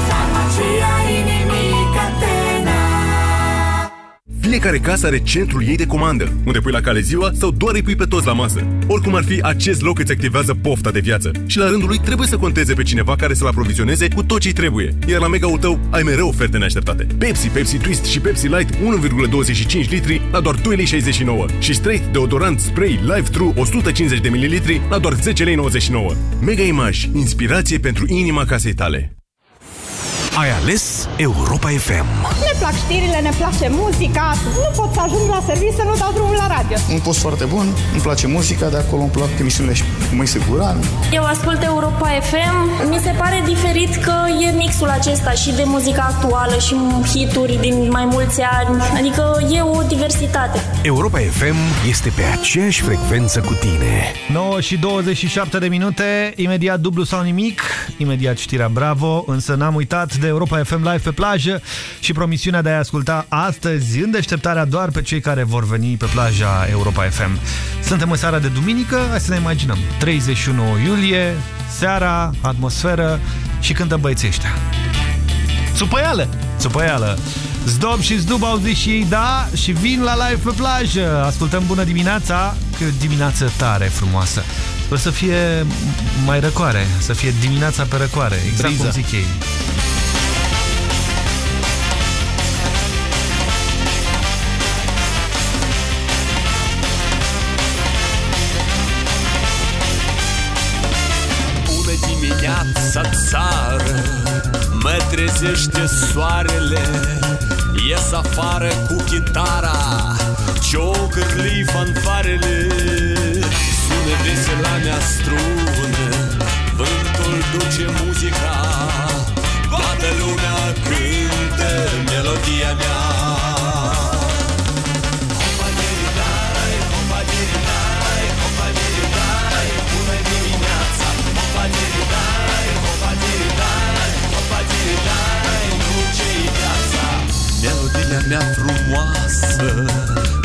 Fiecare casă are centrul ei de comandă, unde pui la cale ziua sau doar îi pui pe toți la masă. Oricum ar fi, acest loc îți activează pofta de viață și la rândul lui trebuie să conteze pe cineva care să-l aprovizioneze cu tot ce trebuie. Iar la mega-ul tău ai mereu oferte neașteptate. Pepsi, Pepsi Twist și Pepsi Light 1,25 litri la doar 2,69 lei și Straight deodorant spray Live True 150 de ml la doar 10,99 lei. Mega Image, inspirație pentru inima casei tale. Ai ales Europa FM. Ne plac știrile, ne place muzica. Nu pot să ajung la serviciu să nu dau drumul la radio. Un post foarte bun, îmi place muzica, de acolo îmi plac emisiunile și cu Moise Guran. Eu ascult Europa FM. Mi se pare diferit că e mixul acesta și de muzica actuală și hituri din mai mulți ani. Adică e o diversitate. Europa FM este pe aceeași frecvență cu tine. 9 și 27 de minute, imediat dublu sau nimic, imediat știrea Bravo, însă n-am uitat de Europa FM Live pe plajă și promisiunea de a asculta astăzi în deșteptarea doar pe cei care vor veni pe plaja Europa FM. Suntem în seara de duminică, hai să ne imaginăm. 31 iulie, seara, atmosferă și cântă băieții ăștia. Țupăială! Țupăială! Zdob și Zdub au zis și ei da și vin la live pe plajă. Ascultăm bună dimineața, că dimineață tare frumoasă. Sper să fie mai răcoare, să fie dimineața pe răcoare, exact Briză. cum zic ei. Țară Mă trezește soarele Ies afară cu chitara Ciocârli fanfarele. Sună vesela mea strună Vântul duce muzica Toată lumea cântă melodia mea Melodia mea frumoasă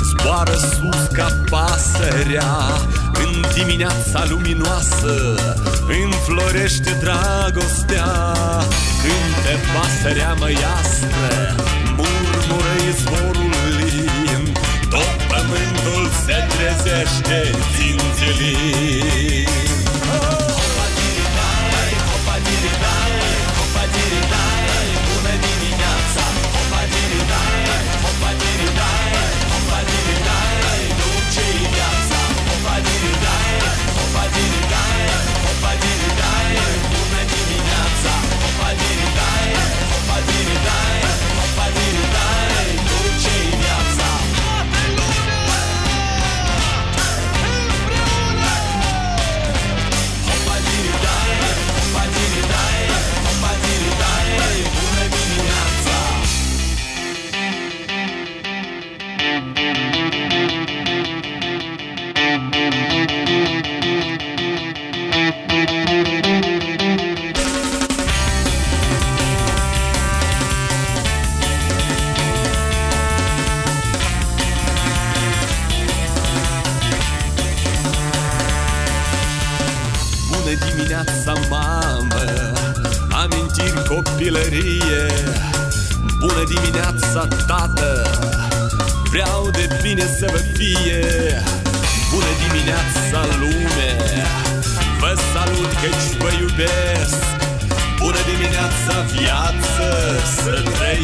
Zboară sus ca pasărea În dimineața luminoasă Înflorește dragostea. Cânte pasărea măiastră Murmură izvorul lin Tot pământul se trezește țințelin Hopa dimineața, tată Vreau de bine să vă fie. Bună dimineața, lume. Vă salut căci vă iubesc. Bună dimineața, viață Să trăiesc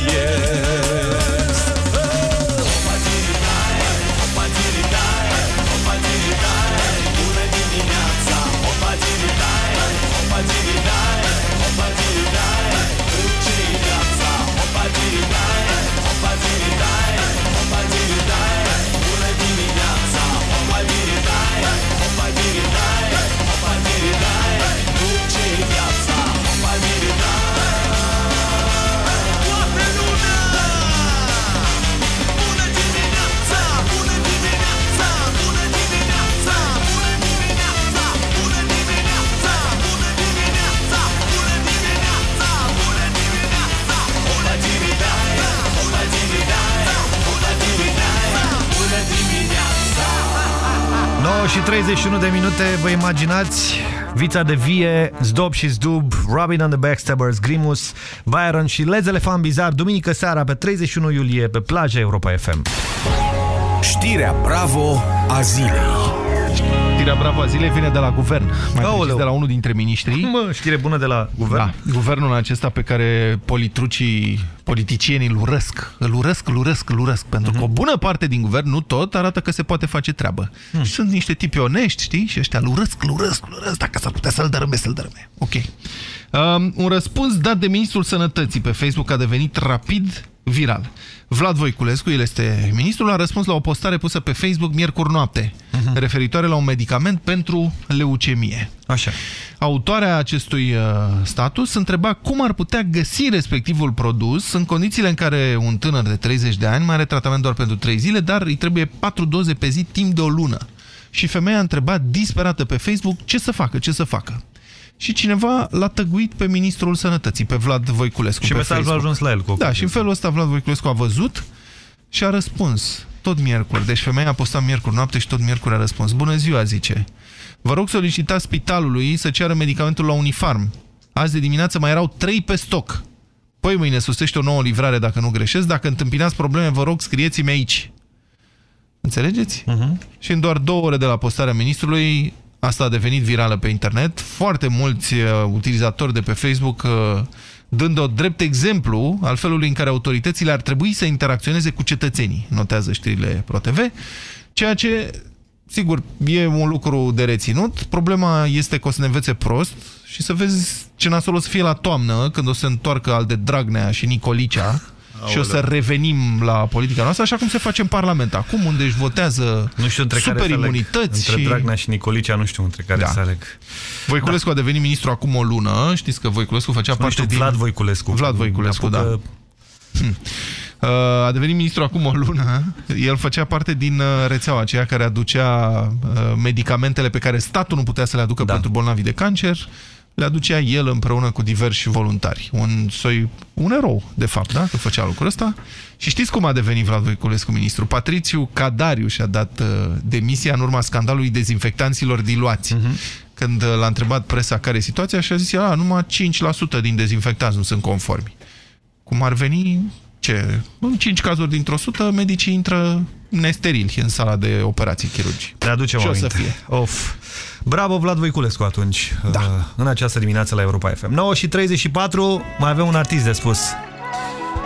31 de minute, vă imaginați Vița de Vie, Zdob și Zdub, Robin and the Backstabbers, Grimus, Byron și Lez Elefant Bizar, duminică seara pe 31 iulie pe plaja Europa FM. Știrea Bravo a zilei. Știrea Bravo a zilei vine de la guvern, mai Aoleu. precis de la unul dintre miniștri. Mă, știre bună de la guvern? Da, guvernul acesta pe care politrucii, politicienii îl urăsc, îl urăsc, îl urăsc, îl urăsc, pentru că o bună parte din guvern, nu tot, arată că se poate face treabă. Hmm. Și sunt niște tipi onești, știi? Și ăștia îl urăsc, îl urăsc, îl urăsc, dacă s-ar putea să-l dărâme, să-l dărâme. Ok. Um, un răspuns dat de Ministrul Sănătății pe Facebook a devenit rapid viral. Vlad Voiculescu, el este ministrul, a răspuns la o postare pusă pe Facebook miercuri noapte, Mhm. referitoare la un medicament pentru leucemie. Așa. Autoarea acestui uh, status întreba cum ar putea găsi respectivul produs în condițiile în care un tânăr de 30 de ani mai are tratament doar pentru 3 zile, dar îi trebuie 4 doze pe zi timp de o lună. Și femeia a întrebat disperată pe Facebook ce să facă, ce să facă. Și cineva l-a tăguit pe ministrul sănătății, pe Vlad Voiculescu. Și pe mesajul a Facebook. ajuns la el. Cu Da, și în felul ăsta Vlad Voiculescu a văzut și a răspuns. Tot miercuri. Deci femeia a postat miercuri noapte și tot miercuri a răspuns. Bună ziua, zice. Vă rog solicitați spitalului să ceară medicamentul la Unifarm. Azi de dimineață mai erau trei pe stoc. Păi mâine susește o nouă livrare dacă nu greșesc. Dacă întâmpinați probleme, vă rog, scrieți-mi aici. Înțelegeți? Uh -huh. Și în doar două ore de la postarea ministrului, asta a devenit virală pe internet. Foarte mulți uh, utilizatori de pe Facebook uh, dând o drept exemplu al felului în care autoritățile ar trebui să interacționeze cu cetățenii, notează știrile ProTV, ceea ce, sigur, e un lucru de reținut. Problema este că o să ne învețe prost și să vezi ce nasol o să fie la toamnă, când o să se întoarcă al de Dragnea și Nicolicea, și o să revenim la politica noastră, așa cum se face în Parlament acum, unde își votează Nu știu între care super să aleg. imunități Între și... Dragnea și Nicolicea nu știu între care Da. să aleg. Voiculescu a devenit ministru acum o lună. Știți că Voiculescu făcea Nu parte știu, din... Vlad Voiculescu. Vlad Voiculescu, da. Mi-apucă- Hmm. Uh, A devenit ministru acum o lună. El făcea parte din uh, rețeaua aceea care aducea uh, medicamentele pe care statul nu putea să le aducă da. pentru bolnavii de cancer. Le aducea el împreună cu diversi voluntari. Un soi, un erou, de fapt, da? Că făcea lucrul ăsta. Și știți cum a devenit Vlad Voiculescu ministru? Patriciu Cadariu și-a dat uh, demisia în urma scandalului dezinfectanților diluați. Când uh, l-a întrebat presa care e situația și a zis, a, numai 5% din dezinfectanți nu sunt conformi. Cum ar veni, ce? În 5 cazuri dintr-o sută, medicii intră nesterili în sala de operații chirurgii. Ne aducem Ce o să aminte. fie? Of. Bravo, Vlad Voiculescu, atunci, da. în această dimineață la Europa FM. 9 și 34, mai avem un artist de spus.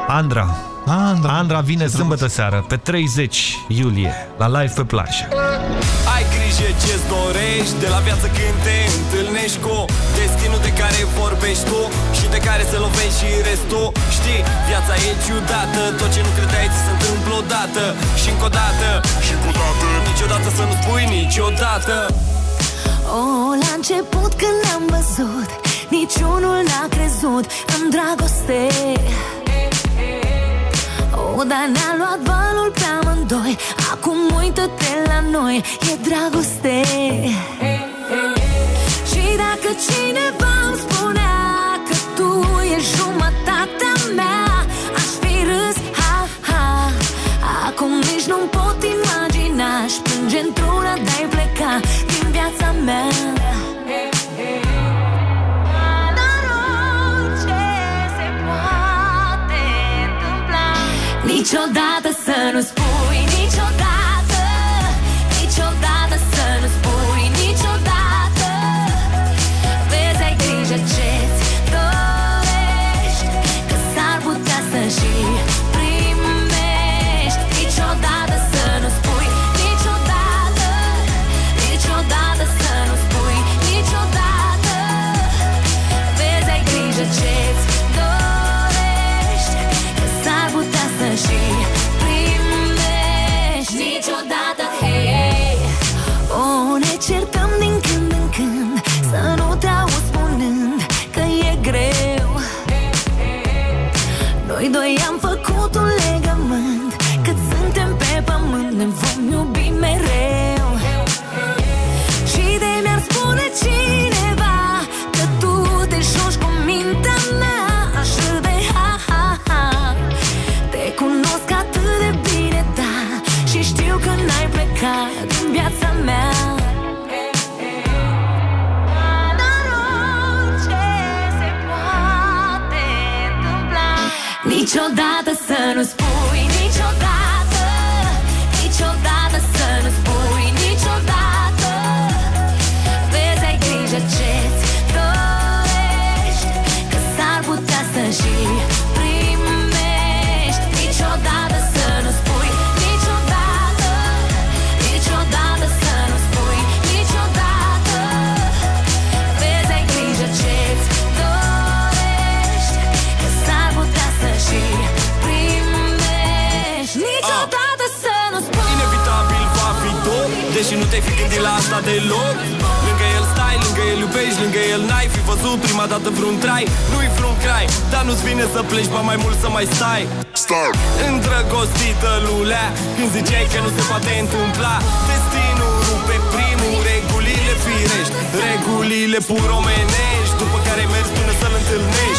Andra. Andra, Andra vine sâmbătă seară, pe 30 iulie, la live pe plajă. Ai grijă ce-ți dorești De la viață când te întâlnești cu Destinul de care vorbești tu Și de care se lovești și restul Știi, viața e ciudată Tot ce nu credeai ți se întâmplă odată Și încă o dată Și încă o dată Niciodată să nu spui niciodată Oh, la început când ne-am văzut Niciunul n-a crezut în dragoste. Oh, dar ne-a luat valul pe amândoi Acum uită-te la noi, e dragoste. Și dacă cineva îmi spunea mea. Dar orice se poate întâmpla. Niciodată să nu spui niciodată el n-ai fi văzut prima dată vreun trai? Nu-i vreun crai, dar nu-ți vine să pleci, ba mai mult să mai stai. Stai Îndrăgostită lulea, când ziceai că nu se poate întâmpla Destinul rupe primul, regulile firești Regulile pur omenești, după care mergi până să-l întâlnești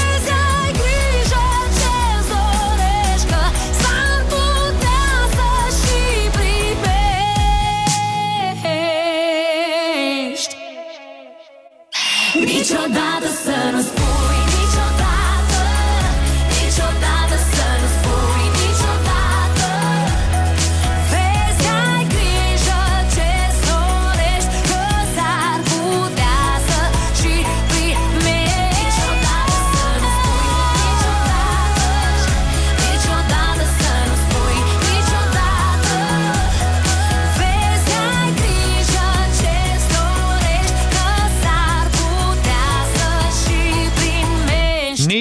să nu spui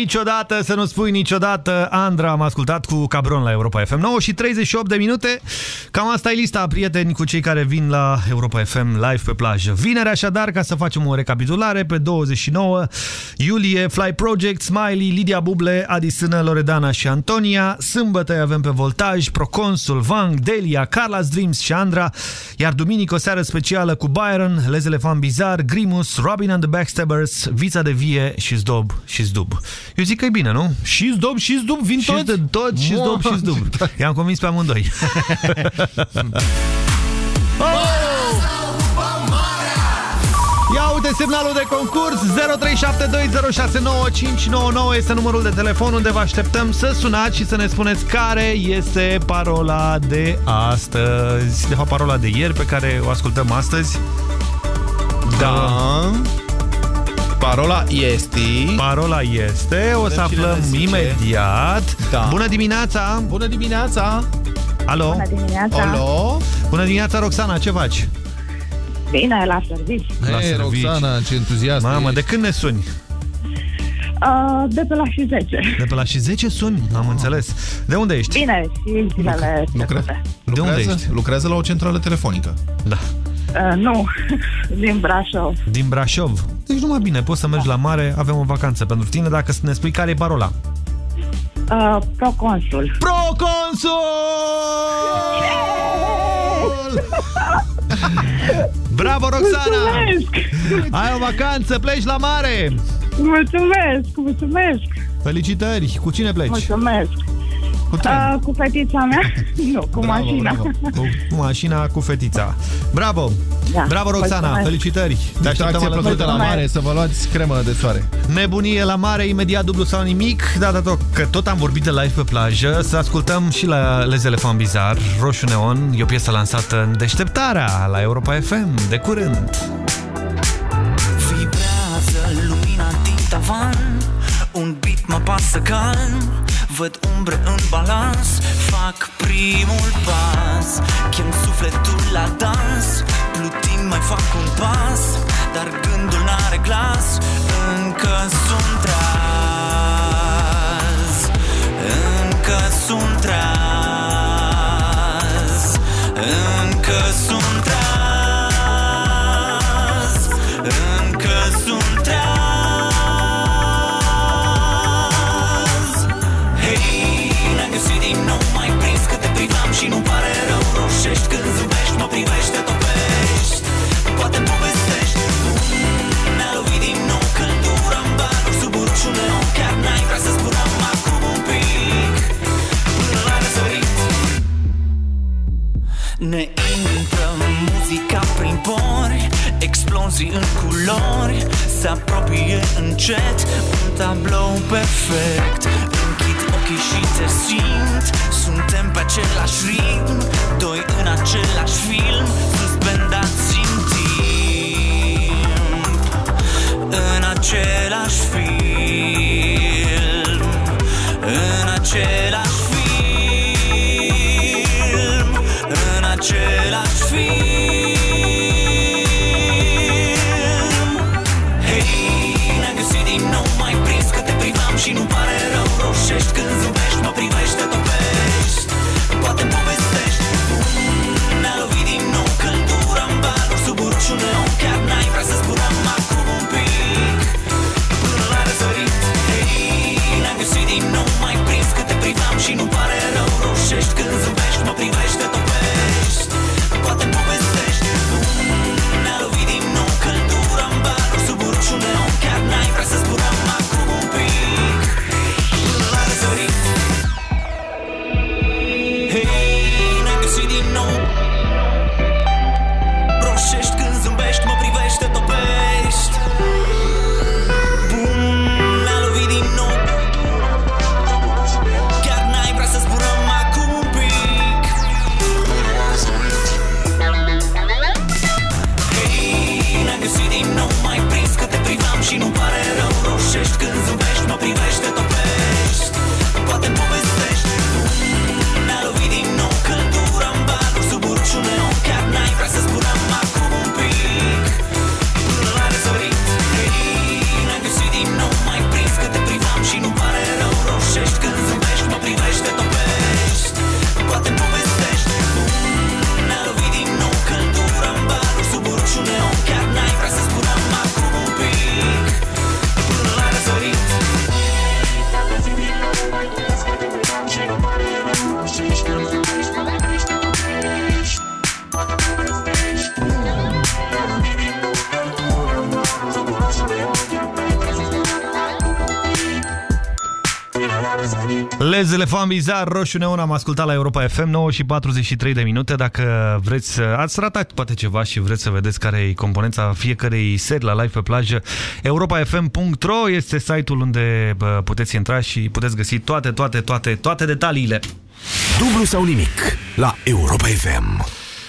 Niciodată să nu spui niciodată. Andra, am ascultat cu Cabron la Europa FM 9 și 38 de minute Cam asta e lista, prieteni, cu cei care vin la Europa FM live pe plajă. Vineri așadar, ca să facem o recapitulare Pe 29 iulie Fly Project, Smiley, Lidia Buble Adisână, Loredana și Antonia. Sâmbătă îi avem pe Voltaj, Proconsul, Vang, Delia, Carla's Dreams și Andra. Iar duminică o seară specială cu Byron, Les Elefant Bizar, Grimus, Robin and the Backstabbers Vița de Vie și Zdob și Zdub. Eu zic că e bine, nu? Și zdob și zdub, vin Și toți? de tot, și Zdob și Zdub. I-am convins pe amândoi Ia uite semnalul de concurs 0372069599 este numărul de telefon unde vă așteptăm să sunați și să ne spuneți care este parola de astăzi. De fapt, parola de ieri pe care o ascultăm astăzi. Da. Parola este... Parola este, o să Vedem cine aflăm ne zice. imediat. Da. Bună dimineața! Bună dimineața! Alo? Bună dimineața! Alo? Bună dimineața, Roxana, ce faci? Bine, la serviciu. La Hei, servici. Roxana, ce entuziast Mamă, ești. de când ne suni? Uh, de pe la și 10. De pe la și 10 suni, am înțeles. De unde ești? Bine, și zilele Lucre... trecute. De unde Lucrează, ești? lucrează la o centrală telefonică. Da. Uh, nu, din Brașov. Din Brașov. Deci numai bine, poți să mergi la mare, avem o vacanță pentru tine dacă ne spui care e parola. Uh, proconsul. Proconsul! Bravo, Roxana! Mulțumesc! Ai o vacanță, pleci la mare! Mulțumesc, mulțumesc! Felicitări! Cu cine pleci? Mulțumesc! Cu tren. Uh, cu fetița mea? Nu, cu Bravo, mașina. bravo. Cu, cu mașina, cu fetița. Bravo! Da, Bravo, Roxana! mulțumesc. Felicitări! Te Distracție așteptăm alături plăcută de la la mare, să vă luați cremă de soare. Nebunie la mare, imediat dublu sau nimic. Da, da, da, că tot am vorbit de live pe plajă, să ascultăm și la Les Elefant Bizar, Roșu Neon, e o piesă lansată în deșteptarea la Europa FM, de curând. Vibrează lumina din tavan Un beat mă pasă calm Văd umbre în balans Fac primul pas. Chem sufletul la dans Plutind mai fac un pas. Dar gândul n-are glas Încă sunt raz Încă sunt raz Încă sunt din nou Mai prins că te privam și nu pare rău. Roșești când zâmbești, mă privește, topești. Poate-mi povestești. Ne-a lovit din nou căldura în baruri Sub urușul neon Chiar n-ai vrea să zburăm acum un pic. Până la răsărit. Ne intră muzica prin pori Explozii în culori Se apropie încet Un tablou perfect. Închid ochii și te simt. Suntem pe același ritm Doi în același film Suspendați în timp. În același film În același Les Elefant Bizar, Roșu Neon, am ascultat la Europa FM 9 și 43 de minute. Dacă vreți, ați ratat poate ceva și vreți să vedeți care e componența fiecarei seri la live pe plajă, europafm.ro este site-ul unde bă, puteți intra și puteți găsi toate, toate, toate, toate detaliile. Dublu sau nimic la Europa FM.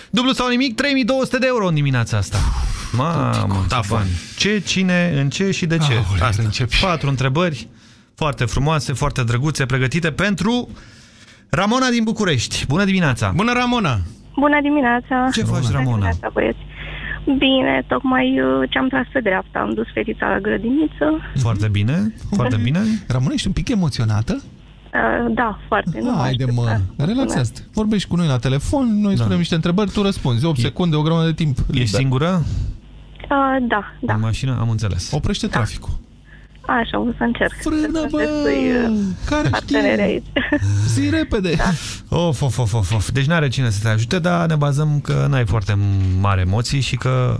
Dublu sau nimic, 3200 de euro în dimineața asta. Mamă, Da, ce bani. Ce, cine, în ce și de ce? Aoleu, Asta. începi. Patru întrebări foarte frumoase, foarte drăguțe, pregătite pentru Ramona din București. Bună dimineața! Bună, Ramona! Bună dimineața! Ce faci, Bună Ramona? dimineața, băieți! Bine, tocmai uh, ce-am tras pe dreapta. Am dus fetița la grădiniță. Foarte bine, foarte bine. Ramona, ești un pic emoționată? Uh, Da, foarte. Nu mă Haide, mă, așteptam. relaxează Vorbești cu noi la telefon, noi spunem niște întrebări, tu răspunzi. 8 secunde, o grămadă de timp. Ești liber. singură Uh, Da, da. în mașină? Am înțeles. Oprește traficul. Așa, o să încerc. Frână, bă! Care știe? aici. Zi repede! Of, of, of, of, of. Deci n-are cine să te ajute, dar ne bazăm că n-ai foarte mare emoții și că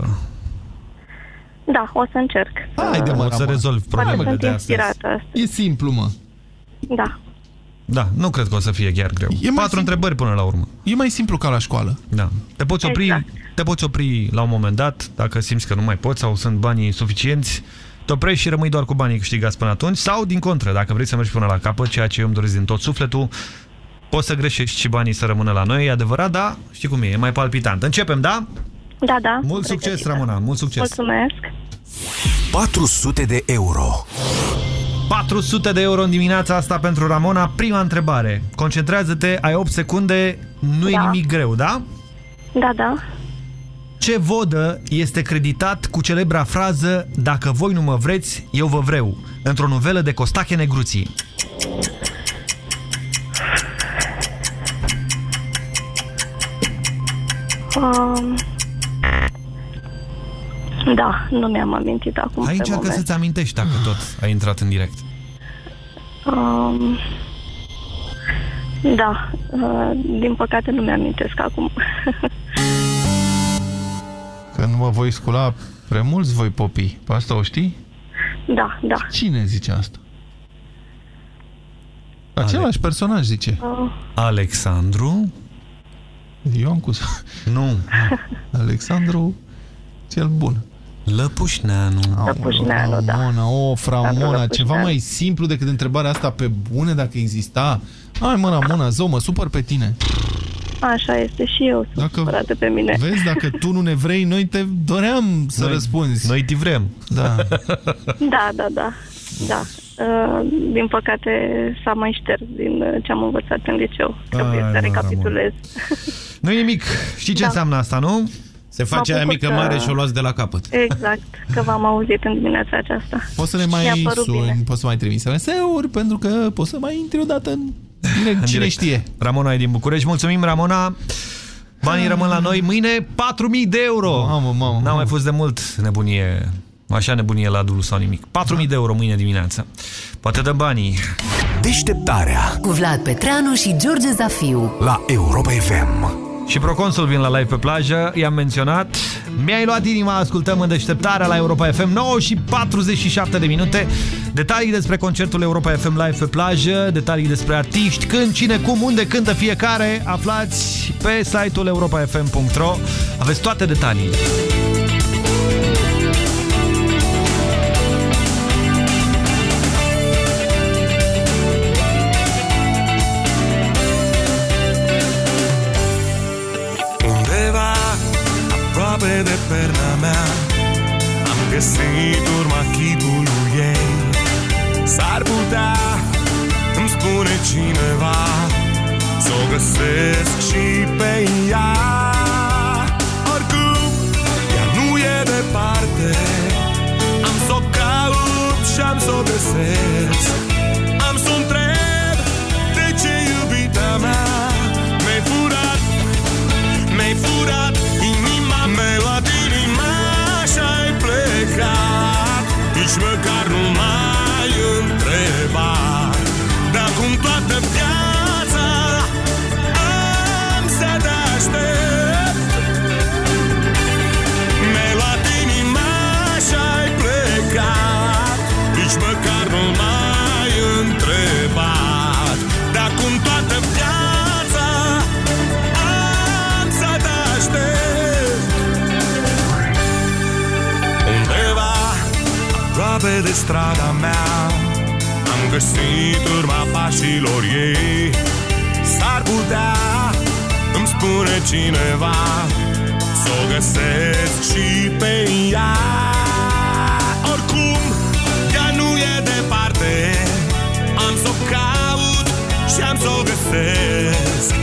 Da, o să încerc. Haide, mă, o să Ramona. rezolvi Poate problemele sunt de astăzi. inspirată astăzi. E simplu, mă. Da. Da, nu cred că o să fie chiar greu. E mai Patru simplu. întrebări până la urmă. E mai simplu ca la școală. Da. Te poți opri, Exact. te poți opri la un moment dat, dacă simți că nu mai poți sau sunt banii suficienți, te oprești și rămâi doar cu banii câștigați până atunci sau, din contră, dacă vrei să mergi până la capăt, ceea ce eu îmi doresc din tot sufletul, poți să greșești și banii să rămână la noi, e adevărat, da? Știi cum e, e mai palpitant. Începem, da? Da, da. Mult succes, pregătită. Ramona, mult succes! Mulțumesc. 400 de euro. 400 de euro în dimineața asta pentru Ramona. Prima întrebare. Concentrează-te, ai 8 secunde, nu e Da. nimic greu, da? Da, da. Ce vodă este creditat cu celebra frază Dacă voi nu mă vreți, eu vă vreau într-o novelă de Costache Negruții? Um, da, nu mi-am amintit acum. Hai pe încearcă moment. să-ți amintești dacă tot ai intrat în direct. Um, da, uh, din păcate nu mi-amintesc acum. Că nu mă voi scula prea mulți voi popii. Pe asta o știi? da, da. Cine zice asta? Același personaj zice. Uh, Alexandru? Ioncu. Nu. Alexandru cel bun. Lăpușneanu. Lăpușneanu, da. Ramona, o, Framona, Lăpușneanu. ceva mai simplu decât întrebarea asta pe bune dacă exista. Hai mă, Ramona, zău, mă supăr pe tine. Așa este și eu sunt Dacă supărată pe mine. Vezi, dacă tu nu ne vrei, noi te doream să Noi- răspunzi. Noi te vrem. Da. Da, da, da. da. Uh, din păcate s-a mai șters din uh, ce am învățat în liceu. Trebuie Ai, să mă, recapitulez. nu e nimic. Știi ce Da. înseamnă asta, nu? Se face Mă aia bucur mică că- mare și o luați de la capăt. Exact, că v-am auzit în dimineața aceasta. Poți să ne Mi-a mai părut suni, bine. poți să mai trimiți SMS-uri, pentru că poți să mai intri odată în direct, În cine direct. știe. Ramona e din București. Mulțumim, Ramona. Banii rămân la noi. Mâine 4.000 de euro. Mamă, mamă, N-a mai fost de mult nebunie. Așa nebunie la dublu sau nimic. 4.000 de euro mâine dimineață. Poate dăm banii. Deșteptarea Cu Vlad Petreanu și George Zafiu. la Europa FM. Și Proconsul vin la live pe plajă, i-am menționat. Mi-ai luat inima, ascultăm în deșteptarea la Europa FM 9 și 47 de minute. Detalii despre concertul Europa FM live pe plajă, detalii despre artiști, când, cine, cum, unde cântă fiecare, aflați pe site-ul europafm.ro. Aveți toate detaliile. Mea. Am găsit urma chipului ei. S-ar putea, îmi spune cineva Să o găsesc și pe ea. Oricum, ea nu e departe. Am să o caut și am să o găsesc aproape de strada mea. Am găsit urma pașilor ei. S-ar putea, îmi spune cineva Să o găsesc și pe ea. Oricum, ea nu e departe. Am să o caut și am să o găsesc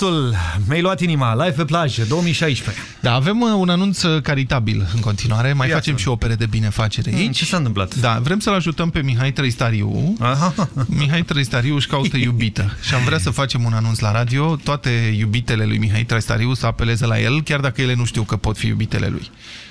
Proconsul, mi-ai luat inima, live pe plajă, 2016. Da, avem uh, un anunț uh, caritabil în continuare. Mai Ia facem să- și opere de binefacere Mm, aici. ce s-a întâmplat? Da, vrem să-l ajutăm pe Mihai Trăistariu. Mihai Trăistariu își caută iubită și am vrea să facem un anunț la radio. Toate iubitele lui Mihai Trăistariu să apeleze la el, chiar dacă ele nu știu că pot fi iubitele lui.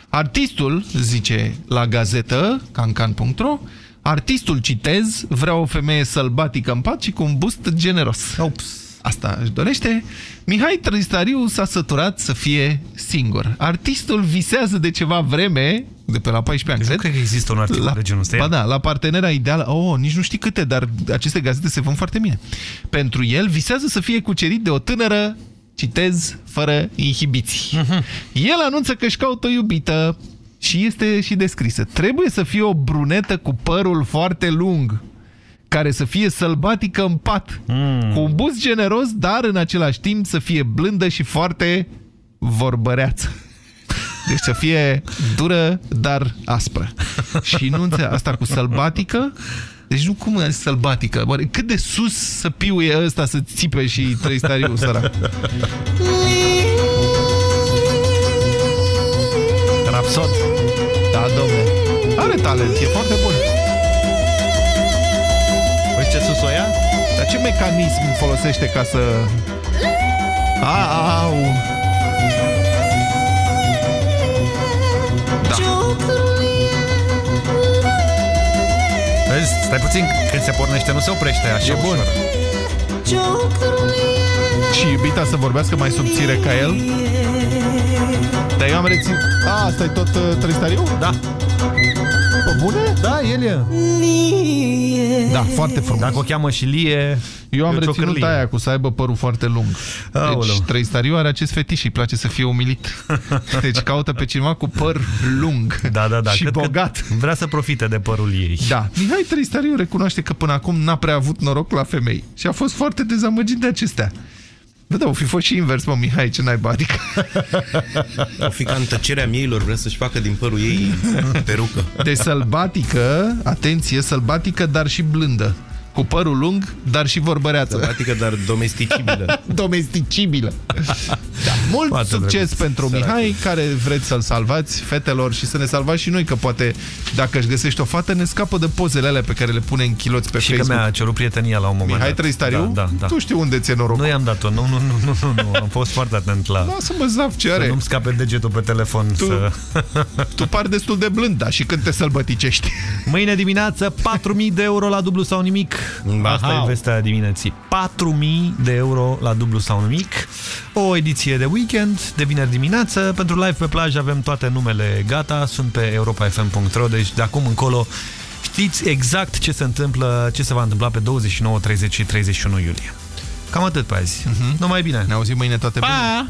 Artistul, zice la gazetă, cancan.ro, artistul, citez, vrea o femeie sălbatică în pat și cu un bust generos. Ups. Asta își dorește. Mihai Trăistariu s-a săturat să fie singur. Artistul visează de ceva vreme, de pe la 14 ani, Nu cred că există un articol la, de genul ăsta. Ba da, la partenera ideală, oh, nici nu știi câte, dar aceste gazete se vând foarte bine. Pentru el, visează să fie cucerit de o tânără, citez, fără inhibiții. Mhm. El anunță că își caută o iubită și este și descrisă. Trebuie să fie o brunetă cu părul foarte lung, care să fie sălbatică în pat, Mm. cu un buz generos, dar în același timp să fie blândă și foarte vorbăreață. Deci să fie dură, dar aspră. Și nu înțeleg, asta cu sălbatică, deci nu cum e sălbatică, Oare cât de sus să piuie ăsta să țipe și trăistariu sărac. Rapsod. Da, domne. Are talent, e foarte bun. Vezi ce sus o ia? Dar ce mecanism folosește ca să... Au! Da. Vezi, stai puțin, când se pornește nu se oprește așa E bun. ușor. Și iubita să vorbească mai subțire ca el? Dar eu am reținut... A, asta e tot uh, Tristariu? Da. Pe bune? Da, el e. Da, foarte frumos. Dacă o cheamă și Lie, Eu am e o reținut ciocârlie. aia cu să aibă părul foarte lung. Aoleu. Deci Trăistariu are acest fetiș și îi place să fie umilit. Deci caută pe cineva cu păr lung Da, da, da. și cred că bogat. Vrea să profite de părul ei. Da. Mihai Trăistariu recunoaște că până acum n-a prea avut noroc la femei și a fost foarte dezamăgit de acestea. Bă, da, o fi fost și invers, mă, Mihai, ce naiba, adică... O fi ca în tăcerea mieilor, vrea să-și facă din părul ei perucă. De sălbatică, atenție, sălbatică, dar și blândă. Cu părul lung, dar și vorbăreață. Sălbatică, dar domesticibilă. domesticibilă. Da, mult Foarte succes drăguț. pentru Sărac. Mihai, care vreți să-l salvați fetelor și să ne salvați și noi, că poate dacă își găsești o fată, ne scapă de pozele alea pe care le pune în chiloți pe Și că Facebook. mi-a cerut prietenia la un moment Mihai dat. Trăistariu? Da, da, da. Tu știi unde ți-e noroc. Nu i-am dat-o, nu, nu, nu, nu, nu, nu, am fost foarte atent la... Lasă-mă, zaf, ce Să are? nu-mi scape degetul pe telefon. Tu- Să... Tu pari destul de blând, da, și când te sălbăticești. Mâine dimineață 4.000 de euro la dublu sau nimic. Asta e vestea dimineții. 4.000 de euro la dublu sau nimic. O ediție de weekend, de vineri dimineață. Pentru live pe plajă avem toate numele gata. Sunt pe europafm.ro, deci de acum încolo știți exact ce se întâmplă, ce se va întâmpla pe 29, 30 și 31 iulie. Cam atât pe azi. Numai bine! Ne auzim mâine toate Pa! bine.